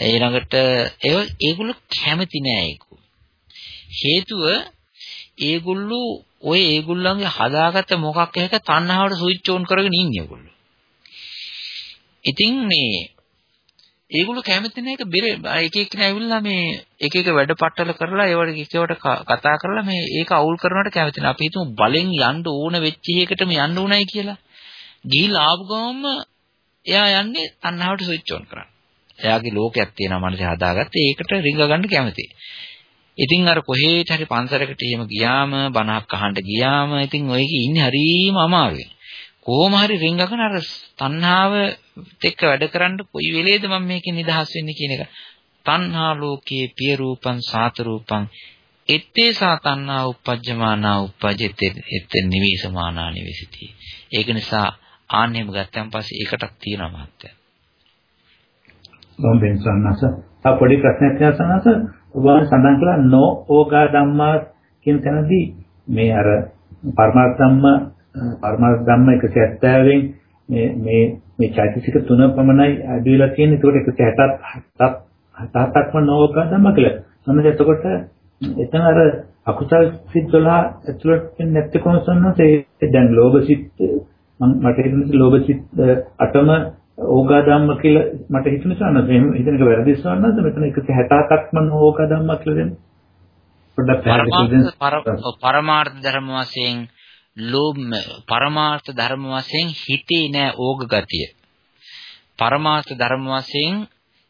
ඊළඟට ඒ ඒගොල්ලෝ කැමති නෑ ඒක. හේතුව ඒගොල්ලෝ ඔය ඒගොල්ලන්ගේ හදාගත්ත මොකක් එක තණ්හාවට ස්විච් ඔන් කරගෙන ඉන්නේ ඒගොල්ලෝ. ඉතින් මේ ඒගොල්ලෝ කැමති නැහැ ඒක බෙර එක එක නැවිල්ලා මේ එක එක වැඩ පట్టල කරලා ඒවට එකවට කතා කරලා මේ ඒක අවුල් කරනවට කැමති නැහැ. අපි හිතමු බලෙන් යන්න ඕන වෙච්ච එකටම යන්න උනායි කියලා. ගිහිල්ලා ආපු ගමන්ම එයා යන්නේ තණ්හාවට ස්විච් ඔන් කරන්න. එයාගේ ලෝකයක් තියෙනවා මනසේ හදාගත්තේ ඒකට රිංග ගන්න කැමති. ඉතින් අර කොහේට හරි පන්සලකට එහෙම ගියාම බණක් අහන්න ගියාම ඉතින් ඔයගේ ඉන්නේ හරීම අමාරුයි. කොහොම හරි රිංගගෙන අර තණ්හාව එක්ක වැඩ කරන්න කොයි වෙලේද මම මේකෙන් නිදහස් වෙන්නේ කියන එක. තණ්හා ලෝකයේ පිය රූපං සාත රූපං එත්තේ සා තණ්හා උපජ්ජමානා උපජ්ජතේ එත් නිවිසමානා නිවිසිතී. ඒක නිසා ආන්නෙම ගත්තන් පස්සේ ඒකටත් තියෙනවා මහත්තයා. මොම්බෙන් සන්නස. තා පොඩි ප්‍රශ්නයක් තියෙනවා සන්නස. ඔබ සඳහන් කළා නෝ ඕගා ධම්මා කියන තැනදී මේ අර පරමාර්ථ ධම්ම පරමාර්ථ ධම්ම 170න් මේ මේ මේ චෛතසික තුන පමණයි අඩු වෙලා තියෙන්නේ. ඒකට 167ක්ම නෝගා ධම්ම කියලා. මොනද එතකොට? එතන අර අකුසල් සිත් 12 ඇතුළත් වෙන්නේ නැත්te කොහොමද සන්නස ඒ දැන් ලෝභ සිත් මම මට හිතෙන්නේ ලෝභ සිත් අටම ඕගා ධම්ම කියලා මට හිතුනේ සන්නස එහෙම හිතන එක වැරදි සන්නස මෙතන 167ක් මම ඕගා ධම්ම කියලා දෙන්න. පොඩ්ඩක් පැහැදිලි පරමාර්ථ ධර්ම වශයෙන් ලෝභ පරමාර්ථ ධර්ම වශයෙන් හිතේ නෑ ඕග ගතිය පරමාර්ථ ධර්ම වශයෙන්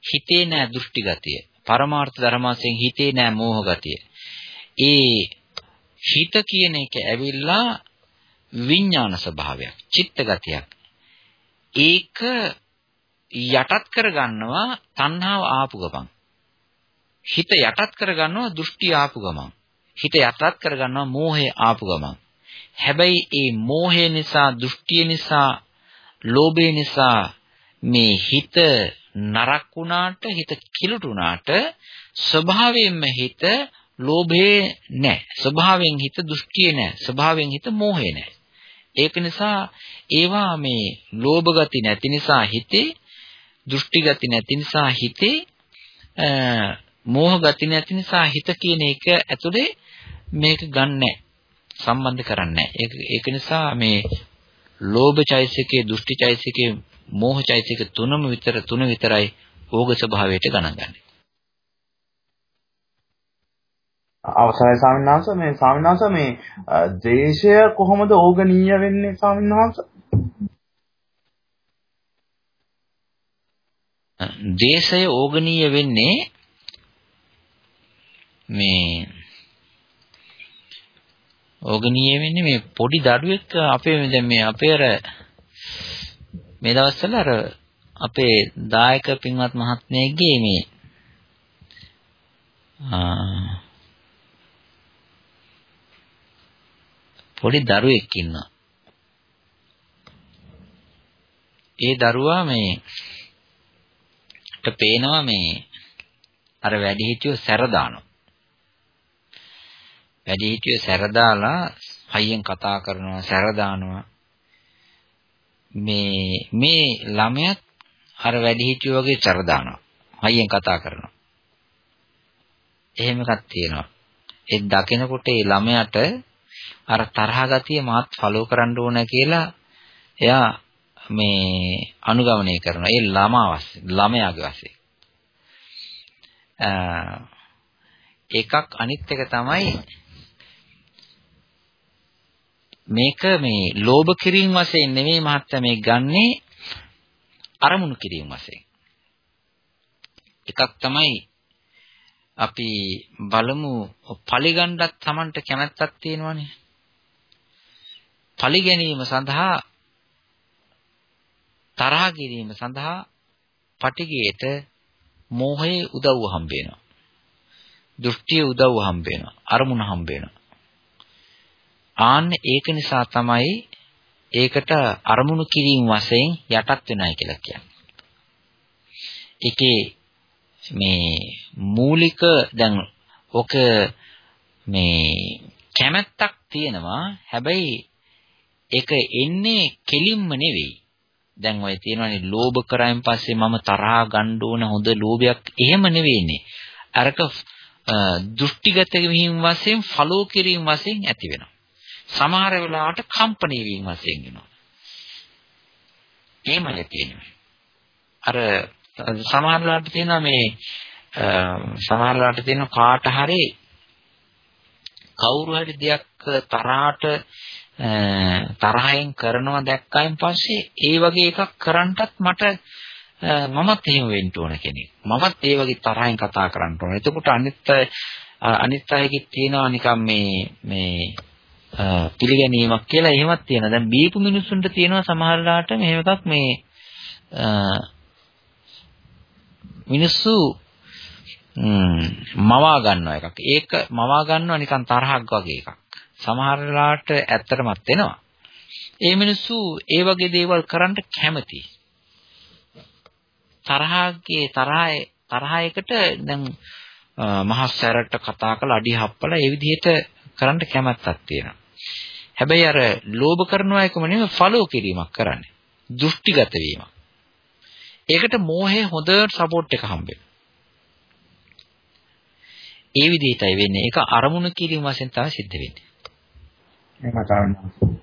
හිතේ නෑ දෘෂ්ටි ගතිය පරමාර්ථ ධර්ම වශයෙන් හිතේ නෑ මෝහ ගතිය ඒ හිත කියන එක ඇවිල්ලා විඥාන ස්වභාවයක්, චිත්ත ගතියක්. ඒක යටත් කරගන්නවා තණ්හාව ආපු ගමන්. හිත යටත් කරගන්නවා දෘෂ්ටි ආපු ගමන්. හිත යටත් කරගන්නවා මෝහය ආපු ගමන්. හැබැයි ඒ මෝහය නිසා, දෘෂ්ටිය නිසා, ලෝභය නිසා මේ හිත නරක් වුණාට, හිත කිලුටුණාට ස්වභාවයෙන්ම හිත ලෝභේ නැහැ. ස්වභාවයෙන් හිත දෘෂ්ටියේ නැහැ. ස්වභාවයෙන් හිත මෝහේ නැහැ. ඒක නිසා ඒවා මේ ලෝභ ගති නැති නිසා හිතේ දෘෂ්ටි ගති නැති නිසා හිතේ මෝහ ගති නැති නිසා හිත කියන එක ඇතුලේ මේක ගන්නෑ සම්බන්ධ කරන්නේ ඒක ඒක නිසා මේ ලෝභ චෛසිකේ දෘෂ්ටි චෛසිකේ මෝහ චෛසික තුනම විතර තුන විතරයි ඕග ස්වභාවයට ගණන් ගන්නේ. අවසරයි ස්වාමීන් වහන්සේ. මේ ස්වාමීන් වහන්සේ මේ ද්වේෂය කොහොමද ඕගනීය වෙන්නේ ස්වාමීන් වහන්සේ? ද්වේෂය ඕගනීය වෙන්නේ මේ ඕගනීය වෙන්නේ මේ පොඩි දඩුවෙක් අපේ දැන් මේ අපේ අර මේ දවස්වල අර අපේ දායක පින්වත් මහත්මයෙක්ගේ මේ ආ පොඩි දරුවෙක් ඉන්නවා. ඒ දරුවා මේ ට පේනවා මේ අර වැඩිහිටියෝ සැර දානවා. වැඩිහිටියෝ සැර දාලා හයියෙන් කතා කරනවා සැර දානවා. මේ මේ ළමයාත් අර වැඩිහිටියෝ වගේ චර දානවා. හයියෙන් කතා කරනවා. එහෙම එකක් තියෙනවා. ඒ දකිනකොට ඒ ළමයාට අර තරහ ගතිය මාත් ෆලෝ කරන්න ඕන කියලා එයා මේ අනුගමනය කරනවා. ඒ ළමා වශයෙන් ළමයාගේ වශයෙන්. එකක් අනිත් එක තමයි මේක මේ ලෝභ කිරීම වශයෙන් නෙමෙයි මහත්තයා මේ ගන්නෙ අරමුණු කිරීම වශයෙන්. එකක් තමයි අපි බලමු පලිගණ්ඩත් Tamanට කැමැත්තක් තියෙනවනේ. පලි ගැනීම සඳහා තරහ කිරීම සඳහා පටිගයට මෝහයේ උදව්ව හම්බ වෙනවා. දෘෂ්ටියේ උදව්ව හම්බ වෙනවා. අරමුණ හම්බ වෙනවා. ආන්න ඒක නිසා තමයි ඒකට අරමුණු කිරීම වශයෙන් යටත් වෙනයි කියලා කියන්නේ. ඒකේ මේ මූලික දැන් ඔක මේ කැමැත්තක් තියෙනවා. හැබැයි ඒක එන්නේ කෙලින්ම නෙවෙයි. දැන් ඔය තියෙනවානේ ලෝභ කරායින් පස්සේ මම තරහා ගන්න ඕන හොඳ ලෝභයක් එහෙම නෙවෙයිනේ. අරක දෘෂ්ටිගත වීම වශයෙන් ෆලෝ කිරීම වශයෙන් ඇති වෙනවා. සමහර වෙලාවට කම්පණය වීම වශයෙන් වෙනවා. එහෙමයි තියෙන්නේ. අර සමහර වෙලාවට තියෙනවා මේ සමහර වෙලාවට තියෙන කාට හරි කවුරු හරි දෙයක් තරහට තරහෙන් කරනවා දැක්කයින් පස්සේ ඒ වගේ එකක් කරන්නටත් මට මමත් එහෙම වෙන්න ඕන කෙනෙක්. මමත් ඒ වගේ තරහෙන් කතා කරන්න ඕන. එතකොට අනිත් අනිත් අයගෙත් තියෙනවා නිකන් මේ මේ පිළිගැනීමක් කියලා එහෙමත් තියෙනවා. දැන් බීපු මිනිස්සුන්ට තියෙනවා සමහරලාට මෙහෙම එකක් මේ මිනිස්සු මවා ගන්නවා එකක්. ඒක මවා ගන්නවා නිකන් තරහක් වගේ එකක්. සමහරලාට ඇත්තටමත් වෙනවා. ඒ මිනිස්සු ඒ වගේ දේවල් කරන්න කැමති. තරහගේ තරහේ තරහයකට දැන් මහත් සැරට කතා කරලා අඩි හප්පලා ඒ විදිහට කරන්න කැමැත්තක් තියෙනවා. හැබැයි අර ලෝභ කරනවා එකම නෙමෙයි ෆලෝ කිරීමක් කරන්නේ. දෘෂ්ටිගත වීමක්. ඒකට මෝහයේ හොඳට සපෝට් එක හම්බ ඒ විදිහටයි වෙන්නේ. ඒක අරමුණු කිරීම වශයෙන් තමයි සිද්ධ වෙන්නේ. එහෙම තමයි.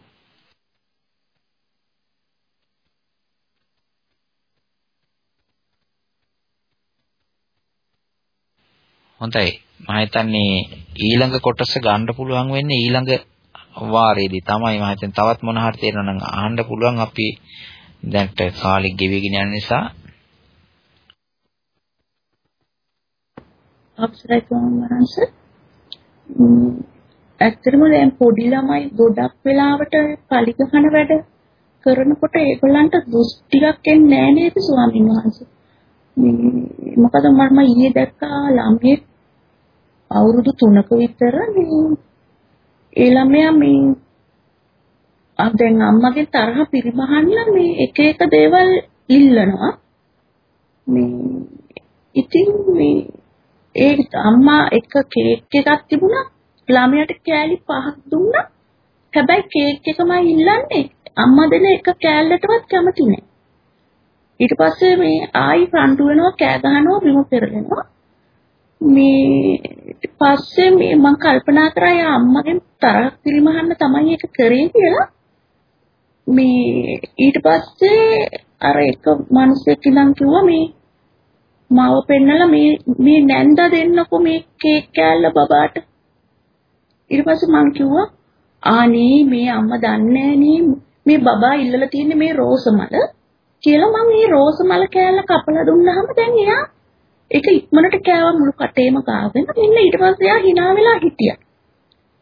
හොඳයි. මම හිතන්නේ ඊළඟ කොටස ගන්න පුළුවන් වෙන්නේ ඊළඟ වාරයේදී තමයි මම හිතන්නේ තවත් මොන හරි තේරෙනවා නම් අහන්න පුළුවන් අපි දැන්ට කාලෙ ගෙවිගෙන යන නිසා. අපසරයි කොහොමද ඇත්තටම දැන් පොඩි ළමයි ගොඩක් වෙලාවට පරිගහන වැඩ කරනකොට ඒගොල්ලන්ට දෘෂ්ටියක් එන්නේ නැහැ නේද ස්වාමීන් වහන්සේ? මේ මොකද මම ඊයේ දැක්කා ළමයේ අවුරුදු 3ක විතර මේ ඒ ළමයා මේ ආ දැන් අම්මගේ තරහ පිරිමහන්න මේ එක එක දේවල් ඉල්ලනවා. මේ ඉතින් මේ ඒ අම්මා එක කේක් එකක් තිබුණා. ළමයාට කෑලි පහක් දුන්නා. හැබැයි කේක් එකමයි ඉල්ලන්නේ. අම්මා දෙන එක කෑල්ලටවත් කැමති නෑ. ඊට පස්සේ මේ ආයි රණ්ඩු වෙනවා කෑ ගහනවා බිම පෙරලෙනවා. මේ පස්සේ මේ මම කල්පනා කරා යා අම්මගෙන් තරහ පිරිමහන්න තමයි ඒක කරේ කියලා. මේ ඊට පස්සේ අර එක මිනිහෙක් ඉඳන් කිව්වා මේ මාව පෙන්නලා මේ මේ නැන්ද දෙන්නකෝ මේ කේක් කෑල්ල බබාට. ඊට පස්සේ මං කිව්වා ආනේ මේ අම්මා දන්නේ නේ මේ බබා ඉල්ලලා තියෙන්නේ මේ රෝස මල කියලා මම මේ රෝස මල කෑල්ල කපලා දුන්නාම දැන් එයා ඒක ඉක්මනට කෑවා මුළු කටේම ගාගෙන මෙන්න ඊට පස්සේ එයා hina වෙලා හිටියා.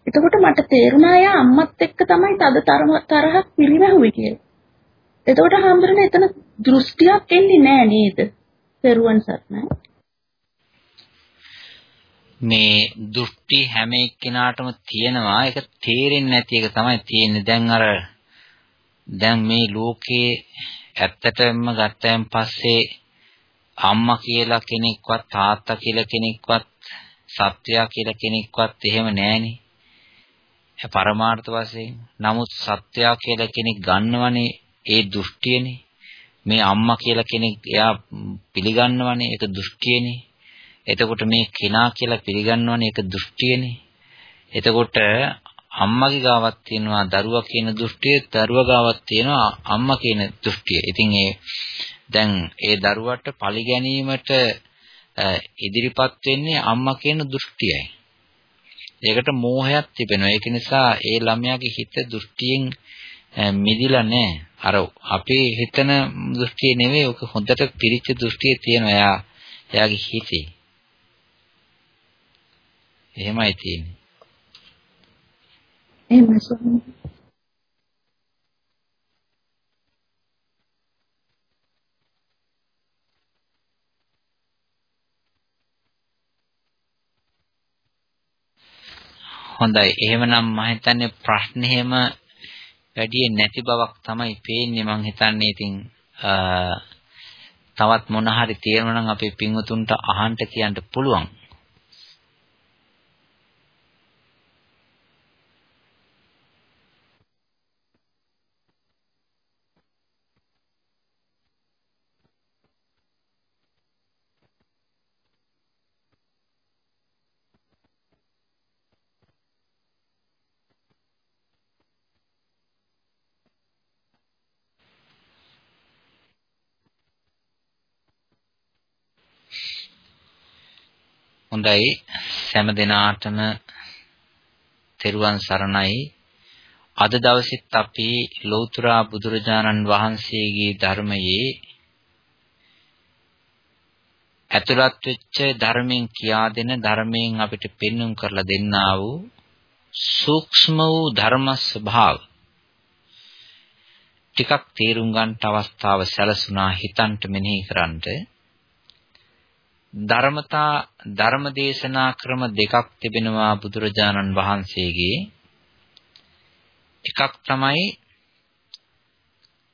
එතකොට මට තේරුණා එයා අම්මත් එක්ක තමයි තද තරහක් පිළිවැහුවේ කියලා. එතකොට හම්බුනේ එතන දෘෂ්ටියක් එන්නේ නෑ නේද? පෙරුවන් සත්නයි. මේ දෘෂ්ටි හැම එක්කිනාටම තියෙනවා ඒක තේරෙන්නේ නැති එක තමයි තියෙන්නේ දැන් අර දැන් මේ ලෝකේ ඇත්තටම ගත්තයන් පස්සේ අම්මා කියලා කෙනෙක්වත් තාත්තා කියලා කෙනෙක්වත් සත්‍යයා කියලා කෙනෙක්වත් එහෙම නැහෙනේ. පරමාර්ථ වශයෙන්. නමුත් සත්‍යයා කියලා කෙනෙක් ගන්නවනේ ඒ දෘෂ්ටියනේ. මේ අම්මා කියලා කෙනෙක් එයා පිළිගන්නවනේ ඒක දෘෂ්ටියනේ. එතකොට මේ කෙනා කියලා පිළිගන්නවනේ ඒක දෘෂ්ටියනේ. එතකොට අම්මගේ ගාවක් තියෙනවා දරුවා කියන දෘෂ්ටිය, දරුවා ගාවක් තියෙනවා අම්මා කියන දෘෂ්ටිය. ඉතින් ඒ දැන් ඒ දරුවට පරිගැනීමට ඉදිරිපත් වෙන්නේ අම්මා කියන දෘෂ්ටියයි. ඒකට මෝහයක් තිබෙනවා. ඒක නිසා ඒ ළමයාගේ හිත දෘෂ්ටියෙන් මිදිලා නැහැ. අර අපේ හිතන දෘෂ්ටිය නෙවෙයි ඔක හොඳට පිරිච්ච දෘෂ්ටිය තියෙනවා එයා එයාගේ හිතේ. එහෙමයි තියෙන්නේ. එහෙමයි හොඳයි. එහෙමනම් මම හිතන්නේ ප්‍රශ්නේ එහෙම වැඩි නැති බවක් තමයි පේන්නේ මම හිතන්නේ ඉතින් තවත් මොන හරි තියෙනවා නම් අපේ පින්වතුන්ට අහන්න කියන්න පුළුවන්. හොඳයි. සෑම දිනාටම තෙරුවන් සරණයි. අද දවසෙත් අපි ලෞතර බුදුරජාණන් වහන්සේගේ ධර්මයේ ඇතුළත් වෙච්ච ධර්මයෙන් කියා දෙන ධර්මයෙන් අපිට පෙන්눔 කරලා දෙන්නා වූ සූක්ෂම වූ ධර්ම ස්වභාව ටිකක් තේරුම් ගන්නට අවස්ථාව සැලසුණා හිතන්ට මෙනෙහි කරන්ට. ධර්මතා ධර්මදේශනා ක්‍රම දෙකක් තිබෙනවා බුදුරජාණන් වහන්සේගේ. එකක් තමයි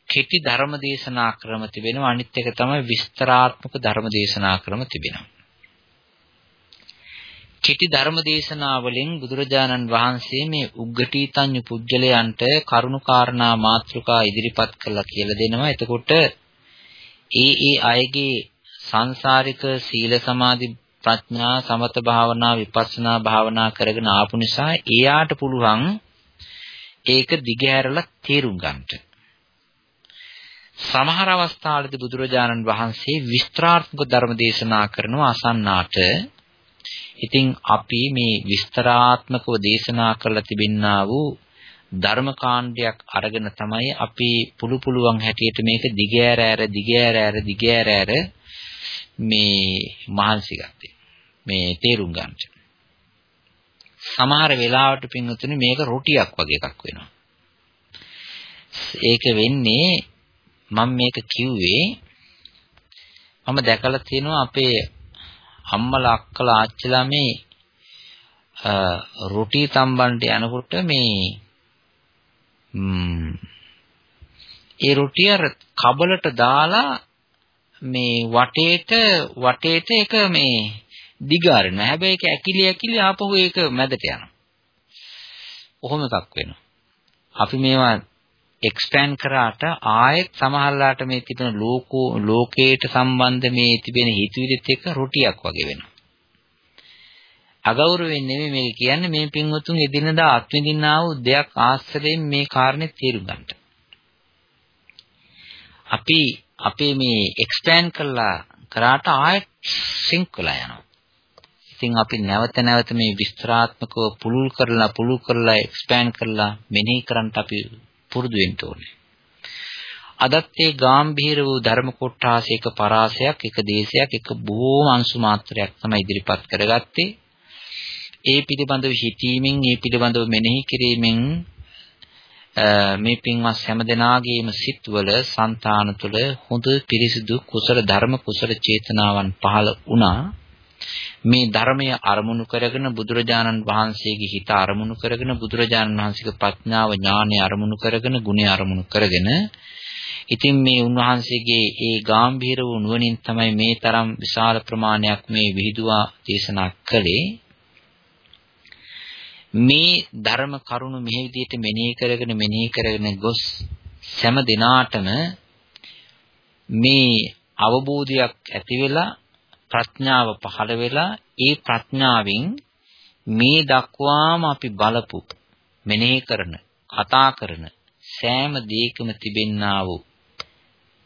කෙටි ධර්මදේශනා ක්‍රම තිබෙනවා. අනිත් එක තමයි විස්තරාත්මක ධර්මදේශනා ක්‍රම තිබෙනවා. කෙටි ධර්මදේශනා වලින් බුදුරජාණන් වහන්සේ මේ උග්ගටීතඤ්ඤ පුජ්‍යලයන්ට කරුණාකාරණා මාත්‍රිකා ඉදිරිපත් කළා කියලා දෙනවා. එතකොට ඒ ඒ අයගේ සංසාරික සීල සමාධි ප්‍රඥා සමත භාවනා විපස්සනා භාවනා කරගෙන ආපු නිසා එයාට පුළුවන් ඒක දිගහැරලා තේරුම් ගන්නට. සමහර අවස්ථාවලදී බුදුරජාණන් වහන්සේ විස්තරාත්මක ධර්ම දේශනා කරනවා අසන්නාට. ඉතින් අපි මේ විස්තරාත්මකව දේශනා කරලා තිබෙන්නා වූ ධර්ම කාණ්ඩයක් අරගෙන තමයි අපි පුළු පුළුවන් හැටියට මේක දිගෑර ඇර දිගෑර ඇර දිගෑර ඇර මේ මහන්සි ගත්තේ. මේ තේරුම් ගන්න. සමහර වෙලාවට පින්වතුනි මේක රොටියක් වගේ එකක් වෙනවා. ඒක වෙන්නේ මම මේක කිව්වේ මම දැකලා තියෙනවා අපේ අම්මලා අක්කලා ආච්චිලා මේ රොටි තම්බන්ට යනකොට මේ ඒ රොටිය කබලට දාලා මේ වටේට වටේට ඒක මේ දිගාරිනවා. හැබැයි ඒක ඇකිලි ඇකිලි ආපහු ඒක මැදට යනවා. කොහොම එකක් වෙනවා. අපි මේවා එක්ස්පෑන්ඩ් කරාට ආයෙත් සමහරලාට මේ තිබෙන ලෝකෝ ලෝකයට සම්බන්ධ මේ තිබෙන හිතවිලිත් එක්ක රොටියක් වගේ වෙනවා. අගෞරවයෙන් නෙමෙයි මේක කියන්නේ මේ පින්වතුන් එදිනදා අත්විඳින්නා වූ දෙයක් ආශ්‍රයෙන් මේ කාරණේ තේරුම් ගන්නට. අපි අපේ මේ එක්ස්පෑන්ඩ් කළා කරාට ආයෙත් සිංක් වෙලා යනවා. ඉතින් අපි නැවත නැවත මේ විස්තරාත්මකව පුළුල් කරලා පුළුල් කරලා එක්ස්පෑන්ඩ් කරලා මෙනෙහි කරන්ට අපි පුරුදු වෙන්න ඕනේ. අදත් ඒ ගාම්භීර වූ ධර්ම කොටාසයක පරාසයක් එක දේශයක් එක බොහෝම අංශු මාත්‍රයක් තමයි ඉදිරිපත් කරගත්තේ. ඒ පිළිබඳව හිතීමෙන් ඒ පිළිබඳව මෙනෙහි කිරීමෙන් මේ පින්වත් හැමදෙනාගේම සිත්වල సంతාන තුළ හොඳ පිරිසිදු කුසල ධර්ම කුසල චේතනාවන් පහළ වුණා. මේ ධර්මය අරමුණු කරගෙන බුදුරජාණන් වහන්සේගේ හිත අරමුණු කරගෙන බුදුරජාණන් වහන්සේගේ ප්‍රඥාව ඥානය අරමුණු කරගෙන ගුණය අරමුණු කරගෙන ඉතින් මේ උන්වහන්සේගේ ඒ ගාම්භීර වූ නුවණින් තමයි මේ තරම් විශාල ප්‍රමාණයක් මේ විහිදුවා දේශනා කළේ. මේ ධර්ම කරුණු මේ විදිහට මෙනෙහි කරගෙන මෙනෙහි කරගෙන ගොස් සෑම දිනාටම මේ අවබෝධයක් ඇති වෙලා ප්‍රඥාව පහළ වෙලා ඒ ප්‍රඥාවෙන් මේ දක්වාම අපි බලපු මෙනෙහි කරන කතා කරන සෑම දෙයකම තිබෙන්නා වූ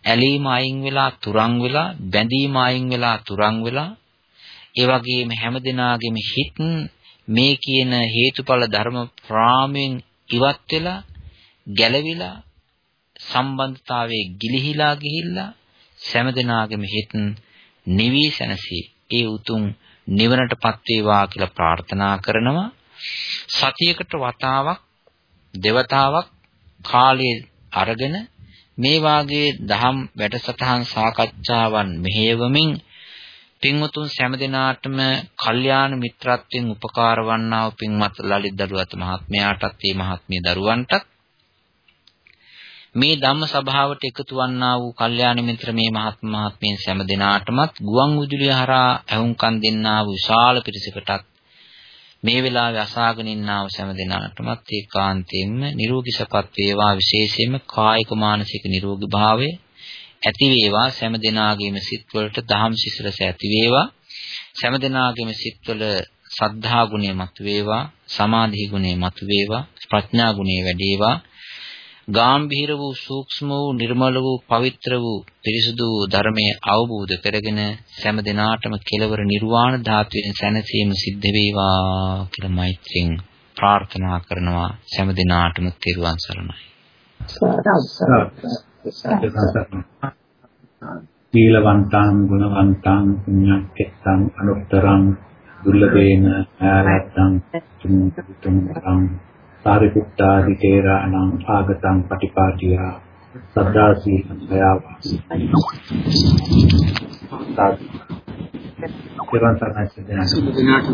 ඇලීම අයින් වෙලා තුරන් වෙලා බැඳීම අයින් වෙලා තුරන් වෙලා ඒ වගේම හැමදෙනාගේම හිත් මේ කියන හේතුඵල ධර්ම ප්‍රාමයෙන් ඉවත් වෙලා ගැලවිලා සම්බන්ධතාවයේ ගිලිහිලා ගිහිල්ලා සෑමදෙනාගේම හිත නිවි සැනසී ඒ උතුම් නිවනටපත් වේවා කියලා ප්‍රාර්ථනා කරනවා. සතියකට වතාවක් දෙවතාවක් කාලයේ අරගෙන මේ වාගේ දහම් වැඩසටහන් සාකච්ඡාවන් මෙහෙයවමින් පින්වතුන් සෑම දිනාටම කල්යාණ මිත්‍රත්වයෙන් උපකාර වන්නා වූ පින්වත් ලලිත් දරුවත් මහත්මයාටත් මේ මහත්මිය දරුවන්ටත්. මේ ධම්ම සභාවට එකතු වන්නා වූ කල්යාණ මිත්‍ර මේ මහත් මහත්මීන් සෑම දිනාටමත් ගුවන් විදුලිය හරහා ඇහුම්කන් දෙන්නා වූ විශාල පිරිසකටත් මේ වෙලාවේ අසාගෙන ඉන්නා වූ සෑම දිනාටමත් ඒකාන්තයෙන්ම නිරෝගී සපත් වේවා. විශේෂයෙන්ම කායික මානසික නිරෝගී භාවය ඇති වේවා සෑම දිනාගේම සිත්වලට දහම් සිසිලස ඇති වේවා සෑම දිනාගේම සිත්වල සද්ධා ගුණය මත වේවා සමාධි ගුණය මත වේවා ප්‍රඥා ගුණය වැඩි වේවා ගාම්භීර වූ සූක්ෂම වූ නිර්මල වූ පවිත්‍ර වූ පිරිසුදු වූ ධර්මයේ අවබෝධ කරගෙන සෑම දිනාටම කෙලවර නිර්වාණ ධාතුවෙන් සැනසීම සිද්ධ වේවා කියලා මෛත්‍රියෙන් ප්‍රාර්ථනා කරනවා. සෑම දිනාටම තෙරුවන් සරණයි. සීලවන්තං ගුණවන්තං පුඤ්ඤක්කෙත්තං අනුත්තරං දුර්ලභේන ආරත්තං තුම්තුම්තං සාරිපුත්තාදි තේරාණං ආගතං පටිපාටියා සද්දා සීලං දයාවාසී. සාදු. සර්වං සර්ණයි. සිද්ධාන්ත